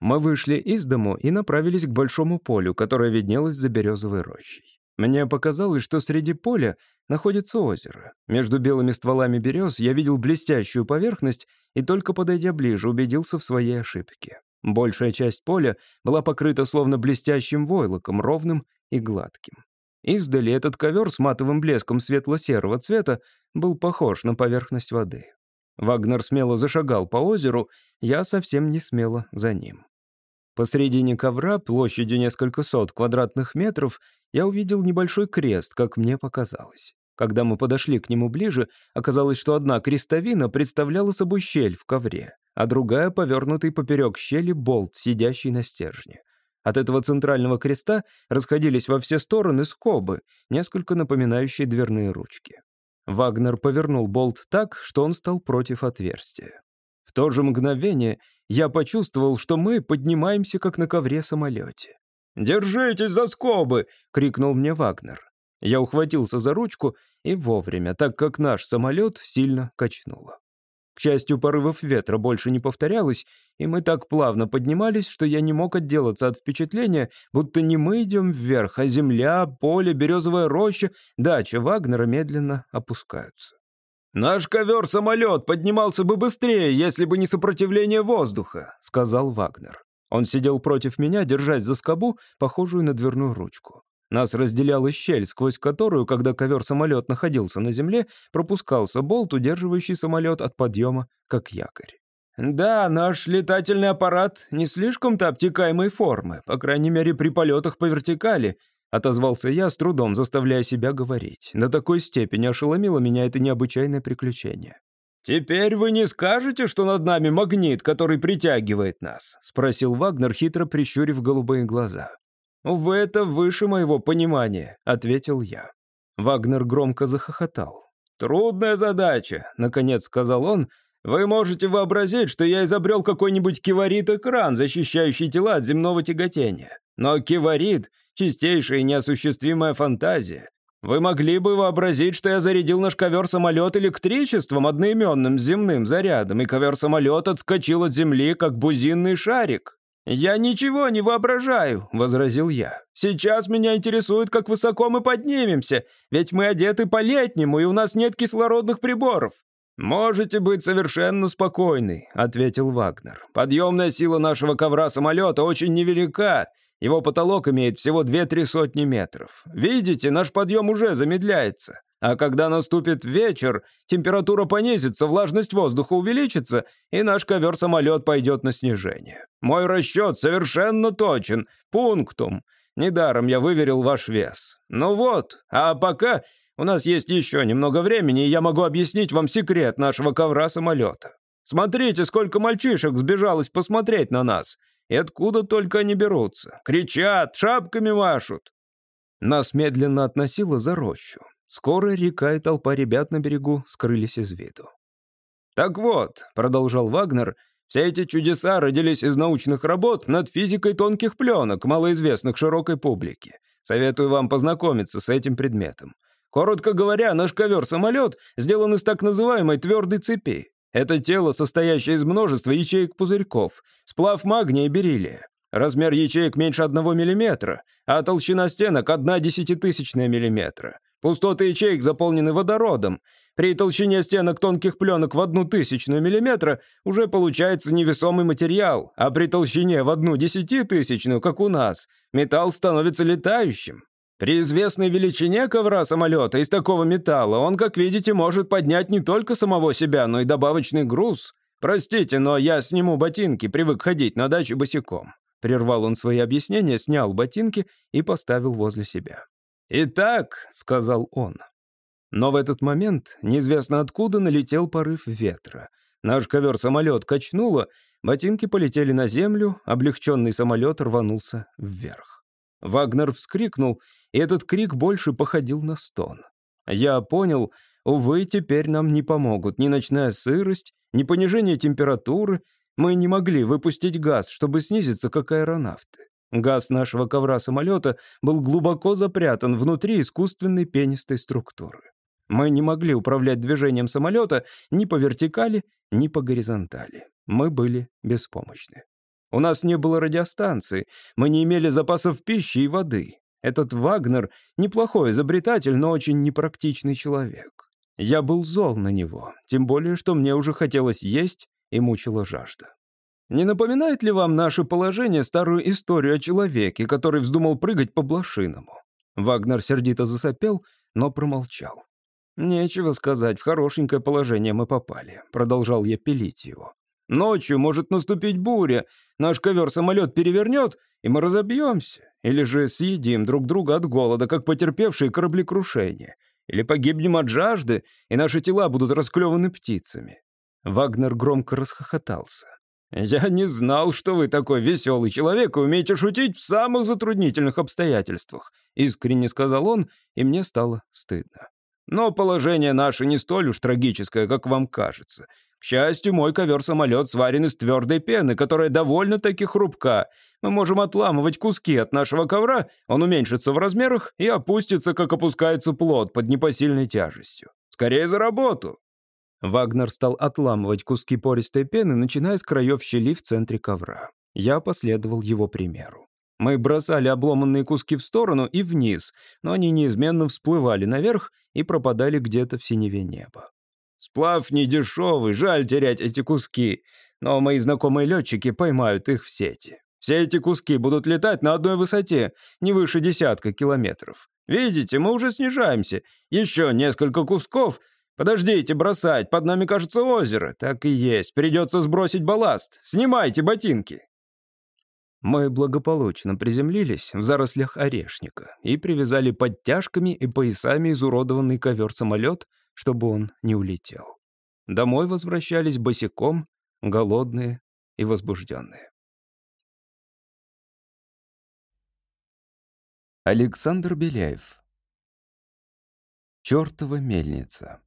Мы вышли из дому и направились к большому полю, которое виднелось за березовой рощей. Мне показалось, что среди поля находится озеро. Между белыми стволами берез я видел блестящую поверхность и только подойдя ближе убедился в своей ошибке. Большая часть поля была покрыта словно блестящим войлоком, ровным и гладким. Издали этот ковер с матовым блеском светло-серого цвета был похож на поверхность воды. Вагнер смело зашагал по озеру, я совсем не смело за ним. Посредине ковра, площадью несколько сот квадратных метров, я увидел небольшой крест, как мне показалось. Когда мы подошли к нему ближе, оказалось, что одна крестовина представляла собой щель в ковре, а другая — повернутый поперек щели болт, сидящий на стержне. От этого центрального креста расходились во все стороны скобы, несколько напоминающие дверные ручки. Вагнер повернул болт так, что он стал против отверстия. В то же мгновение я почувствовал, что мы поднимаемся, как на ковре-самолете. «Держитесь за скобы!» — крикнул мне Вагнер. Я ухватился за ручку и вовремя, так как наш самолет сильно качнуло. К счастью, порывов ветра больше не повторялось, и мы так плавно поднимались, что я не мог отделаться от впечатления, будто не мы идем вверх, а земля, поле, березовая роща, дача Вагнера медленно опускаются. «Наш ковер-самолет поднимался бы быстрее, если бы не сопротивление воздуха», — сказал Вагнер. Он сидел против меня, держась за скобу, похожую на дверную ручку. Нас разделяла щель, сквозь которую, когда ковер-самолет находился на земле, пропускался болт, удерживающий самолет от подъема, как якорь. «Да, наш летательный аппарат не слишком-то обтекаемой формы, по крайней мере, при полетах по вертикали», Отозвался я, с трудом заставляя себя говорить. До такой степени ошеломило меня это необычайное приключение. «Теперь вы не скажете, что над нами магнит, который притягивает нас?» — спросил Вагнер, хитро прищурив голубые глаза. «Увы, это выше моего понимания», — ответил я. Вагнер громко захохотал. «Трудная задача», — наконец сказал он. «Вы можете вообразить, что я изобрел какой-нибудь киварит-экран, защищающий тела от земного тяготения. Но киварит Чистейшая и неосуществимая фантазия. Вы могли бы вообразить, что я зарядил наш ковер-самолет электричеством, одноименным земным зарядом, и ковер-самолет отскочил от земли, как бузинный шарик. «Я ничего не воображаю», — возразил я. «Сейчас меня интересует, как высоко мы поднимемся, ведь мы одеты по-летнему, и у нас нет кислородных приборов». «Можете быть совершенно спокойны», — ответил Вагнер. «Подъемная сила нашего ковра-самолета очень невелика, Его потолок имеет всего две-три сотни метров. Видите, наш подъем уже замедляется. А когда наступит вечер, температура понизится, влажность воздуха увеличится, и наш ковер-самолет пойдет на снижение. Мой расчет совершенно точен. Пунктум. Недаром я выверил ваш вес. Ну вот, а пока у нас есть еще немного времени, и я могу объяснить вам секрет нашего ковра-самолета. Смотрите, сколько мальчишек сбежалось посмотреть на нас. И откуда только они берутся. Кричат, шапками машут. Нас медленно относило за рощу. Скоро река и толпа ребят на берегу скрылись из виду. «Так вот», — продолжал Вагнер, — «все эти чудеса родились из научных работ над физикой тонких пленок, малоизвестных широкой публике. Советую вам познакомиться с этим предметом. Коротко говоря, наш ковер-самолет сделан из так называемой твердой цепи. Это тело, состоящее из множества ячеек-пузырьков, сплав магния и бериллия. Размер ячеек меньше 1 мм, а толщина стенок – 1 десятитысячная миллиметра. Пустоты ячеек заполнены водородом. При толщине стенок тонких пленок в одну тысячную миллиметра уже получается невесомый материал, а при толщине в одну десятитысячную, как у нас, металл становится летающим. При известной величине ковра самолета из такого металла он, как видите, может поднять не только самого себя, но и добавочный груз. Простите, но я сниму ботинки, привык ходить на даче босиком. Прервал он свои объяснения, снял ботинки и поставил возле себя. «Итак», — сказал он. Но в этот момент неизвестно откуда налетел порыв ветра. Наш ковер-самолет качнуло, ботинки полетели на землю, облегченный самолет рванулся вверх. Вагнер вскрикнул, и этот крик больше походил на стон. Я понял, увы, теперь нам не помогут ни ночная сырость, ни понижение температуры. Мы не могли выпустить газ, чтобы снизиться, как аэронавты. Газ нашего ковра-самолета был глубоко запрятан внутри искусственной пенистой структуры. Мы не могли управлять движением самолета ни по вертикали, ни по горизонтали. Мы были беспомощны. У нас не было радиостанции, мы не имели запасов пищи и воды. Этот Вагнер — неплохой изобретатель, но очень непрактичный человек. Я был зол на него, тем более, что мне уже хотелось есть и мучила жажда. Не напоминает ли вам наше положение старую историю о человеке, который вздумал прыгать по блошиному? Вагнер сердито засопел, но промолчал. «Нечего сказать, в хорошенькое положение мы попали», — продолжал я пилить его. «Ночью может наступить буря, наш ковер-самолет перевернет, и мы разобьемся. Или же съедим друг друга от голода, как потерпевшие кораблекрушение. Или погибнем от жажды, и наши тела будут расклеваны птицами». Вагнер громко расхохотался. «Я не знал, что вы такой веселый человек и умеете шутить в самых затруднительных обстоятельствах», искренне сказал он, и мне стало стыдно. «Но положение наше не столь уж трагическое, как вам кажется. К счастью, мой ковер-самолет сварен из твердой пены, которая довольно-таки хрупка. Мы можем отламывать куски от нашего ковра, он уменьшится в размерах и опустится, как опускается плод под непосильной тяжестью. Скорее за работу!» Вагнер стал отламывать куски пористой пены, начиная с краев щели в центре ковра. Я последовал его примеру. Мы бросали обломанные куски в сторону и вниз, но они неизменно всплывали наверх и пропадали где-то в синеве неба. Сплав не дешевый, жаль терять эти куски, но мои знакомые летчики поймают их в сети. Все эти куски будут летать на одной высоте, не выше десятка километров. Видите, мы уже снижаемся. Еще несколько кусков. Подождите бросать, под нами кажется озеро. Так и есть, придется сбросить балласт. Снимайте ботинки. Мы благополучно приземлились в зарослях орешника и привязали подтяжками и поясами изуродованный ковер-самолет чтобы он не улетел. Домой возвращались босиком, голодные и возбужденные. Александр Беляев Чёртова мельница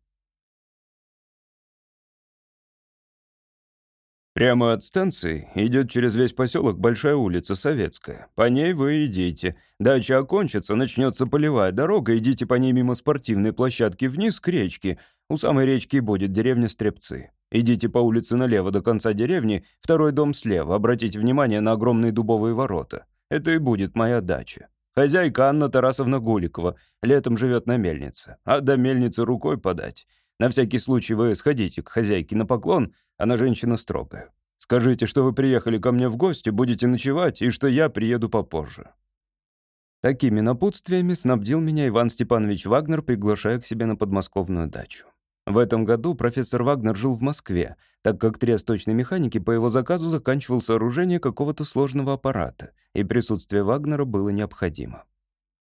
Прямо от станции идет через весь поселок большая улица Советская. По ней вы идите. Дача окончится, начнется полевая дорога, идите по ней мимо спортивной площадки вниз к речке. У самой речки будет деревня Стрепцы. Идите по улице налево до конца деревни, второй дом слева. Обратите внимание на огромные дубовые ворота. Это и будет моя дача. Хозяйка Анна Тарасовна Гуликова. Летом живет на мельнице. А до мельницы рукой подать. На всякий случай вы сходите к хозяйке на поклон, она женщина строгая. Скажите, что вы приехали ко мне в гости, будете ночевать, и что я приеду попозже». Такими напутствиями снабдил меня Иван Степанович Вагнер, приглашая к себе на подмосковную дачу. В этом году профессор Вагнер жил в Москве, так как трест точной механики по его заказу заканчивал сооружение какого-то сложного аппарата, и присутствие Вагнера было необходимо.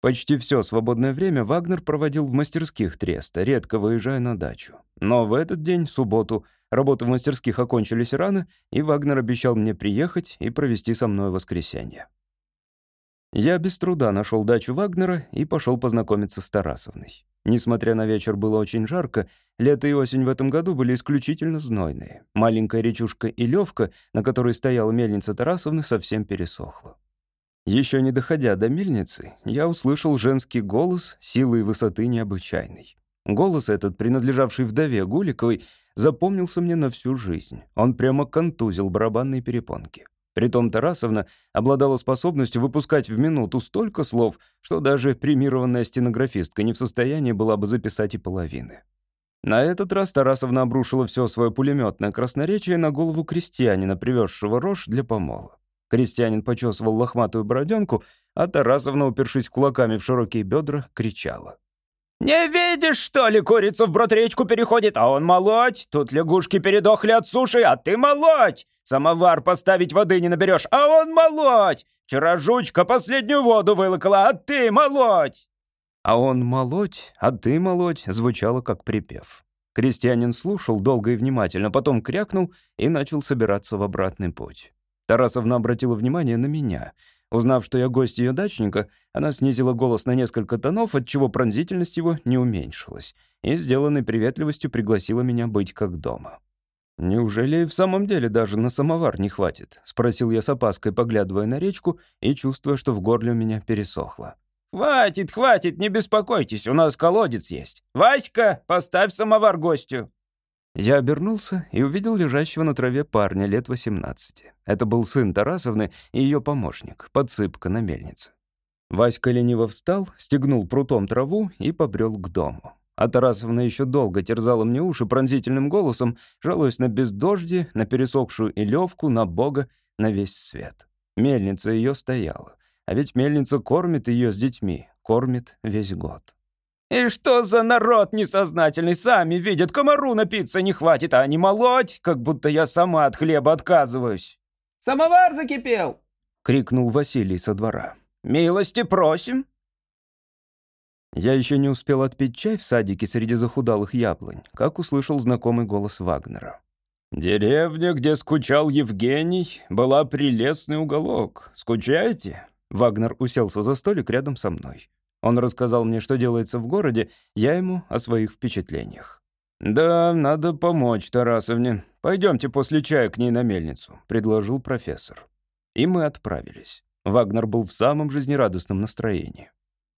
Почти все свободное время Вагнер проводил в мастерских Треста, редко выезжая на дачу. Но в этот день, субботу, работы в мастерских окончились рано, и Вагнер обещал мне приехать и провести со мной воскресенье. Я без труда нашел дачу Вагнера и пошел познакомиться с Тарасовной. Несмотря на вечер было очень жарко, лето и осень в этом году были исключительно знойные. Маленькая речушка Илевка, на которой стояла мельница Тарасовны, совсем пересохла. Еще не доходя до мельницы, я услышал женский голос силы и высоты необычайной. Голос этот, принадлежавший вдове Гуликовой, запомнился мне на всю жизнь. Он прямо контузил барабанные перепонки. Притом Тарасовна обладала способностью выпускать в минуту столько слов, что даже премированная стенографистка не в состоянии была бы записать и половины. На этот раз Тарасовна обрушила все свое пулеметное красноречие на голову крестьянина, привезшего рожь для помола. Крестьянин почесывал лохматую бороденку, а Тарасовна, упершись кулаками в широкие бедра, кричала. «Не видишь, что ли, курица в брод речку переходит, а он молоть? Тут лягушки передохли от суши, а ты молоть! Самовар поставить воды не наберешь, а он молоть! Вчера жучка последнюю воду вылокала, а ты молоть!» «А он молоть, а ты молоть» звучало как припев. Крестьянин слушал долго и внимательно, потом крякнул и начал собираться в обратный путь. Тарасовна обратила внимание на меня. Узнав, что я гость ее дачника, она снизила голос на несколько тонов, отчего пронзительность его не уменьшилась, и, сделанной приветливостью, пригласила меня быть как дома. «Неужели в самом деле даже на самовар не хватит?» — спросил я с опаской, поглядывая на речку и чувствуя, что в горле у меня пересохло. «Хватит, хватит, не беспокойтесь, у нас колодец есть. Васька, поставь самовар гостю». Я обернулся и увидел лежащего на траве парня лет 18. Это был сын Тарасовны и ее помощник, подсыпка на мельнице. Васька лениво встал, стегнул прутом траву и побрел к дому. А Тарасовна еще долго терзала мне уши пронзительным голосом, жалуясь на бездожди, на пересохшую илевку, на Бога, на весь свет. Мельница ее стояла. А ведь мельница кормит ее с детьми, кормит весь год. «И что за народ несознательный? Сами видят, комару напиться не хватит, а не молоть, как будто я сама от хлеба отказываюсь». «Самовар закипел!» — крикнул Василий со двора. «Милости просим!» Я еще не успел отпить чай в садике среди захудалых яблонь, как услышал знакомый голос Вагнера. «Деревня, где скучал Евгений, была прелестный уголок. Скучаете?» Вагнер уселся за столик рядом со мной. Он рассказал мне, что делается в городе, я ему о своих впечатлениях. «Да, надо помочь Тарасовне. Пойдемте после чая к ней на мельницу», — предложил профессор. И мы отправились. Вагнер был в самом жизнерадостном настроении.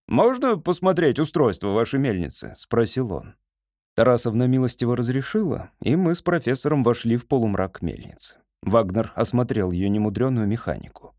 «Можно посмотреть устройство вашей мельницы?» — спросил он. Тарасовна милостиво разрешила, и мы с профессором вошли в полумрак мельницы. Вагнер осмотрел ее немудреную механику.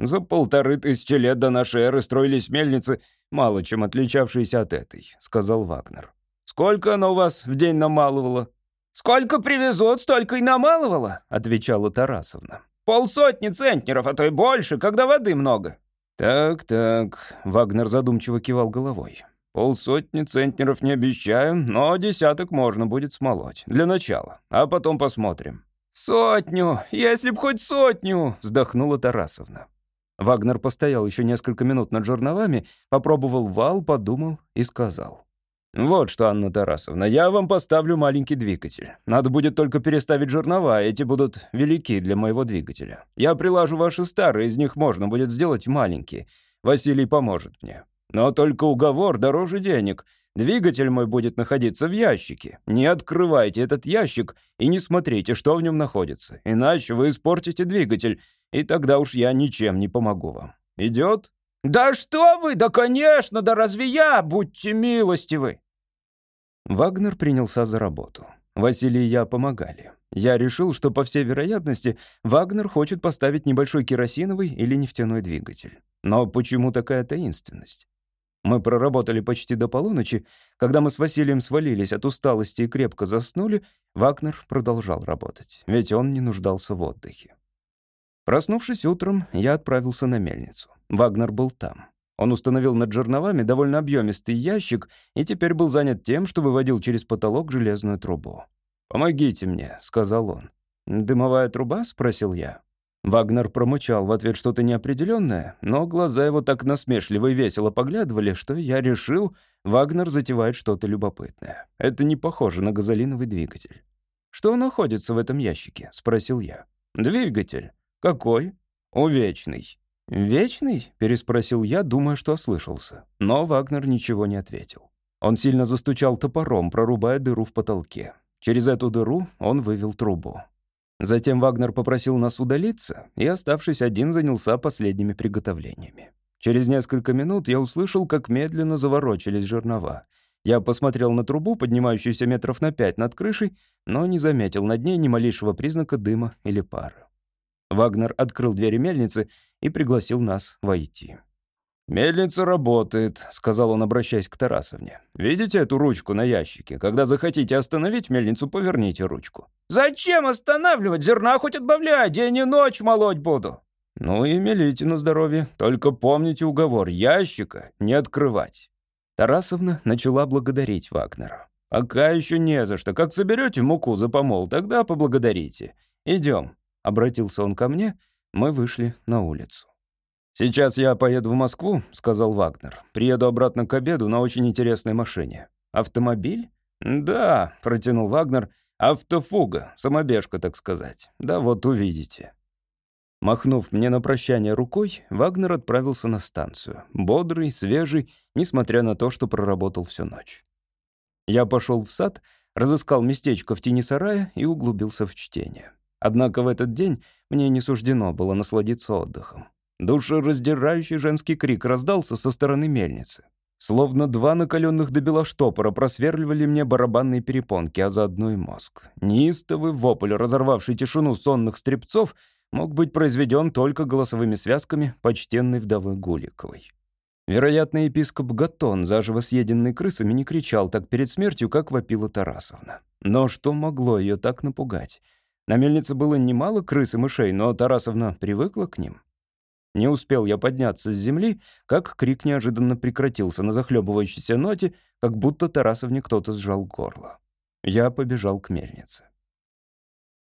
За полторы тысячи лет до нашей эры строились мельницы, мало чем отличавшиеся от этой», — сказал Вагнер. «Сколько она у вас в день намалывала?» «Сколько привезут, столько и намалывала», — отвечала Тарасовна. «Полсотни центнеров, а то и больше, когда воды много». «Так-так», — Вагнер задумчиво кивал головой. «Полсотни центнеров не обещаю, но десяток можно будет смолоть. Для начала, а потом посмотрим». «Сотню, если б хоть сотню!» — вздохнула Тарасовна. Вагнер постоял еще несколько минут над жерновами, попробовал вал, подумал и сказал. «Вот что, Анна Тарасовна, я вам поставлю маленький двигатель. Надо будет только переставить жернова, эти будут велики для моего двигателя. Я прилажу ваши старые, из них можно будет сделать маленькие. Василий поможет мне. Но только уговор дороже денег. Двигатель мой будет находиться в ящике. Не открывайте этот ящик и не смотрите, что в нем находится. Иначе вы испортите двигатель, и тогда уж я ничем не помогу вам. Идет?» «Да что вы! Да, конечно! Да разве я? Будьте милостивы!» Вагнер принялся за работу. Василий и я помогали. Я решил, что, по всей вероятности, Вагнер хочет поставить небольшой керосиновый или нефтяной двигатель. Но почему такая таинственность? Мы проработали почти до полуночи. Когда мы с Василием свалились от усталости и крепко заснули, Вагнер продолжал работать, ведь он не нуждался в отдыхе. Проснувшись утром, я отправился на мельницу. Вагнер был там. Он установил над жерновами довольно объемистый ящик и теперь был занят тем, что выводил через потолок железную трубу. «Помогите мне», — сказал он. «Дымовая труба?» — спросил я. Вагнер промычал в ответ что-то неопределенное, но глаза его так насмешливо и весело поглядывали, что я решил, Вагнер затевает что-то любопытное. Это не похоже на газолиновый двигатель. «Что находится в этом ящике?» — спросил я. «Двигатель. Какой?» «Увечный». «Вечный?» — переспросил я, думая, что ослышался. Но Вагнер ничего не ответил. Он сильно застучал топором, прорубая дыру в потолке. Через эту дыру он вывел трубу. Затем Вагнер попросил нас удалиться, и, оставшись один, занялся последними приготовлениями. Через несколько минут я услышал, как медленно заворочились жернова. Я посмотрел на трубу, поднимающуюся метров на пять над крышей, но не заметил над ней ни малейшего признака дыма или пара. Вагнер открыл двери мельницы и пригласил нас войти. «Мельница работает», — сказал он, обращаясь к Тарасовне. «Видите эту ручку на ящике? Когда захотите остановить мельницу, поверните ручку». «Зачем останавливать? Зерна хоть отбавляй, день и ночь молоть буду». «Ну и мелите на здоровье. Только помните уговор, ящика не открывать». Тарасовна начала благодарить Вагнера. «Пока еще не за что. Как соберете муку за помол, тогда поблагодарите. Идем». Обратился он ко мне, мы вышли на улицу. «Сейчас я поеду в Москву», — сказал Вагнер. «Приеду обратно к обеду на очень интересной машине». «Автомобиль?» «Да», — протянул Вагнер. «Автофуга, самобежка, так сказать. Да вот увидите». Махнув мне на прощание рукой, Вагнер отправился на станцию. Бодрый, свежий, несмотря на то, что проработал всю ночь. Я пошел в сад, разыскал местечко в тени сарая и углубился в чтение. Однако в этот день мне не суждено было насладиться отдыхом. Душераздирающий женский крик раздался со стороны мельницы. Словно два накаленных до штопора просверливали мне барабанные перепонки, а заодно и мозг. Неистовый вопль, разорвавший тишину сонных стрепцов, мог быть произведен только голосовыми связками почтенной вдовы Гуликовой. Вероятно, епископ Гатон, заживо съеденный крысами, не кричал так перед смертью, как вопила Тарасовна. Но что могло ее так напугать? На мельнице было немало крыс и мышей, но Тарасовна привыкла к ним. Не успел я подняться с земли, как крик неожиданно прекратился на захлебывающейся ноте, как будто Тарасовне кто-то сжал горло. Я побежал к мельнице.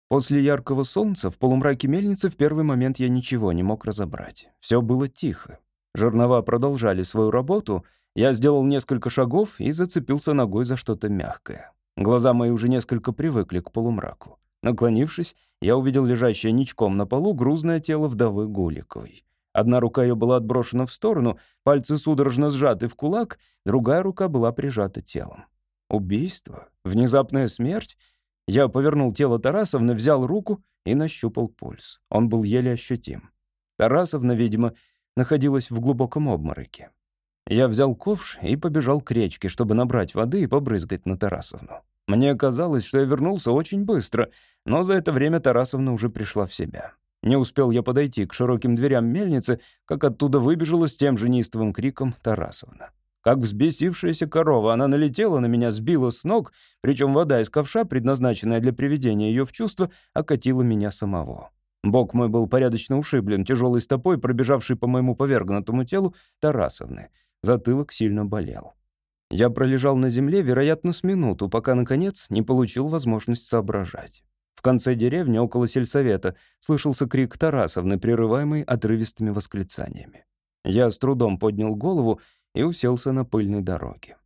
После яркого солнца в полумраке мельницы в первый момент я ничего не мог разобрать. Все было тихо. Жернова продолжали свою работу, я сделал несколько шагов и зацепился ногой за что-то мягкое. Глаза мои уже несколько привыкли к полумраку. Наклонившись, я увидел лежащее ничком на полу грузное тело вдовы Гуликовой. Одна рука ее была отброшена в сторону, пальцы судорожно сжаты в кулак, другая рука была прижата телом. Убийство? Внезапная смерть? Я повернул тело Тарасовны, взял руку и нащупал пульс. Он был еле ощутим. Тарасовна, видимо, находилась в глубоком обмороке. Я взял ковш и побежал к речке, чтобы набрать воды и побрызгать на Тарасовну. Мне казалось, что я вернулся очень быстро, но за это время Тарасовна уже пришла в себя. Не успел я подойти к широким дверям мельницы, как оттуда выбежала с тем же неистовым криком Тарасовна. Как взбесившаяся корова, она налетела на меня, сбила с ног, причем вода из ковша, предназначенная для приведения ее в чувство, окатила меня самого. Бок мой был порядочно ушиблен, тяжелой стопой, пробежавшей по моему повергнутому телу Тарасовны. Затылок сильно болел. Я пролежал на земле, вероятно, с минуту, пока, наконец, не получил возможность соображать. В конце деревни, около сельсовета, слышался крик Тарасовны, прерываемый отрывистыми восклицаниями. Я с трудом поднял голову и уселся на пыльной дороге.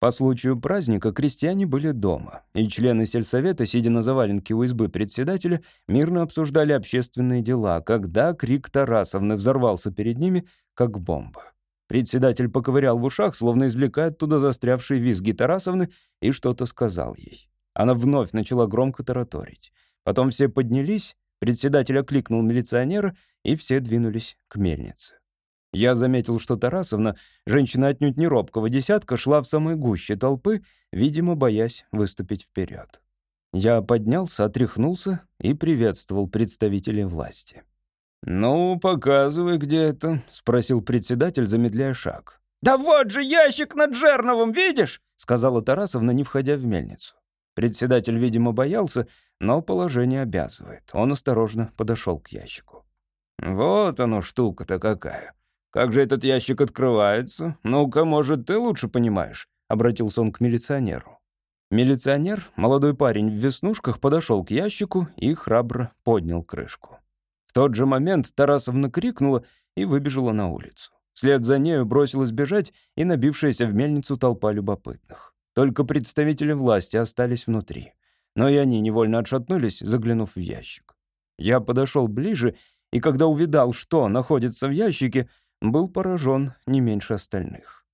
По случаю праздника крестьяне были дома, и члены сельсовета, сидя на заваленке у избы председателя, мирно обсуждали общественные дела, когда крик Тарасовны взорвался перед ними, как бомба. Председатель поковырял в ушах, словно извлекая оттуда застрявшие визги Тарасовны, и что-то сказал ей. Она вновь начала громко тараторить. Потом все поднялись, председатель окликнул милиционера, и все двинулись к мельнице. Я заметил, что Тарасовна, женщина отнюдь не робкого десятка, шла в самой гуще толпы, видимо, боясь выступить вперед. Я поднялся, отряхнулся и приветствовал представителей власти. «Ну, показывай, где это», — спросил председатель, замедляя шаг. «Да вот же ящик над Жерновым, видишь?» — сказала Тарасовна, не входя в мельницу. Председатель, видимо, боялся, но положение обязывает. Он осторожно подошел к ящику. «Вот оно, штука-то какая. Как же этот ящик открывается? Ну-ка, может, ты лучше понимаешь?» — обратился он к милиционеру. Милиционер, молодой парень в веснушках, подошел к ящику и храбро поднял крышку. В тот же момент Тарасовна крикнула и выбежала на улицу. Вслед за нею бросилась бежать и набившаяся в мельницу толпа любопытных. Только представители власти остались внутри. Но и они невольно отшатнулись, заглянув в ящик. Я подошел ближе, и когда увидал, что находится в ящике, был поражен не меньше остальных.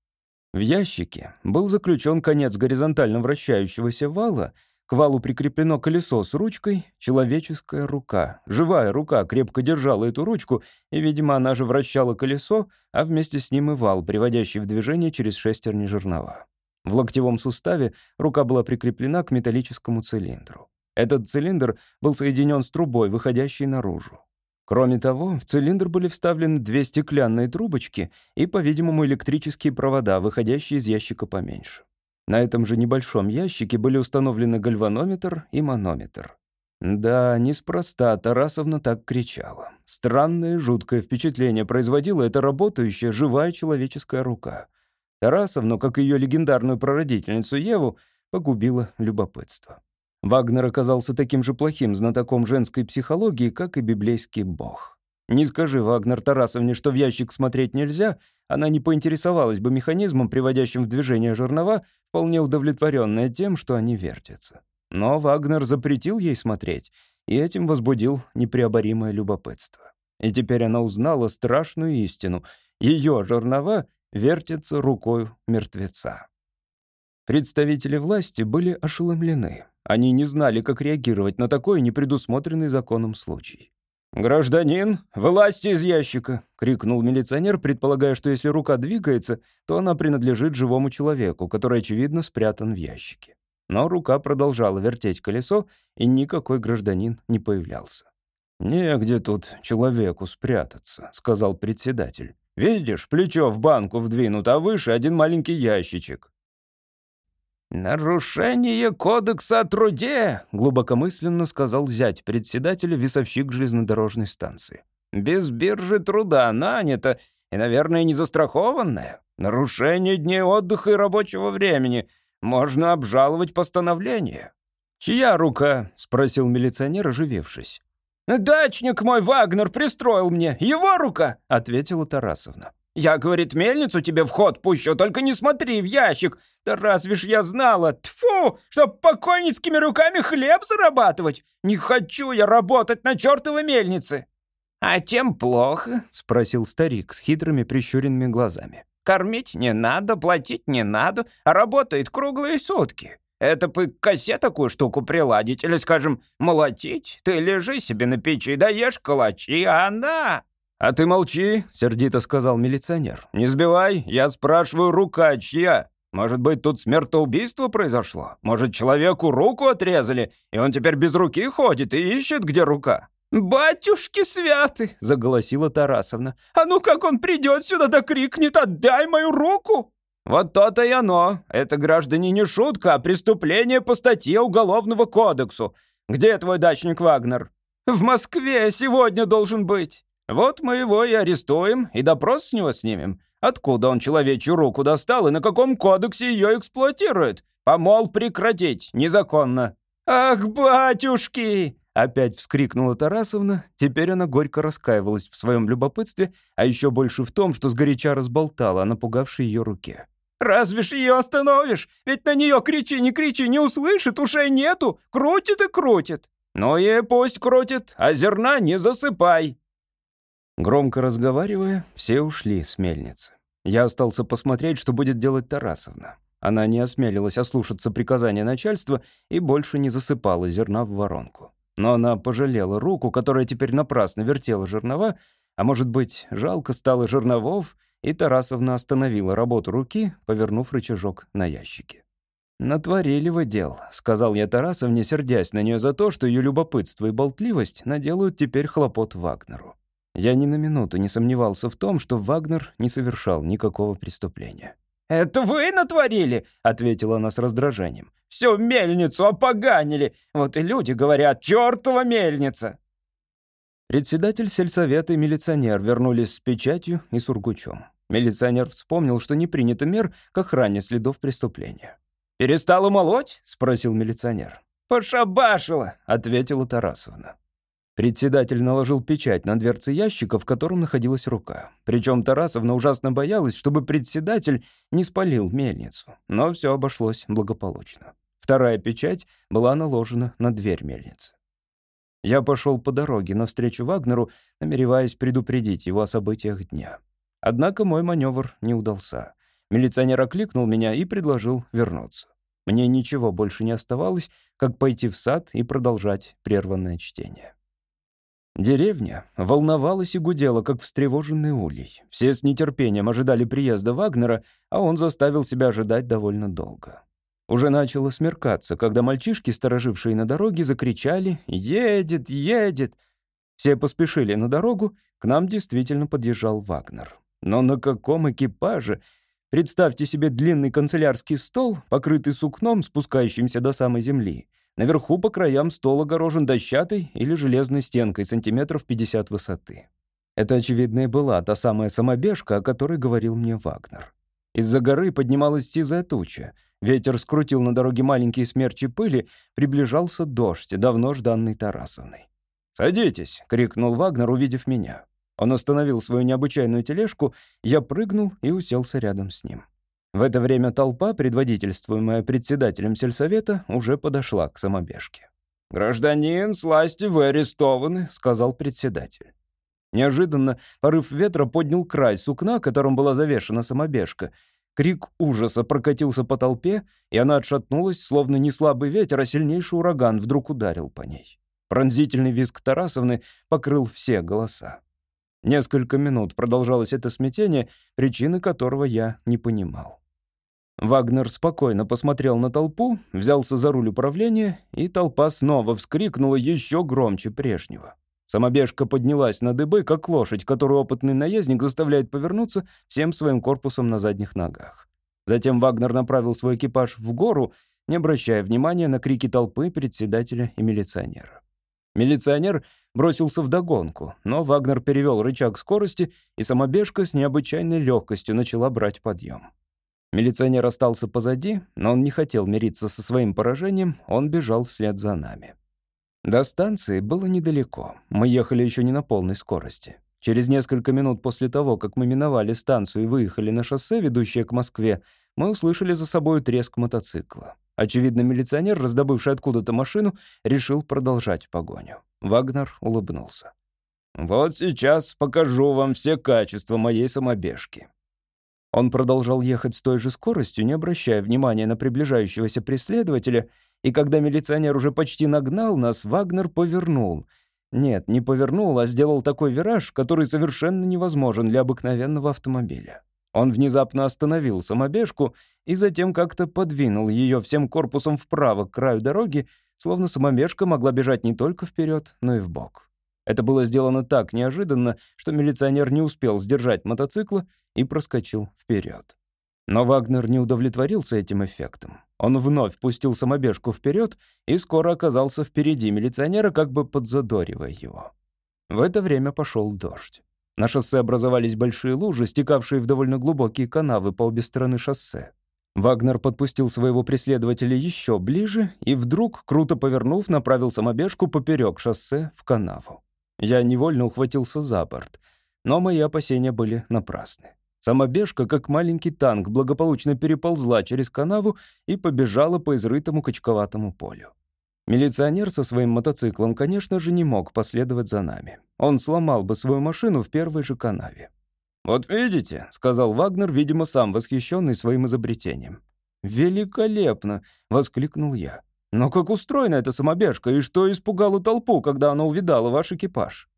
В ящике был заключен конец горизонтально вращающегося вала, к валу прикреплено колесо с ручкой, человеческая рука. Живая рука крепко держала эту ручку, и, видимо, она же вращала колесо, а вместе с ним и вал, приводящий в движение через шестерни жернова. В локтевом суставе рука была прикреплена к металлическому цилиндру. Этот цилиндр был соединен с трубой, выходящей наружу. Кроме того, в цилиндр были вставлены две стеклянные трубочки и, по-видимому, электрические провода, выходящие из ящика поменьше. На этом же небольшом ящике были установлены гальванометр и манометр. Да, неспроста Тарасовна так кричала. Странное жуткое впечатление производила эта работающая живая человеческая рука. Тарасовну, как ее легендарную прародительницу Еву, погубило любопытство. Вагнер оказался таким же плохим знатоком женской психологии, как и библейский бог. Не скажи Вагнер Тарасовне, что в ящик смотреть нельзя, она не поинтересовалась бы механизмом, приводящим в движение жернова, вполне удовлетворенная тем, что они вертятся. Но Вагнер запретил ей смотреть, и этим возбудил непреоборимое любопытство. И теперь она узнала страшную истину. Ее жернова вертится рукой мертвеца. Представители власти были ошеломлены. Они не знали, как реагировать на такой непредусмотренный законом случай. «Гражданин, вылазьте из ящика!» — крикнул милиционер, предполагая, что если рука двигается, то она принадлежит живому человеку, который, очевидно, спрятан в ящике. Но рука продолжала вертеть колесо, и никакой гражданин не появлялся. «Негде тут человеку спрятаться», — сказал председатель. Видишь, плечо в банку вдвинуто, а выше один маленький ящичек». «Нарушение кодекса о труде», — глубокомысленно сказал зять председателя весовщик железнодорожной станции. «Без биржи труда нанято и, наверное, не застрахованное. Нарушение дней отдыха и рабочего времени. Можно обжаловать постановление». «Чья рука?» — спросил милиционер, оживившись. «Дачник мой Вагнер пристроил мне. Его рука!» — ответила Тарасовна. «Я, говорит, мельницу тебе в ход пущу, только не смотри в ящик. Да разве ж я знала? Тфу, чтоб покойницкими руками хлеб зарабатывать. Не хочу я работать на чертовой мельнице». «А тем плохо?» — спросил старик с хитрыми прищуренными глазами. «Кормить не надо, платить не надо, а работает круглые сутки. Это бы к косе такую штуку приладить или, скажем, молотить. Ты лежи себе на печи да ешь калачи, а она...» «А ты молчи», — сердито сказал милиционер. «Не сбивай, я спрашиваю, рука чья? Может быть, тут смертоубийство произошло? Может, человеку руку отрезали, и он теперь без руки ходит и ищет, где рука?» «Батюшки святы!» — заголосила Тарасовна. «А ну как он придет сюда да крикнет, отдай мою руку!» «Вот то-то и оно. Это, граждане, не шутка, а преступление по статье Уголовного кодексу. Где твой дачник Вагнер?» «В Москве сегодня должен быть». «Вот мы его и арестуем, и допрос с него снимем. Откуда он человечью руку достал и на каком кодексе ее эксплуатирует? Помол прекратить, незаконно». «Ах, батюшки!» Опять вскрикнула Тарасовна. Теперь она горько раскаивалась в своем любопытстве, а еще больше в том, что сгоряча разболтала о напугавшей ее руке. Разве ж ее остановишь? Ведь на нее кричи, не кричи, не услышит, ушей нету. Крутит и крутит. Ну и пусть крутит, а зерна не засыпай. Громко разговаривая, все ушли с мельницы. Я остался посмотреть, что будет делать Тарасовна. Она не осмелилась ослушаться приказания начальства и больше не засыпала зерна в воронку. Но она пожалела руку, которая теперь напрасно вертела жернова, а может быть, жалко стало жерновов, и Тарасовна остановила работу руки, повернув рычажок на ящике. «Натворили вы дел», — сказал я Тарасовне, сердясь на нее за то, что ее любопытство и болтливость наделают теперь хлопот Вагнеру. Я ни на минуту не сомневался в том, что Вагнер не совершал никакого преступления. «Это вы натворили?» — ответила она с раздражением. «Всю мельницу опоганили! Вот и люди говорят, чертова мельница!» Председатель сельсовета и милиционер вернулись с печатью и сургучом. Милиционер вспомнил, что не принято мер к охране следов преступления. «Перестала молоть?» — спросил милиционер. «Пошабашила!» — ответила Тарасовна. Председатель наложил печать на дверцы ящика, в котором находилась рука. Причем Тарасовна ужасно боялась, чтобы председатель не спалил мельницу. Но все обошлось благополучно. Вторая печать была наложена на дверь мельницы. Я пошел по дороге навстречу Вагнеру, намереваясь предупредить его о событиях дня. Однако мой маневр не удался. Милиционер окликнул меня и предложил вернуться. Мне ничего больше не оставалось, как пойти в сад и продолжать прерванное чтение. Деревня волновалась и гудела, как встревоженный улей. Все с нетерпением ожидали приезда Вагнера, а он заставил себя ожидать довольно долго. Уже начало смеркаться, когда мальчишки, сторожившие на дороге, закричали «Едет! Едет!». Все поспешили на дорогу, к нам действительно подъезжал Вагнер. Но на каком экипаже? Представьте себе длинный канцелярский стол, покрытый сукном, спускающимся до самой земли. Наверху по краям стол огорожен дощатой или железной стенкой сантиметров 50 высоты. Это, очевидно, и была та самая самобежка, о которой говорил мне Вагнер. Из-за горы поднималась сизая туча. Ветер скрутил на дороге маленькие смерчи пыли, приближался дождь, давно жданный Тарасовной. «Садитесь!» — крикнул Вагнер, увидев меня. Он остановил свою необычайную тележку, я прыгнул и уселся рядом с ним. В это время толпа, предводительствуемая председателем сельсовета, уже подошла к самобежке. «Гражданин, сласти, вы арестованы», — сказал председатель. Неожиданно порыв ветра поднял край сукна, которым была завешена самобежка. Крик ужаса прокатился по толпе, и она отшатнулась, словно не слабый ветер, а сильнейший ураган вдруг ударил по ней. Пронзительный визг Тарасовны покрыл все голоса. Несколько минут продолжалось это смятение, причины которого я не понимал. Вагнер спокойно посмотрел на толпу, взялся за руль управления, и толпа снова вскрикнула еще громче прежнего. Самобежка поднялась на дыбы, как лошадь, которую опытный наездник заставляет повернуться всем своим корпусом на задних ногах. Затем Вагнер направил свой экипаж в гору, не обращая внимания на крики толпы председателя и милиционера. Милиционер бросился в догонку, но Вагнер перевел рычаг скорости, и самобежка с необычайной легкостью начала брать подъем. Милиционер остался позади, но он не хотел мириться со своим поражением, он бежал вслед за нами. До станции было недалеко, мы ехали еще не на полной скорости. Через несколько минут после того, как мы миновали станцию и выехали на шоссе, ведущее к Москве, мы услышали за собой треск мотоцикла. Очевидно, милиционер, раздобывший откуда-то машину, решил продолжать погоню. Вагнер улыбнулся. «Вот сейчас покажу вам все качества моей самобежки. Он продолжал ехать с той же скоростью, не обращая внимания на приближающегося преследователя, и когда милиционер уже почти нагнал нас, Вагнер повернул. Нет, не повернул, а сделал такой вираж, который совершенно невозможен для обыкновенного автомобиля. Он внезапно остановил самобежку и затем как-то подвинул ее всем корпусом вправо к краю дороги, словно самобежка могла бежать не только вперед, но и вбок. Это было сделано так неожиданно, что милиционер не успел сдержать мотоцикла и проскочил вперед. Но Вагнер не удовлетворился этим эффектом. Он вновь пустил самобежку вперед и скоро оказался впереди милиционера, как бы подзадоривая его. В это время пошел дождь. На шоссе образовались большие лужи, стекавшие в довольно глубокие канавы по обе стороны шоссе. Вагнер подпустил своего преследователя еще ближе и вдруг, круто повернув, направил самобежку поперек шоссе в канаву. Я невольно ухватился за борт, но мои опасения были напрасны. Самобежка, как маленький танк, благополучно переползла через канаву и побежала по изрытому качковатому полю. Милиционер со своим мотоциклом, конечно же, не мог последовать за нами. Он сломал бы свою машину в первой же канаве. «Вот видите», — сказал Вагнер, видимо, сам восхищенный своим изобретением. «Великолепно!» — воскликнул я. «Но как устроена эта самобежка, и что испугало толпу, когда она увидала ваш экипаж?»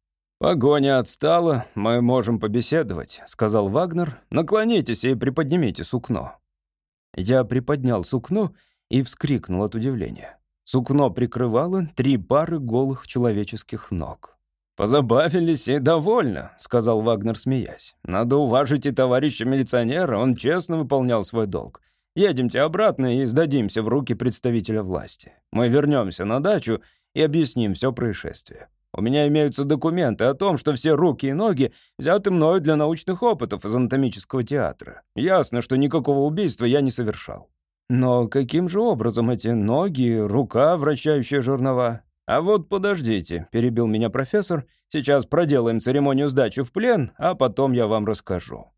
«Погоня отстала, мы можем побеседовать», — сказал Вагнер. «Наклонитесь и приподнимите сукно». Я приподнял сукно и вскрикнул от удивления. Сукно прикрывало три пары голых человеческих ног. «Позабавились и довольно», — сказал Вагнер, смеясь. «Надо уважить и товарища милиционера, он честно выполнял свой долг. Едемте обратно и сдадимся в руки представителя власти. Мы вернемся на дачу и объясним все происшествие. У меня имеются документы о том, что все руки и ноги взяты мною для научных опытов из анатомического театра. Ясно, что никакого убийства я не совершал. Но каким же образом эти ноги, рука, вращающая жернова? А вот подождите, перебил меня профессор. Сейчас проделаем церемонию сдачи в плен, а потом я вам расскажу.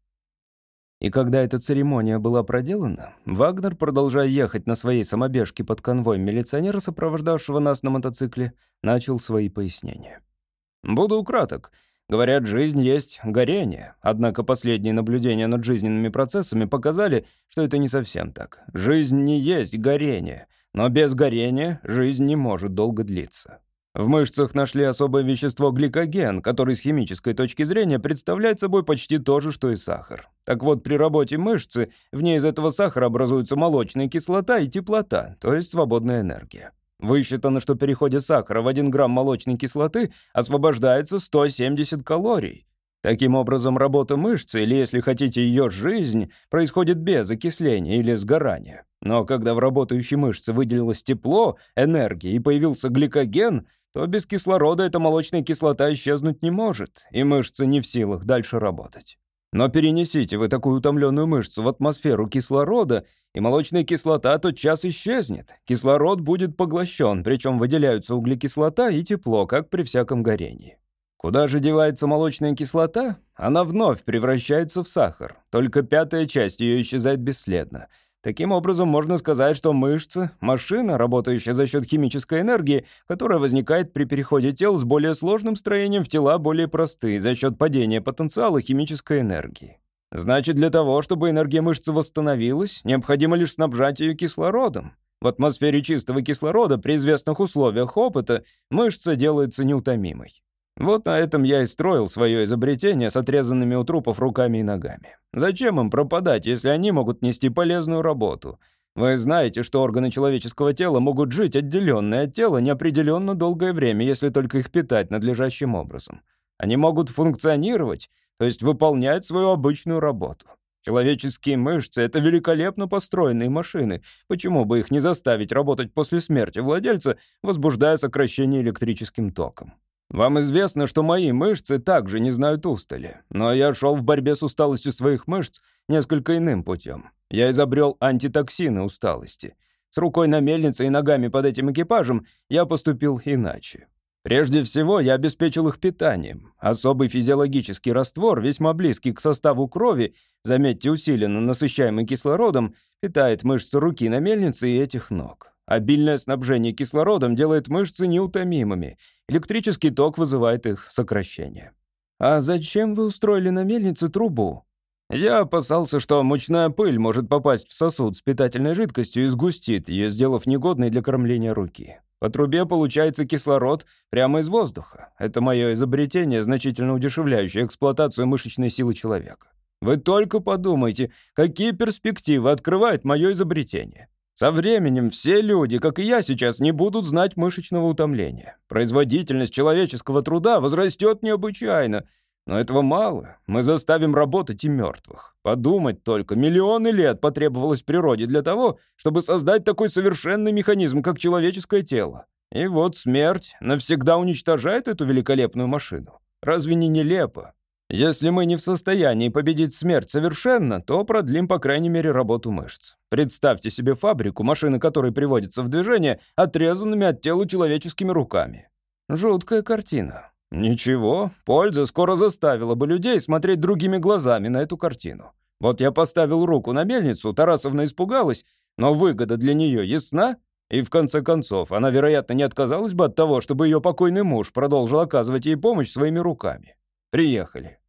И когда эта церемония была проделана, Вагнер, продолжая ехать на своей самобежке под конвоем милиционера, сопровождавшего нас на мотоцикле, начал свои пояснения. «Буду краток. Говорят, жизнь есть горение. Однако последние наблюдения над жизненными процессами показали, что это не совсем так. Жизнь не есть горение, но без горения жизнь не может долго длиться. В мышцах нашли особое вещество гликоген, который с химической точки зрения представляет собой почти то же, что и сахар. Так вот, при работе мышцы в ней из этого сахара образуются молочная кислота и теплота, то есть свободная энергия. Высчитано, что при переходе сахара в 1 грамм молочной кислоты освобождается 170 калорий. Таким образом, работа мышцы, или, если хотите, ее жизнь, происходит без окисления или сгорания. Но когда в работающей мышце выделилось тепло, энергия и появился гликоген — то без кислорода эта молочная кислота исчезнуть не может, и мышцы не в силах дальше работать. Но перенесите вы такую утомленную мышцу в атмосферу кислорода, и молочная кислота тотчас исчезнет. Кислород будет поглощен, причем выделяются углекислота и тепло, как при всяком горении. Куда же девается молочная кислота? Она вновь превращается в сахар, только пятая часть ее исчезает бесследно — Таким образом, можно сказать, что мышцы — машина, работающая за счет химической энергии, которая возникает при переходе тел с более сложным строением в тела более простые за счет падения потенциала химической энергии. Значит, для того, чтобы энергия мышцы восстановилась, необходимо лишь снабжать ее кислородом. В атмосфере чистого кислорода при известных условиях опыта мышца делается неутомимой. Вот на этом я и строил свое изобретение с отрезанными у трупов руками и ногами. Зачем им пропадать, если они могут нести полезную работу? Вы знаете, что органы человеческого тела могут жить отделенные от тела неопределенно долгое время, если только их питать надлежащим образом. Они могут функционировать, то есть выполнять свою обычную работу. Человеческие мышцы — это великолепно построенные машины. Почему бы их не заставить работать после смерти владельца, возбуждая сокращение электрическим током? Вам известно, что мои мышцы также не знают устали, но я шел в борьбе с усталостью своих мышц несколько иным путем. Я изобрел антитоксины усталости. С рукой на мельнице и ногами под этим экипажем я поступил иначе. Прежде всего, я обеспечил их питанием. Особый физиологический раствор, весьма близкий к составу крови, заметьте, усиленно насыщаемый кислородом, питает мышцы руки на мельнице и этих ног. Обильное снабжение кислородом делает мышцы неутомимыми. Электрический ток вызывает их сокращение. «А зачем вы устроили на мельнице трубу?» Я опасался, что мучная пыль может попасть в сосуд с питательной жидкостью и сгустит ее, сделав негодной для кормления руки. По трубе получается кислород прямо из воздуха. Это мое изобретение, значительно удешевляющее эксплуатацию мышечной силы человека. Вы только подумайте, какие перспективы открывает мое изобретение. Со временем все люди, как и я сейчас, не будут знать мышечного утомления. Производительность человеческого труда возрастет необычайно. Но этого мало. Мы заставим работать и мертвых. Подумать только, миллионы лет потребовалось природе для того, чтобы создать такой совершенный механизм, как человеческое тело. И вот смерть навсегда уничтожает эту великолепную машину. Разве не нелепо? Если мы не в состоянии победить смерть совершенно, то продлим, по крайней мере, работу мышц. Представьте себе фабрику, машины которой приводятся в движение отрезанными от тела человеческими руками. Жуткая картина. Ничего, польза скоро заставила бы людей смотреть другими глазами на эту картину. Вот я поставил руку на мельницу, Тарасовна испугалась, но выгода для нее ясна, и в конце концов, она, вероятно, не отказалась бы от того, чтобы ее покойный муж продолжил оказывать ей помощь своими руками. Приехали.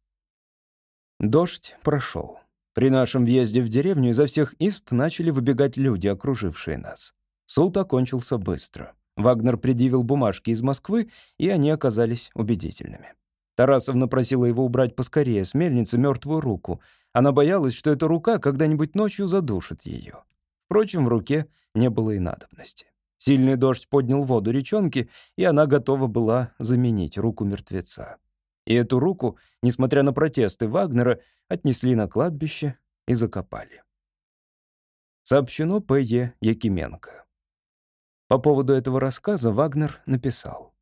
Дождь прошел. При нашем въезде в деревню изо всех исп начали выбегать люди, окружившие нас. Суд окончился быстро. Вагнер предъявил бумажки из Москвы, и они оказались убедительными. Тарасовна просила его убрать поскорее с мельницы мертвую руку. Она боялась, что эта рука когда-нибудь ночью задушит ее. Впрочем, в руке не было и надобности. Сильный дождь поднял воду речонки, и она готова была заменить руку мертвеца. И эту руку, несмотря на протесты Вагнера, отнесли на кладбище и закопали. Сообщено П.Е. Якименко. По поводу этого рассказа Вагнер написал.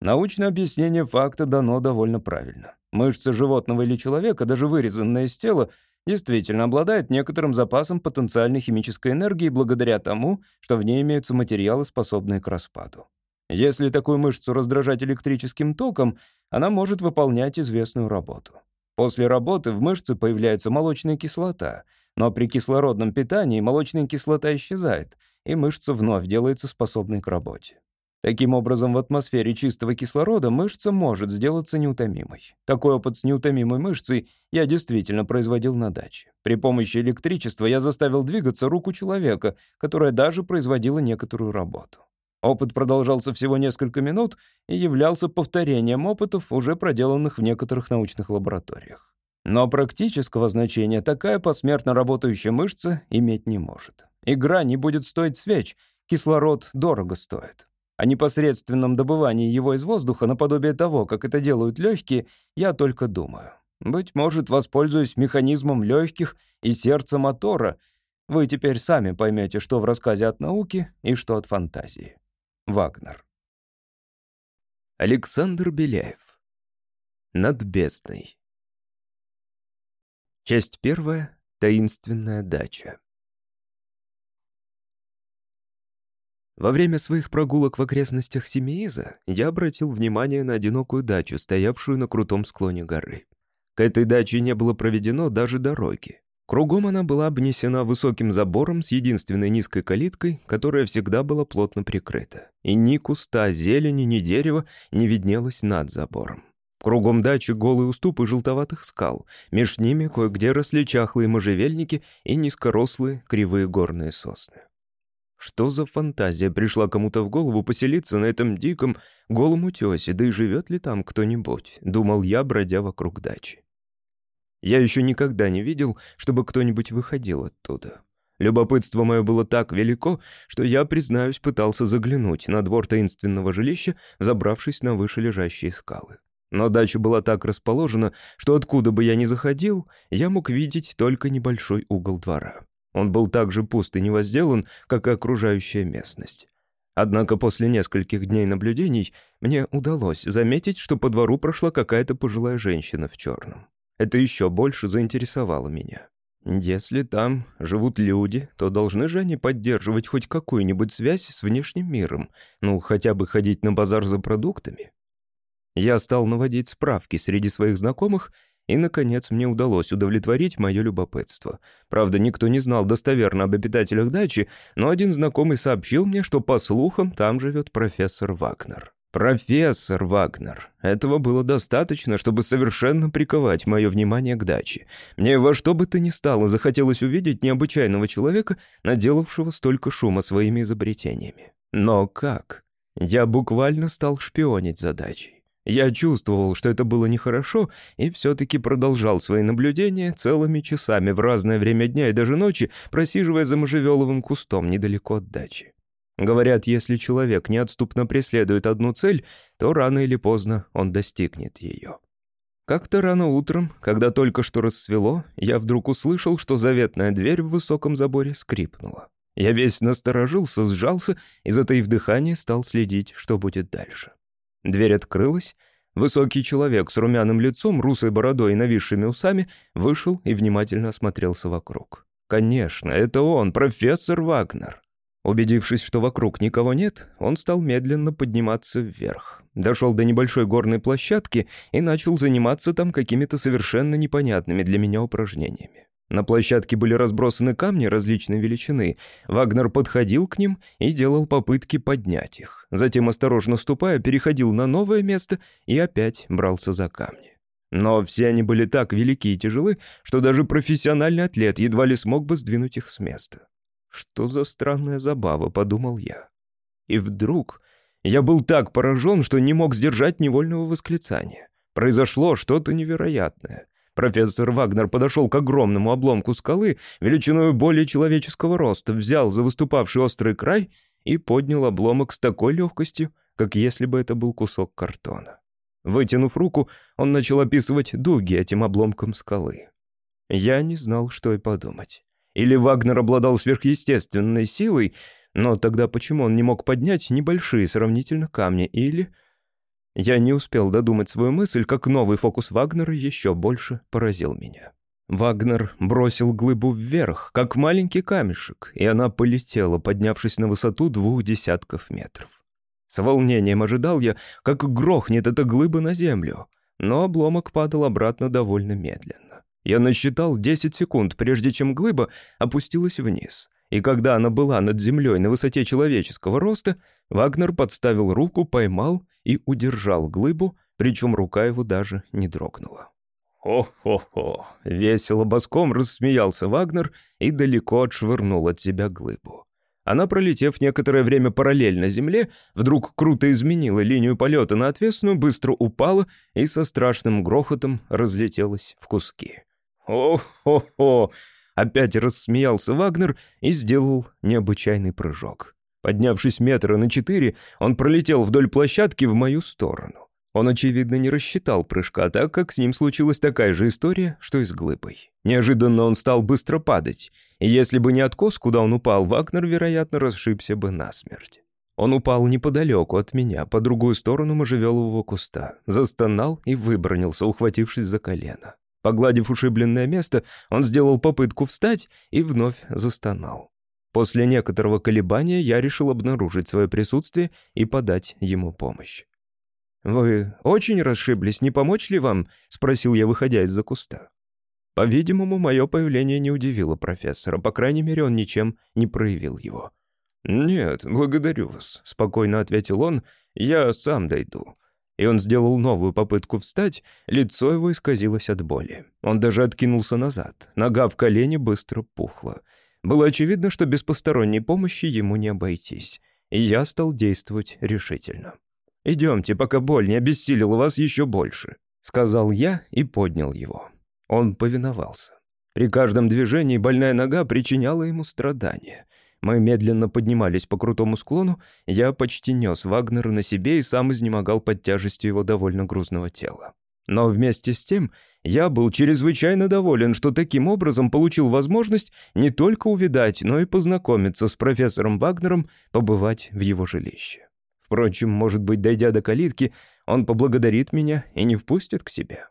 Научное объяснение факта дано довольно правильно. Мышца животного или человека, даже вырезанная из тела, действительно обладает некоторым запасом потенциальной химической энергии благодаря тому, что в ней имеются материалы, способные к распаду. Если такую мышцу раздражать электрическим током, она может выполнять известную работу. После работы в мышце появляется молочная кислота, но при кислородном питании молочная кислота исчезает, и мышца вновь делается способной к работе. Таким образом, в атмосфере чистого кислорода мышца может сделаться неутомимой. Такой опыт с неутомимой мышцей я действительно производил на даче. При помощи электричества я заставил двигаться руку человека, которая даже производила некоторую работу. Опыт продолжался всего несколько минут и являлся повторением опытов, уже проделанных в некоторых научных лабораториях. Но практического значения такая посмертно работающая мышца иметь не может. Игра не будет стоить свеч, кислород дорого стоит. О непосредственном добывании его из воздуха, наподобие того, как это делают легкие, я только думаю. Быть может, воспользуюсь механизмом легких и сердца мотора. Вы теперь сами поймете, что в рассказе от науки и что от фантазии. Вагнер. Александр Беляев. Над бездной. Часть первая. Таинственная дача. Во время своих прогулок в окрестностях Семииза я обратил внимание на одинокую дачу, стоявшую на крутом склоне горы. К этой даче не было проведено даже дороги. Кругом она была обнесена высоким забором с единственной низкой калиткой, которая всегда была плотно прикрыта. И ни куста зелени, ни дерева не виднелось над забором. Кругом дачи голые уступы желтоватых скал, меж ними кое-где росли чахлые можжевельники и низкорослые кривые горные сосны. Что за фантазия пришла кому-то в голову поселиться на этом диком, голом утёсе, да и живет ли там кто-нибудь, думал я, бродя вокруг дачи. Я еще никогда не видел, чтобы кто-нибудь выходил оттуда. Любопытство мое было так велико, что я, признаюсь, пытался заглянуть на двор таинственного жилища, забравшись на выше лежащие скалы. Но дача была так расположена, что откуда бы я ни заходил, я мог видеть только небольшой угол двора. Он был так же пуст и невозделан, как и окружающая местность. Однако после нескольких дней наблюдений мне удалось заметить, что по двору прошла какая-то пожилая женщина в черном. Это еще больше заинтересовало меня. Если там живут люди, то должны же они поддерживать хоть какую-нибудь связь с внешним миром, ну, хотя бы ходить на базар за продуктами. Я стал наводить справки среди своих знакомых и, наконец, мне удалось удовлетворить мое любопытство. Правда, никто не знал достоверно об обитателях дачи, но один знакомый сообщил мне, что, по слухам, там живет профессор Вагнер. Профессор Вагнер. Этого было достаточно, чтобы совершенно приковать мое внимание к даче. Мне во что бы то ни стало захотелось увидеть необычайного человека, наделавшего столько шума своими изобретениями. Но как? Я буквально стал шпионить за дачей. Я чувствовал, что это было нехорошо, и все-таки продолжал свои наблюдения целыми часами в разное время дня и даже ночи, просиживая за можжевеловым кустом недалеко от дачи. Говорят, если человек неотступно преследует одну цель, то рано или поздно он достигнет ее. Как-то рано утром, когда только что рассвело, я вдруг услышал, что заветная дверь в высоком заборе скрипнула. Я весь насторожился, сжался и, затаив дыхание, стал следить, что будет дальше. Дверь открылась. Высокий человек с румяным лицом, русой бородой и нависшими усами вышел и внимательно осмотрелся вокруг. Конечно, это он, профессор Вагнер. Убедившись, что вокруг никого нет, он стал медленно подниматься вверх. Дошел до небольшой горной площадки и начал заниматься там какими-то совершенно непонятными для меня упражнениями. На площадке были разбросаны камни различной величины. Вагнер подходил к ним и делал попытки поднять их. Затем, осторожно ступая, переходил на новое место и опять брался за камни. Но все они были так велики и тяжелы, что даже профессиональный атлет едва ли смог бы сдвинуть их с места. «Что за странная забава», — подумал я. И вдруг я был так поражен, что не мог сдержать невольного восклицания. Произошло что-то невероятное. Профессор Вагнер подошел к огромному обломку скалы, величиной более человеческого роста, взял за выступавший острый край и поднял обломок с такой легкостью, как если бы это был кусок картона. Вытянув руку, он начал описывать дуги этим обломком скалы. Я не знал, что и подумать. Или Вагнер обладал сверхъестественной силой, но тогда почему он не мог поднять небольшие сравнительно камни, или... Я не успел додумать свою мысль, как новый фокус Вагнера еще больше поразил меня. Вагнер бросил глыбу вверх, как маленький камешек, и она полетела, поднявшись на высоту двух десятков метров. С волнением ожидал я, как грохнет эта глыба на землю, но обломок падал обратно довольно медленно. Я насчитал 10 секунд, прежде чем глыба опустилась вниз. И когда она была над землей на высоте человеческого роста, Вагнер подставил руку, поймал и удержал глыбу, причем рука его даже не дрогнула. «Хо-хо-хо!» — весело боском рассмеялся Вагнер и далеко отшвырнул от себя глыбу. Она, пролетев некоторое время параллельно Земле, вдруг круто изменила линию полета на отвесную, быстро упала и со страшным грохотом разлетелась в куски. «О-хо-хо!» — опять рассмеялся Вагнер и сделал необычайный прыжок. Поднявшись метра на четыре, он пролетел вдоль площадки в мою сторону. Он, очевидно, не рассчитал прыжка, так как с ним случилась такая же история, что и с глыбой. Неожиданно он стал быстро падать, и если бы не откос, куда он упал, Вагнер, вероятно, расшибся бы насмерть. Он упал неподалеку от меня, по другую сторону можжевелового куста, застонал и выбронился, ухватившись за колено. Погладив ушибленное место, он сделал попытку встать и вновь застонал. После некоторого колебания я решил обнаружить свое присутствие и подать ему помощь. «Вы очень расшиблись, не помочь ли вам?» — спросил я, выходя из-за куста. По-видимому, мое появление не удивило профессора, по крайней мере, он ничем не проявил его. «Нет, благодарю вас», — спокойно ответил он, — «я сам дойду». И он сделал новую попытку встать, лицо его исказилось от боли. Он даже откинулся назад, нога в колене быстро пухла. Было очевидно, что без посторонней помощи ему не обойтись, и я стал действовать решительно. «Идемте, пока боль не обессилила вас еще больше», — сказал я и поднял его. Он повиновался. При каждом движении больная нога причиняла ему страдания. Мы медленно поднимались по крутому склону, я почти нес Вагнера на себе и сам изнемогал под тяжестью его довольно грузного тела. Но вместе с тем я был чрезвычайно доволен, что таким образом получил возможность не только увидать, но и познакомиться с профессором Вагнером, побывать в его жилище. Впрочем, может быть, дойдя до калитки, он поблагодарит меня и не впустит к себе.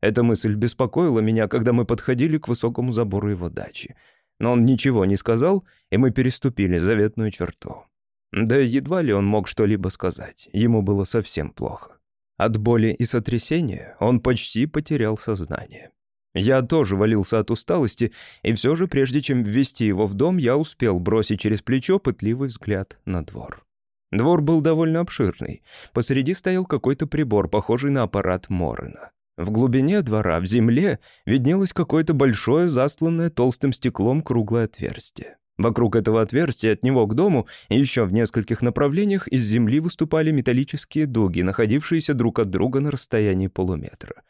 Эта мысль беспокоила меня, когда мы подходили к высокому забору его дачи. Но он ничего не сказал, и мы переступили заветную черту. Да едва ли он мог что-либо сказать, ему было совсем плохо. От боли и сотрясения он почти потерял сознание. Я тоже валился от усталости, и все же, прежде чем ввести его в дом, я успел бросить через плечо пытливый взгляд на двор. Двор был довольно обширный. Посреди стоял какой-то прибор, похожий на аппарат Морена. В глубине двора, в земле, виднелось какое-то большое, засланное толстым стеклом круглое отверстие. Вокруг этого отверстия от него к дому и еще в нескольких направлениях из земли выступали металлические дуги, находившиеся друг от друга на расстоянии полуметра.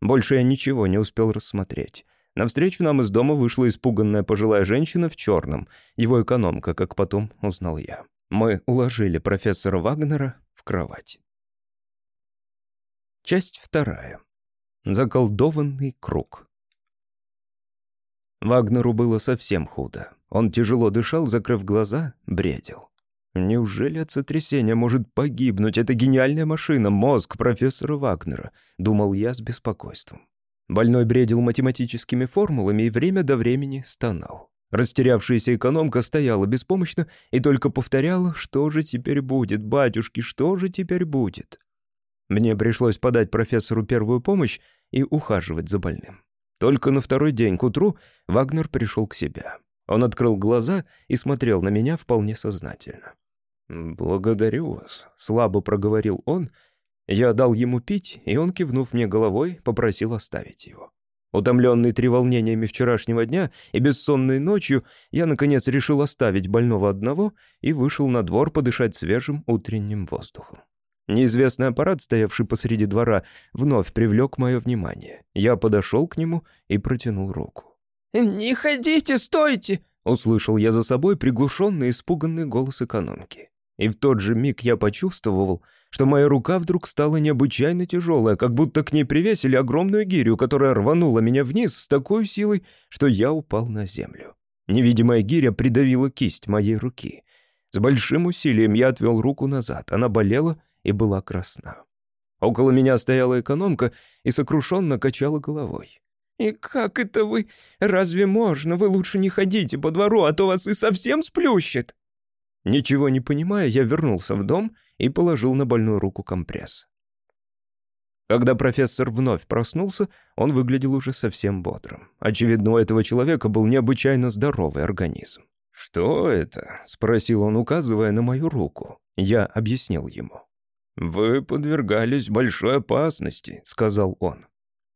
Больше я ничего не успел рассмотреть. Навстречу нам из дома вышла испуганная пожилая женщина в черном, его экономка, как потом узнал я. Мы уложили профессора Вагнера в кровать. Часть вторая. Заколдованный круг. Вагнеру было совсем худо. Он тяжело дышал, закрыв глаза, бредил. Неужели от сотрясения может погибнуть эта гениальная машина, мозг профессора Вагнера, думал я с беспокойством. Больной бредил математическими формулами и время до времени стонал. Растерявшаяся экономка стояла беспомощно и только повторяла, что же теперь будет, батюшки, что же теперь будет. Мне пришлось подать профессору первую помощь и ухаживать за больным. Только на второй день к утру Вагнер пришел к себе. Он открыл глаза и смотрел на меня вполне сознательно. «Благодарю вас», — слабо проговорил он. Я дал ему пить, и он, кивнув мне головой, попросил оставить его. Утомленный треволнениями вчерашнего дня и бессонной ночью, я, наконец, решил оставить больного одного и вышел на двор подышать свежим утренним воздухом. Неизвестный аппарат, стоявший посреди двора, вновь привлек мое внимание. Я подошел к нему и протянул руку. «Не ходите, стойте!» Услышал я за собой приглушенный испуганный голос экономки. И в тот же миг я почувствовал, что моя рука вдруг стала необычайно тяжелая, как будто к ней привесили огромную гирю, которая рванула меня вниз с такой силой, что я упал на землю. Невидимая гиря придавила кисть моей руки. С большим усилием я отвел руку назад, она болела и была красна. Около меня стояла экономка и сокрушенно качала головой. «И как это вы? Разве можно? Вы лучше не ходите по двору, а то вас и совсем сплющит!» Ничего не понимая, я вернулся в дом и положил на больную руку компресс. Когда профессор вновь проснулся, он выглядел уже совсем бодрым. Очевидно, у этого человека был необычайно здоровый организм. «Что это?» — спросил он, указывая на мою руку. Я объяснил ему. «Вы подвергались большой опасности», — сказал он.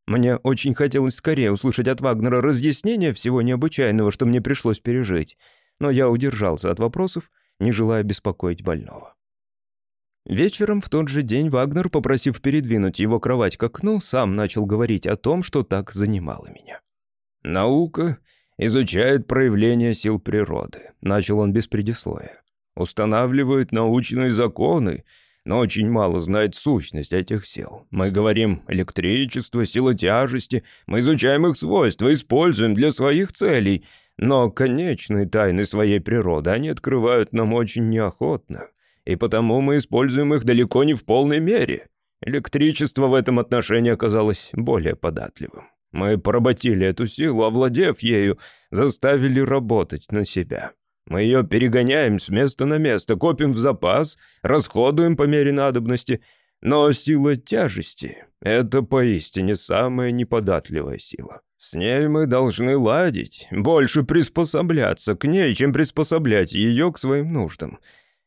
Мне очень хотелось скорее услышать от Вагнера разъяснение всего необычайного, что мне пришлось пережить, но я удержался от вопросов не желая беспокоить больного. Вечером в тот же день Вагнер, попросив передвинуть его кровать к окну, сам начал говорить о том, что так занимало меня. «Наука изучает проявления сил природы», — начал он без предисловия. «Устанавливает научные законы, но очень мало знает сущность этих сил. Мы говорим электричество, сила тяжести, мы изучаем их свойства, используем для своих целей, но конечные тайны своей природы они открывают нам очень неохотно, и потому мы используем их далеко не в полной мере. Электричество в этом отношении оказалось более податливым. Мы поработили эту силу, овладев ею, заставили работать на себя. Мы ее перегоняем с места на место, копим в запас, расходуем по мере надобности. Но сила тяжести — это поистине самая неподатливая сила. С ней мы должны ладить, больше приспосабляться к ней, чем приспособлять ее к своим нуждам.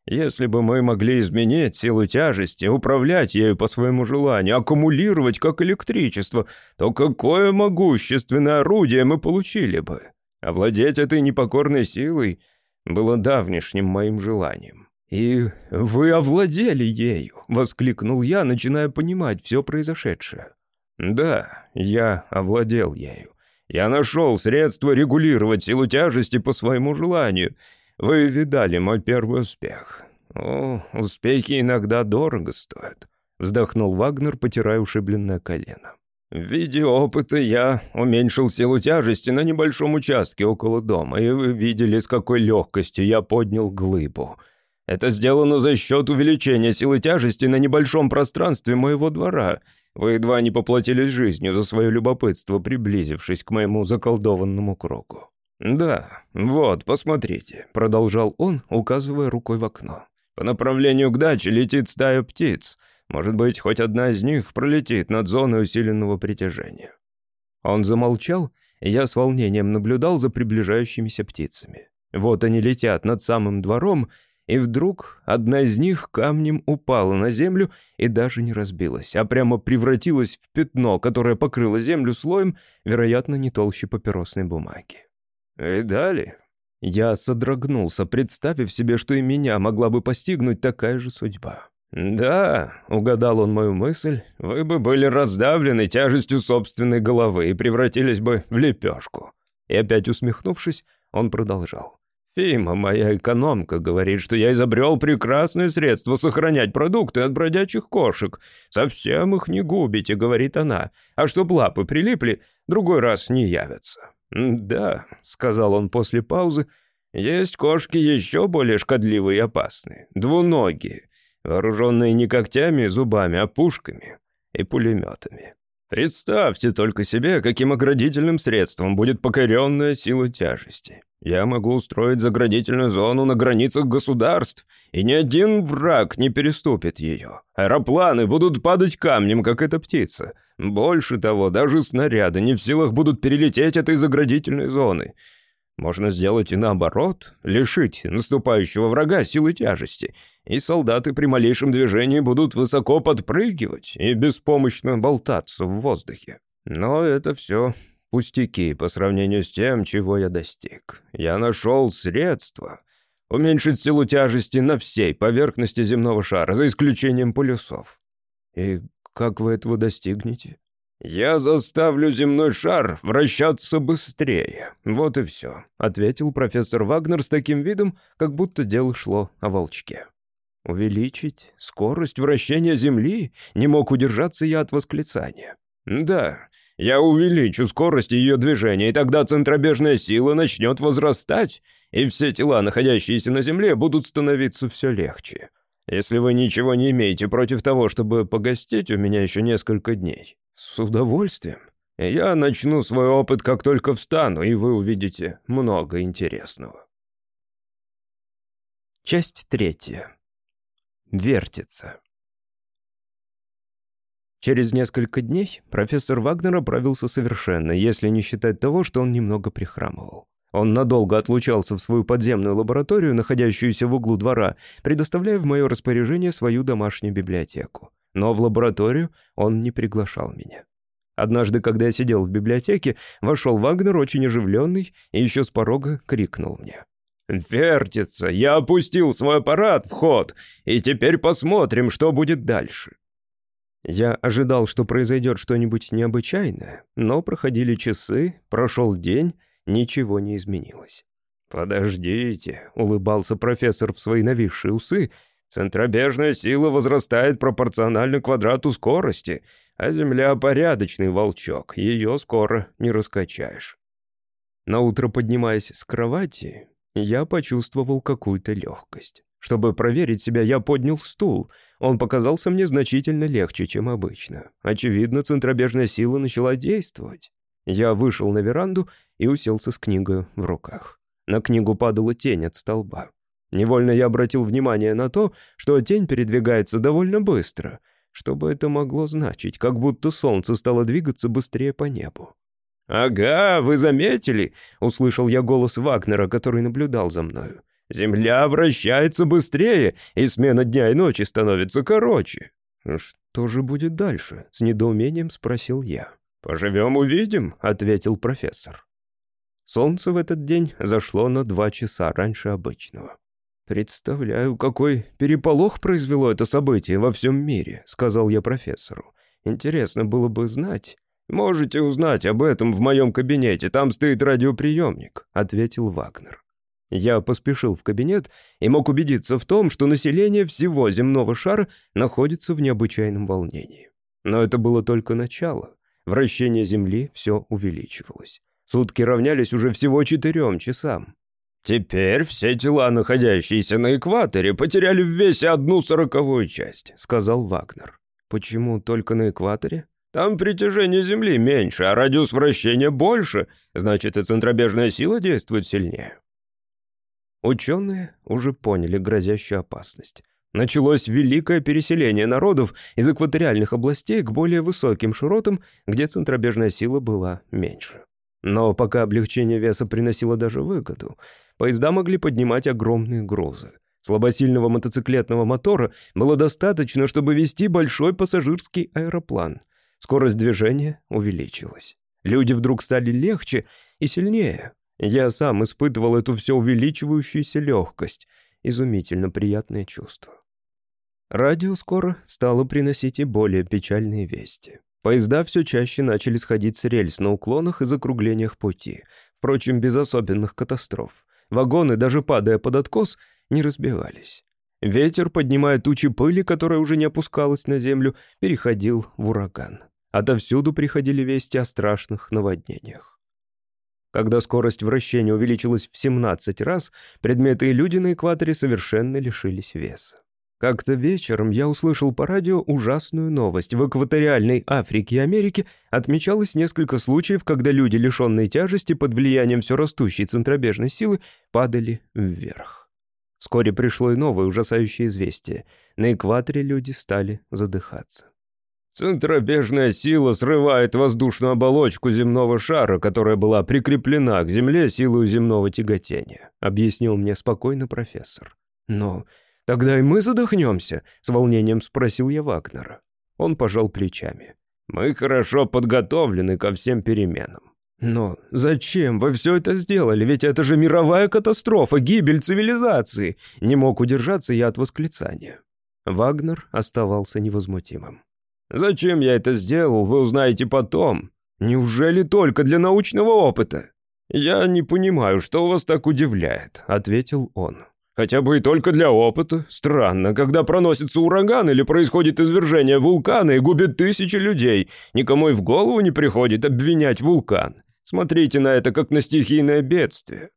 Если бы мы могли изменить силу тяжести, управлять ею по своему желанию, аккумулировать как электричество, то какое могущественное орудие мы получили бы? Овладеть этой непокорной силой было давнишним моим желанием. «И вы овладели ею!» — воскликнул я, начиная понимать все произошедшее. Да, я овладел ею. Я нашел средство регулировать силу тяжести по своему желанию. Вы видали мой первый успех. О, успехи иногда дорого стоят. Вздохнул Вагнер, потирая ушибленное колено. В виде опыта я уменьшил силу тяжести на небольшом участке около дома, и вы видели, с какой легкостью я поднял глыбу. Это сделано за счет увеличения силы тяжести на небольшом пространстве моего двора — вы едва не поплатились жизнью за свое любопытство, приблизившись к моему заколдованному кругу. «Да, вот, посмотрите», — продолжал он, указывая рукой в окно. «По направлению к даче летит стая птиц. Может быть, хоть одна из них пролетит над зоной усиленного притяжения». Он замолчал, и я с волнением наблюдал за приближающимися птицами. Вот они летят над самым двором, и вдруг одна из них камнем упала на землю и даже не разбилась, а прямо превратилась в пятно, которое покрыло землю слоем, вероятно, не толще папиросной бумаги. «Видали?» Я содрогнулся, представив себе, что и меня могла бы постигнуть такая же судьба. «Да», — угадал он мою мысль, — «вы бы были раздавлены тяжестью собственной головы и превратились бы в лепешку». И опять усмехнувшись, он продолжал. Фима, моя экономка, говорит, что я изобрел прекрасное средство сохранять продукты от бродячих кошек. Совсем их не губите, говорит она. А чтоб лапы прилипли, другой раз не явятся. Да, сказал он после паузы, есть кошки еще более шкодливые и опасные. Двуногие, вооруженные не когтями и зубами, а пушками и пулеметами. Представьте только себе, каким оградительным средством будет покоренная сила тяжести. Я могу устроить заградительную зону на границах государств, и ни один враг не переступит ее. Аэропланы будут падать камнем, как эта птица. Больше того, даже снаряды не в силах будут перелететь этой заградительной зоны. Можно сделать и наоборот, лишить наступающего врага силы тяжести, и солдаты при малейшем движении будут высоко подпрыгивать и беспомощно болтаться в воздухе. Но это все Пустяки по сравнению с тем, чего я достиг. Я нашел средства уменьшить силу тяжести на всей поверхности земного шара, за исключением полюсов. И как вы этого достигнете? «Я заставлю земной шар вращаться быстрее. Вот и все», — ответил профессор Вагнер с таким видом, как будто дело шло о волчке. «Увеличить скорость вращения Земли?» — не мог удержаться я от восклицания. «Да, я увеличу скорость ее движения, и тогда центробежная сила начнет возрастать, и все тела, находящиеся на Земле, будут становиться все легче. Если вы ничего не имеете против того, чтобы погостить у меня еще несколько дней, с удовольствием. Я начну свой опыт, как только встану, и вы увидите много интересного. Часть третья. Вертится. Через несколько дней профессор Вагнер оправился совершенно, если не считать того, что он немного прихрамывал. Он надолго отлучался в свою подземную лабораторию, находящуюся в углу двора, предоставляя в мое распоряжение свою домашнюю библиотеку. Но в лабораторию он не приглашал меня. Однажды, когда я сидел в библиотеке, вошел Вагнер, очень оживленный, и еще с порога крикнул мне. «Вертится! Я опустил свой аппарат в ход, и теперь посмотрим, что будет дальше». Я ожидал, что произойдет что-нибудь необычайное, но проходили часы, прошел день, ничего не изменилось. «Подождите», — улыбался профессор в свои нависшие усы, «центробежная сила возрастает пропорционально квадрату скорости, а Земля — порядочный волчок, ее скоро не раскачаешь». Наутро, поднимаясь с кровати, я почувствовал какую-то легкость. Чтобы проверить себя, я поднял стул. Он показался мне значительно легче, чем обычно. Очевидно, центробежная сила начала действовать. Я вышел на веранду и уселся с книгой в руках. На книгу падала тень от столба. Невольно я обратил внимание на то, что тень передвигается довольно быстро. Что бы это могло значить? Как будто солнце стало двигаться быстрее по небу. «Ага, вы заметили?» — услышал я голос Вагнера, который наблюдал за мною. Земля вращается быстрее, и смена дня и ночи становится короче. Что же будет дальше? С недоумением спросил я. Поживем увидим, ответил профессор. Солнце в этот день зашло на два часа раньше обычного. «Представляю, какой переполох произвело это событие во всем мире», — сказал я профессору. «Интересно было бы знать». «Можете узнать об этом в моем кабинете, там стоит радиоприемник», — ответил Вагнер. Я поспешил в кабинет и мог убедиться в том, что население всего земного шара находится в необычайном волнении. Но это было только начало. Вращение Земли все увеличивалось. Сутки равнялись уже всего четырем часам. «Теперь все тела, находящиеся на экваторе, потеряли в весе одну сороковую часть», — сказал Вагнер. «Почему только на экваторе?» «Там притяжение Земли меньше, а радиус вращения больше, значит, и центробежная сила действует сильнее». Ученые уже поняли грозящую опасность. Началось великое переселение народов из экваториальных областей к более высоким широтам, где центробежная сила была меньше. Но пока облегчение веса приносило даже выгоду, поезда могли поднимать огромные грузы. Слабосильного мотоциклетного мотора было достаточно, чтобы вести большой пассажирский аэроплан. Скорость движения увеличилась. Люди вдруг стали легче и сильнее. Я сам испытывал эту все увеличивающуюся легкость, изумительно приятное чувство. Радио скоро стало приносить и более печальные вести. Поезда все чаще начали сходить с рельс на уклонах и закруглениях пути, впрочем, без особенных катастроф. Вагоны, даже падая под откос, не разбивались. Ветер, поднимая тучи пыли, которая уже не опускалась на землю, переходил в ураган. Отовсюду приходили вести о страшных наводнениях. Когда скорость вращения увеличилась в 17 раз, предметы и люди на экваторе совершенно лишились веса. Как-то вечером я услышал по радио ужасную новость. В экваториальной Африке и Америке отмечалось несколько случаев, когда люди, лишенные тяжести под влиянием все растущей центробежной силы, падали вверх. Вскоре пришло и новое ужасающее известие. На экваторе люди стали задыхаться. Центробежная сила срывает воздушную оболочку земного шара, которая была прикреплена к Земле силой земного тяготения», — объяснил мне спокойно профессор. «Но тогда и мы задохнемся», — с волнением спросил я Вагнера. Он пожал плечами. «Мы хорошо подготовлены ко всем переменам». «Но зачем вы все это сделали? Ведь это же мировая катастрофа, гибель цивилизации!» Не мог удержаться я от восклицания. Вагнер оставался невозмутимым. Зачем я это сделал, вы узнаете потом. Неужели только для научного опыта? Я не понимаю, что вас так удивляет, ответил он. Хотя бы и только для опыта. Странно, когда проносится ураган или происходит извержение вулкана и губит тысячи людей, никому и в голову не приходит обвинять вулкан. Смотрите на это как на стихийное бедствие.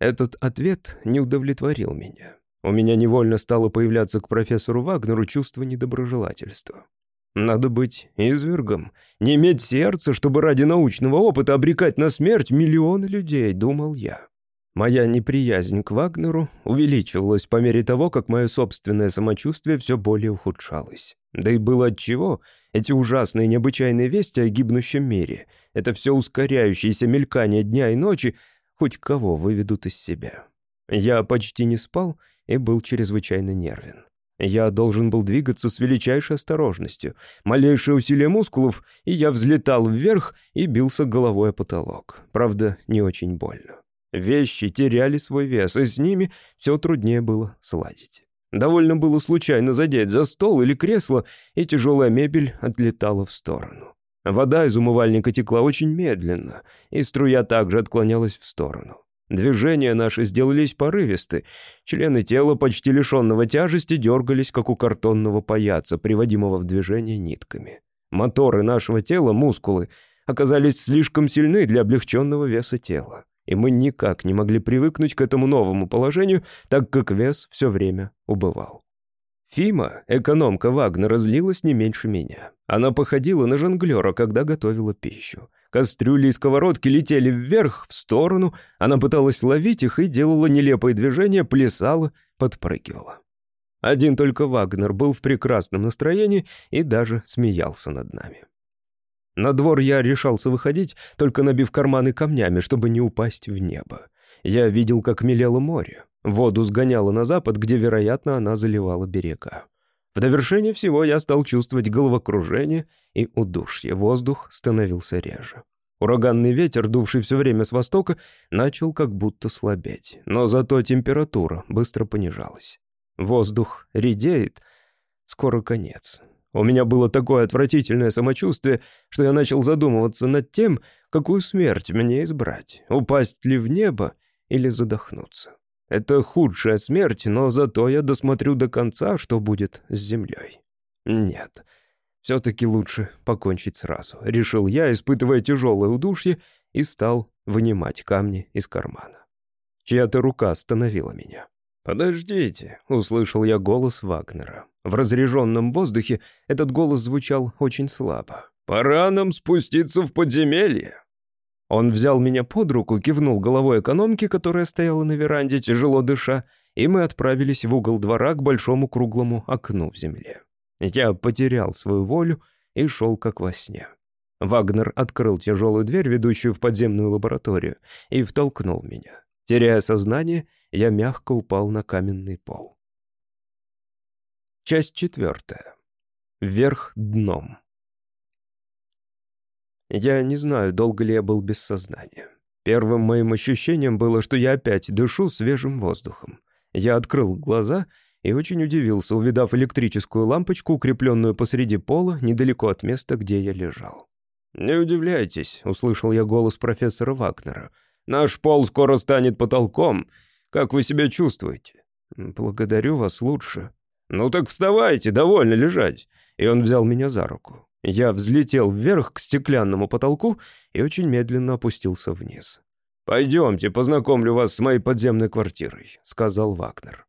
Этот ответ не удовлетворил меня. У меня невольно стало появляться к профессору Вагнеру чувство недоброжелательства. Надо быть извергом, не иметь сердца, чтобы ради научного опыта обрекать на смерть миллионы людей, думал я. Моя неприязнь к Вагнеру увеличивалась по мере того, как мое собственное самочувствие все более ухудшалось. Да и было отчего. Эти ужасные необычайные вести о гибнущем мире, это все ускоряющееся мелькание дня и ночи, хоть кого выведут из себя. Я почти не спал и был чрезвычайно нервен. Я должен был двигаться с величайшей осторожностью. Малейшее усилие мускулов, и я взлетал вверх и бился головой о потолок. Правда, не очень больно. Вещи теряли свой вес, и с ними все труднее было сладить. Довольно было случайно задеть за стол или кресло, и тяжелая мебель отлетала в сторону. Вода из умывальника текла очень медленно, и струя также отклонялась в сторону. Движения наши сделались порывисты. Члены тела, почти лишенного тяжести, дергались, как у картонного паяца, приводимого в движение нитками. Моторы нашего тела, мускулы, оказались слишком сильны для облегченного веса тела. И мы никак не могли привыкнуть к этому новому положению, так как вес все время убывал. Фима, экономка Вагнера, злилась не меньше меня. Она походила на жонглера, когда готовила пищу. Кастрюли и сковородки летели вверх, в сторону. Она пыталась ловить их и делала нелепые движения, плясала, подпрыгивала. Один только Вагнер был в прекрасном настроении и даже смеялся над нами. На двор я решался выходить, только набив карманы камнями, чтобы не упасть в небо. Я видел, как мелело море. Воду сгоняло на запад, где, вероятно, она заливала берега. В довершение всего я стал чувствовать головокружение и удушье. Воздух становился реже. Ураганный ветер, дувший все время с востока, начал как будто слабеть. Но зато температура быстро понижалась. Воздух редеет. Скоро конец. У меня было такое отвратительное самочувствие, что я начал задумываться над тем, какую смерть мне избрать. Упасть ли в небо или задохнуться. Это худшая смерть, но зато я досмотрю до конца, что будет с землей. Нет, все-таки лучше покончить сразу, решил я, испытывая тяжелое удушье, и стал вынимать камни из кармана. Чья-то рука остановила меня. «Подождите», — услышал я голос Вагнера. В разреженном воздухе этот голос звучал очень слабо. «Пора нам спуститься в подземелье». Он взял меня под руку, кивнул головой экономки, которая стояла на веранде, тяжело дыша, и мы отправились в угол двора к большому круглому окну в земле. Я потерял свою волю и шел как во сне. Вагнер открыл тяжелую дверь, ведущую в подземную лабораторию, и втолкнул меня. Теряя сознание, я мягко упал на каменный пол. Часть четвертая. Вверх дном. Я не знаю, долго ли я был без сознания. Первым моим ощущением было, что я опять дышу свежим воздухом. Я открыл глаза и очень удивился, увидав электрическую лампочку, укрепленную посреди пола, недалеко от места, где я лежал. «Не удивляйтесь», — услышал я голос профессора Вагнера. «Наш пол скоро станет потолком. Как вы себя чувствуете?» «Благодарю вас лучше». «Ну так вставайте, довольно лежать». И он взял меня за руку. Я взлетел вверх к стеклянному потолку и очень медленно опустился вниз. «Пойдемте, познакомлю вас с моей подземной квартирой», — сказал Вагнер.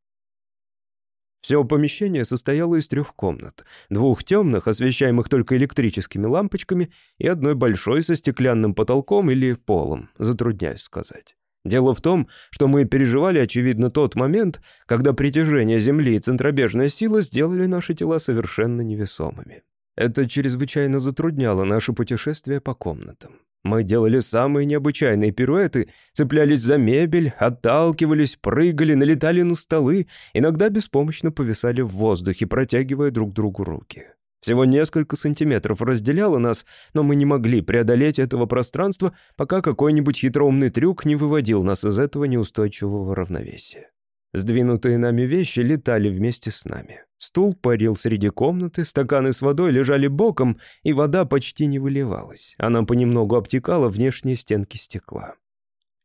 Все помещение состояло из трех комнат. Двух темных, освещаемых только электрическими лампочками, и одной большой со стеклянным потолком или полом, затрудняюсь сказать. Дело в том, что мы переживали, очевидно, тот момент, когда притяжение Земли и центробежная сила сделали наши тела совершенно невесомыми. Это чрезвычайно затрудняло наше путешествие по комнатам. Мы делали самые необычайные пируэты, цеплялись за мебель, отталкивались, прыгали, налетали на столы, иногда беспомощно повисали в воздухе, протягивая друг другу руки. Всего несколько сантиметров разделяло нас, но мы не могли преодолеть этого пространства, пока какой-нибудь хитроумный трюк не выводил нас из этого неустойчивого равновесия. Сдвинутые нами вещи летали вместе с нами. Стул парил среди комнаты, стаканы с водой лежали боком, и вода почти не выливалась. Она понемногу обтекала внешние стенки стекла.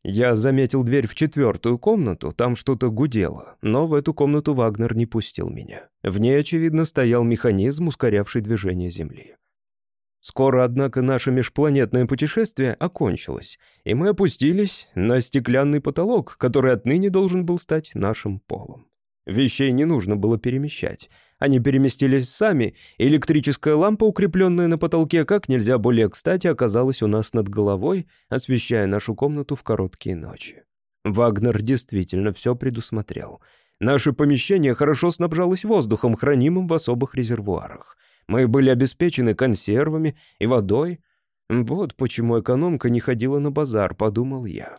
Я заметил дверь в четвертую комнату, там что-то гудело, но в эту комнату Вагнер не пустил меня. В ней, очевидно, стоял механизм, ускорявший движение Земли. Скоро, однако, наше межпланетное путешествие окончилось, и мы опустились на стеклянный потолок, который отныне должен был стать нашим полом. Вещей не нужно было перемещать. Они переместились сами, и электрическая лампа, укрепленная на потолке, как нельзя более кстати, оказалась у нас над головой, освещая нашу комнату в короткие ночи. Вагнер действительно все предусмотрел. Наше помещение хорошо снабжалось воздухом, хранимым в особых резервуарах. Мы были обеспечены консервами и водой. Вот почему экономка не ходила на базар, подумал я.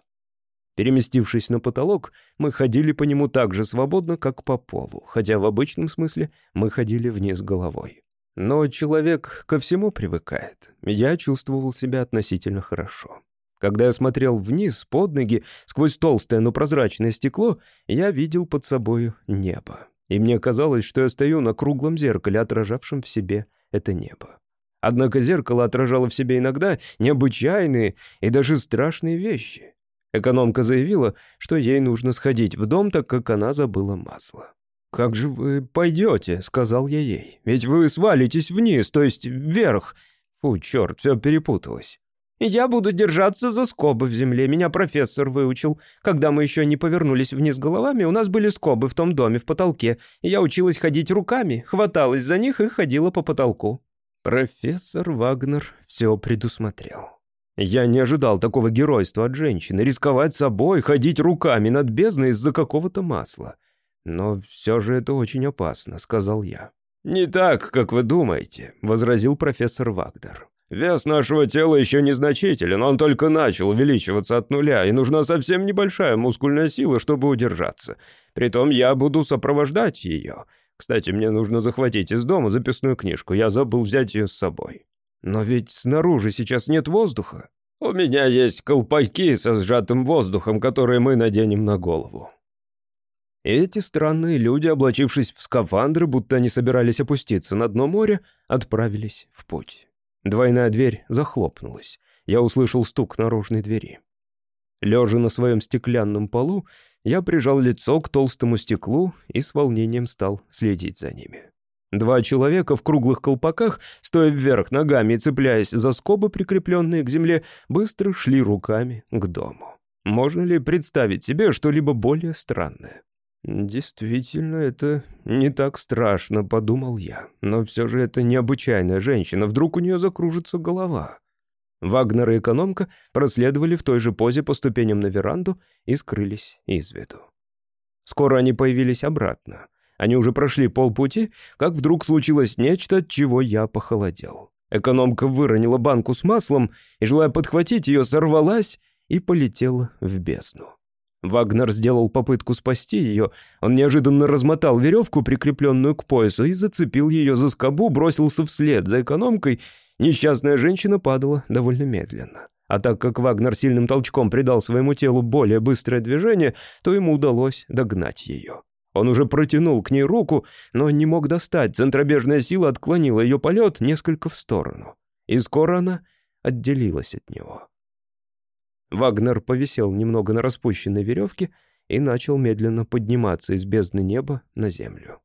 Переместившись на потолок, мы ходили по нему так же свободно, как по полу, хотя в обычном смысле мы ходили вниз головой. Но человек ко всему привыкает. Я чувствовал себя относительно хорошо. Когда я смотрел вниз, под ноги, сквозь толстое, но прозрачное стекло, я видел под собою небо. И мне казалось, что я стою на круглом зеркале, отражавшем в себе это небо. Однако зеркало отражало в себе иногда необычайные и даже страшные вещи. Экономка заявила, что ей нужно сходить в дом, так как она забыла масло. «Как же вы пойдете?» — сказал я ей. «Ведь вы свалитесь вниз, то есть вверх». Фу, черт, все перепуталось. «Я буду держаться за скобы в земле, меня профессор выучил. Когда мы еще не повернулись вниз головами, у нас были скобы в том доме в потолке, и я училась ходить руками, хваталась за них и ходила по потолку». Профессор Вагнер все предусмотрел. Я не ожидал такого геройства от женщины, рисковать собой, ходить руками над бездной из-за какого-то масла. Но все же это очень опасно, сказал я. «Не так, как вы думаете», — возразил профессор Вагдер. «Вес нашего тела еще незначителен, он только начал увеличиваться от нуля, и нужна совсем небольшая мускульная сила, чтобы удержаться. Притом я буду сопровождать ее. Кстати, мне нужно захватить из дома записную книжку, я забыл взять ее с собой». Но ведь снаружи сейчас нет воздуха. У меня есть колпаки со сжатым воздухом, которые мы наденем на голову. Эти странные люди, облачившись в скафандры, будто они собирались опуститься на дно моря, отправились в путь. Двойная дверь захлопнулась. Я услышал стук наружной двери. Лежа на своем стеклянном полу, я прижал лицо к толстому стеклу и с волнением стал следить за ними. Два человека в круглых колпаках, стоя вверх ногами и цепляясь за скобы, прикрепленные к земле, быстро шли руками к дому. Можно ли представить себе что-либо более странное? «Действительно, это не так страшно», — подумал я. «Но все же это необычайная женщина, вдруг у нее закружится голова». Вагнер и экономка проследовали в той же позе по ступеням на веранду и скрылись из виду. Скоро они появились обратно. Они уже прошли полпути, как вдруг случилось нечто, от чего я похолодел. Экономка выронила банку с маслом и, желая подхватить ее, сорвалась и полетела в бездну. Вагнер сделал попытку спасти ее. Он неожиданно размотал веревку, прикрепленную к поясу, и зацепил ее за скобу, бросился вслед за экономкой. Несчастная женщина падала довольно медленно. А так как Вагнер сильным толчком придал своему телу более быстрое движение, то ему удалось догнать ее. Он уже протянул к ней руку, но не мог достать. Центробежная сила отклонила ее полет несколько в сторону. И скоро она отделилась от него. Вагнер повисел немного на распущенной веревке и начал медленно подниматься из бездны неба на землю.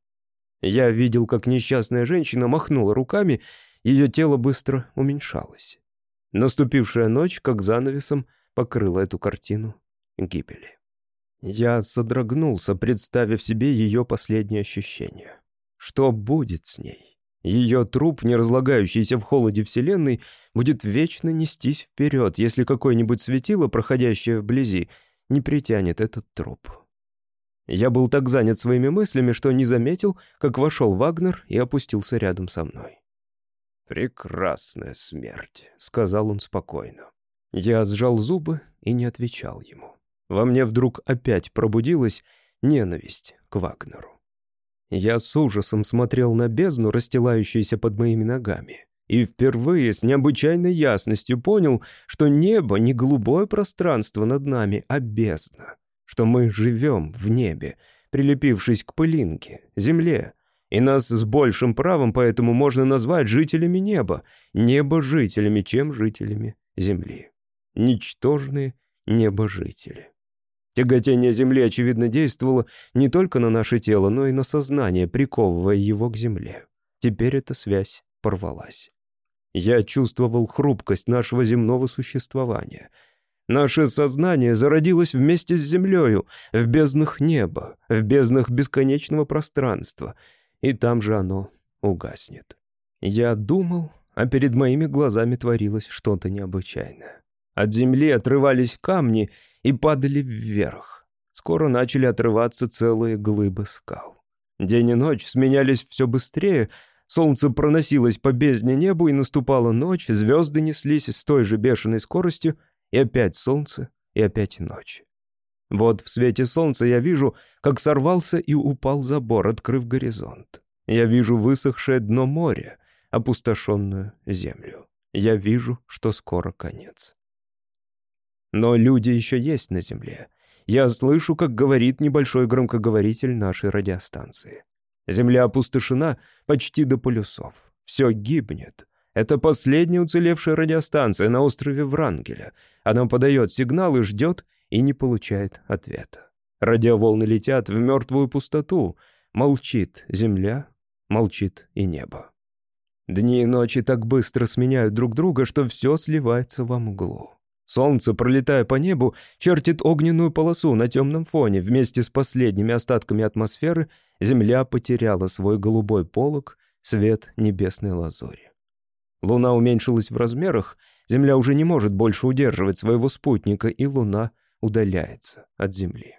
Я видел, как несчастная женщина махнула руками, ее тело быстро уменьшалось. Наступившая ночь, как занавесом, покрыла эту картину гибели. Я содрогнулся, представив себе ее последнее ощущение. Что будет с ней? Ее труп, не разлагающийся в холоде Вселенной, будет вечно нестись вперед, если какое-нибудь светило, проходящее вблизи, не притянет этот труп. Я был так занят своими мыслями, что не заметил, как вошел Вагнер и опустился рядом со мной. «Прекрасная смерть», — сказал он спокойно. Я сжал зубы и не отвечал ему. Во мне вдруг опять пробудилась ненависть к Вагнеру. Я с ужасом смотрел на бездну, расстилающуюся под моими ногами, и впервые с необычайной ясностью понял, что небо не голубое пространство над нами, а бездна, что мы живем в небе, прилепившись к пылинке, земле, И нас с большим правом поэтому можно назвать жителями неба, небожителями, чем жителями земли. Ничтожные небожители. Тяготение Земли, очевидно, действовало не только на наше тело, но и на сознание, приковывая его к Земле. Теперь эта связь порвалась. Я чувствовал хрупкость нашего земного существования. Наше сознание зародилось вместе с Землею, в безднах неба, в безднах бесконечного пространства, и там же оно угаснет. Я думал, а перед моими глазами творилось что-то необычайное. От земли отрывались камни и падали вверх. Скоро начали отрываться целые глыбы скал. День и ночь сменялись все быстрее, солнце проносилось по бездне небу, и наступала ночь, звезды неслись с той же бешеной скоростью, и опять солнце, и опять ночь. Вот в свете солнца я вижу, как сорвался и упал забор, открыв горизонт. Я вижу высохшее дно моря, опустошенную землю. Я вижу, что скоро конец. Но люди еще есть на Земле. Я слышу, как говорит небольшой громкоговоритель нашей радиостанции. Земля опустошена почти до полюсов. Все гибнет. Это последняя уцелевшая радиостанция на острове Врангеля. Она подает сигнал и ждет, и не получает ответа. Радиоволны летят в мертвую пустоту. Молчит земля, молчит и небо. Дни и ночи так быстро сменяют друг друга, что все сливается во мглу. Солнце, пролетая по небу, чертит огненную полосу на темном фоне. Вместе с последними остатками атмосферы Земля потеряла свой голубой полог, свет небесной лазури. Луна уменьшилась в размерах, Земля уже не может больше удерживать своего спутника, и Луна удаляется от Земли.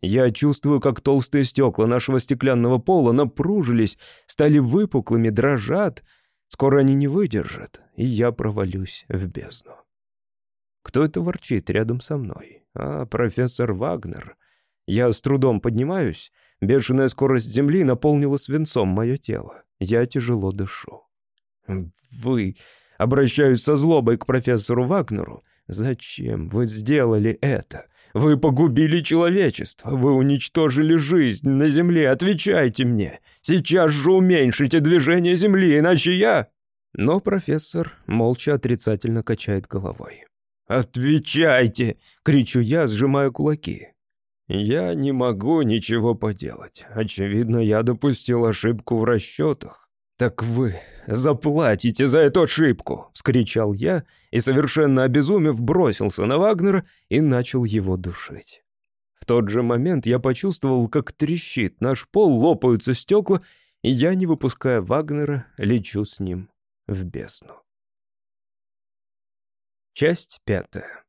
Я чувствую, как толстые стекла нашего стеклянного пола напружились, стали выпуклыми, дрожат. Скоро они не выдержат, и я провалюсь в бездну. Кто это ворчит рядом со мной? А, профессор Вагнер. Я с трудом поднимаюсь. Бешеная скорость земли наполнила свинцом мое тело. Я тяжело дышу. Вы... Обращаюсь со злобой к профессору Вагнеру. Зачем вы сделали это? Вы погубили человечество. Вы уничтожили жизнь на Земле. Отвечайте мне. Сейчас же уменьшите движение Земли, иначе я... Но профессор молча отрицательно качает головой. «Отвечайте!» — кричу я, сжимая кулаки. «Я не могу ничего поделать. Очевидно, я допустил ошибку в расчетах». «Так вы заплатите за эту ошибку!» — вскричал я и, совершенно обезумев, бросился на Вагнера и начал его душить. В тот же момент я почувствовал, как трещит наш пол, лопаются стекла, и я, не выпуская Вагнера, лечу с ним в бездну. Часть пятая.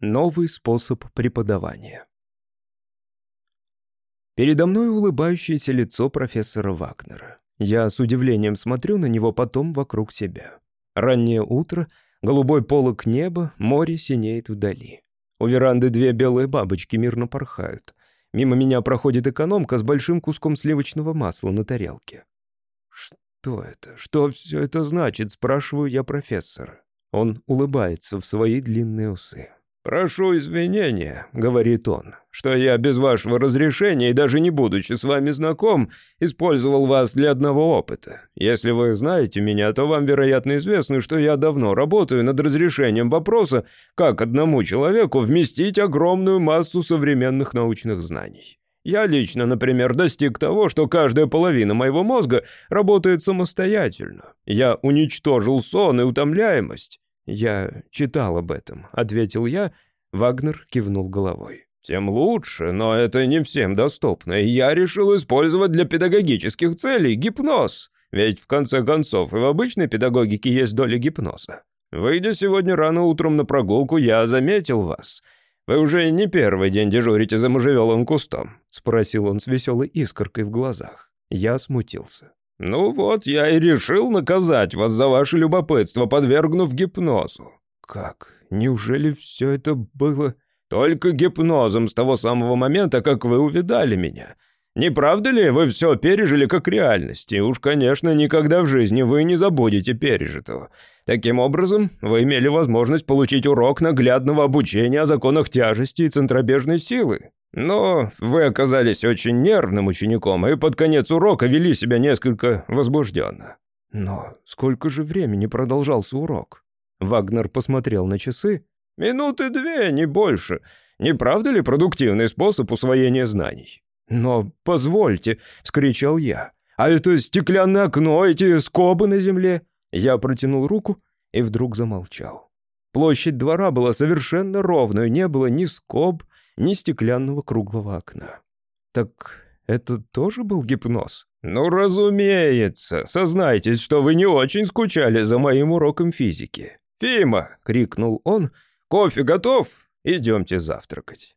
Новый способ преподавания. Передо мной улыбающееся лицо профессора Вагнера. Я с удивлением смотрю на него потом вокруг себя. Раннее утро, голубой полог неба, море синеет вдали. У веранды две белые бабочки мирно порхают. Мимо меня проходит экономка с большим куском сливочного масла на тарелке. «Что это? Что все это значит?» — спрашиваю я профессора. Он улыбается в свои длинные усы. «Прошу извинения», — говорит он, «что я без вашего разрешения и даже не будучи с вами знаком, использовал вас для одного опыта. Если вы знаете меня, то вам, вероятно, известно, что я давно работаю над разрешением вопроса, как одному человеку вместить огромную массу современных научных знаний. Я лично, например, достиг того, что каждая половина моего мозга работает самостоятельно. Я уничтожил сон и утомляемость». «Я читал об этом», — ответил я. Вагнер кивнул головой. «Тем лучше, но это не всем доступно, и я решил использовать для педагогических целей гипноз. Ведь, в конце концов, и в обычной педагогике есть доля гипноза. Выйдя сегодня рано утром на прогулку, я заметил вас. Вы уже не первый день дежурите за можжевелым кустом?» — спросил он с веселой искоркой в глазах. Я смутился. «Ну вот, я и решил наказать вас за ваше любопытство, подвергнув гипнозу». «Как? Неужели все это было...» «Только гипнозом с того самого момента, как вы увидали меня. Не правда ли, вы все пережили как реальность, и уж, конечно, никогда в жизни вы не забудете пережитого. Таким образом, вы имели возможность получить урок наглядного обучения о законах тяжести и центробежной силы. Но вы оказались очень нервным учеником и под конец урока вели себя несколько возбужденно. Но сколько же времени продолжался урок? Вагнер посмотрел на часы. Минуты две, не больше. Не правда ли продуктивный способ усвоения знаний? «Но позвольте», — вскричал я. «А это стеклянное окно, эти скобы на земле?» Я протянул руку и вдруг замолчал. Площадь двора была совершенно ровной, не было ни скоб, ни стеклянного круглого окна. Так это тоже был гипноз? «Ну, разумеется. Сознайтесь, что вы не очень скучали за моим уроком физики». «Фима!» — крикнул он. «Кофе готов? Идемте завтракать».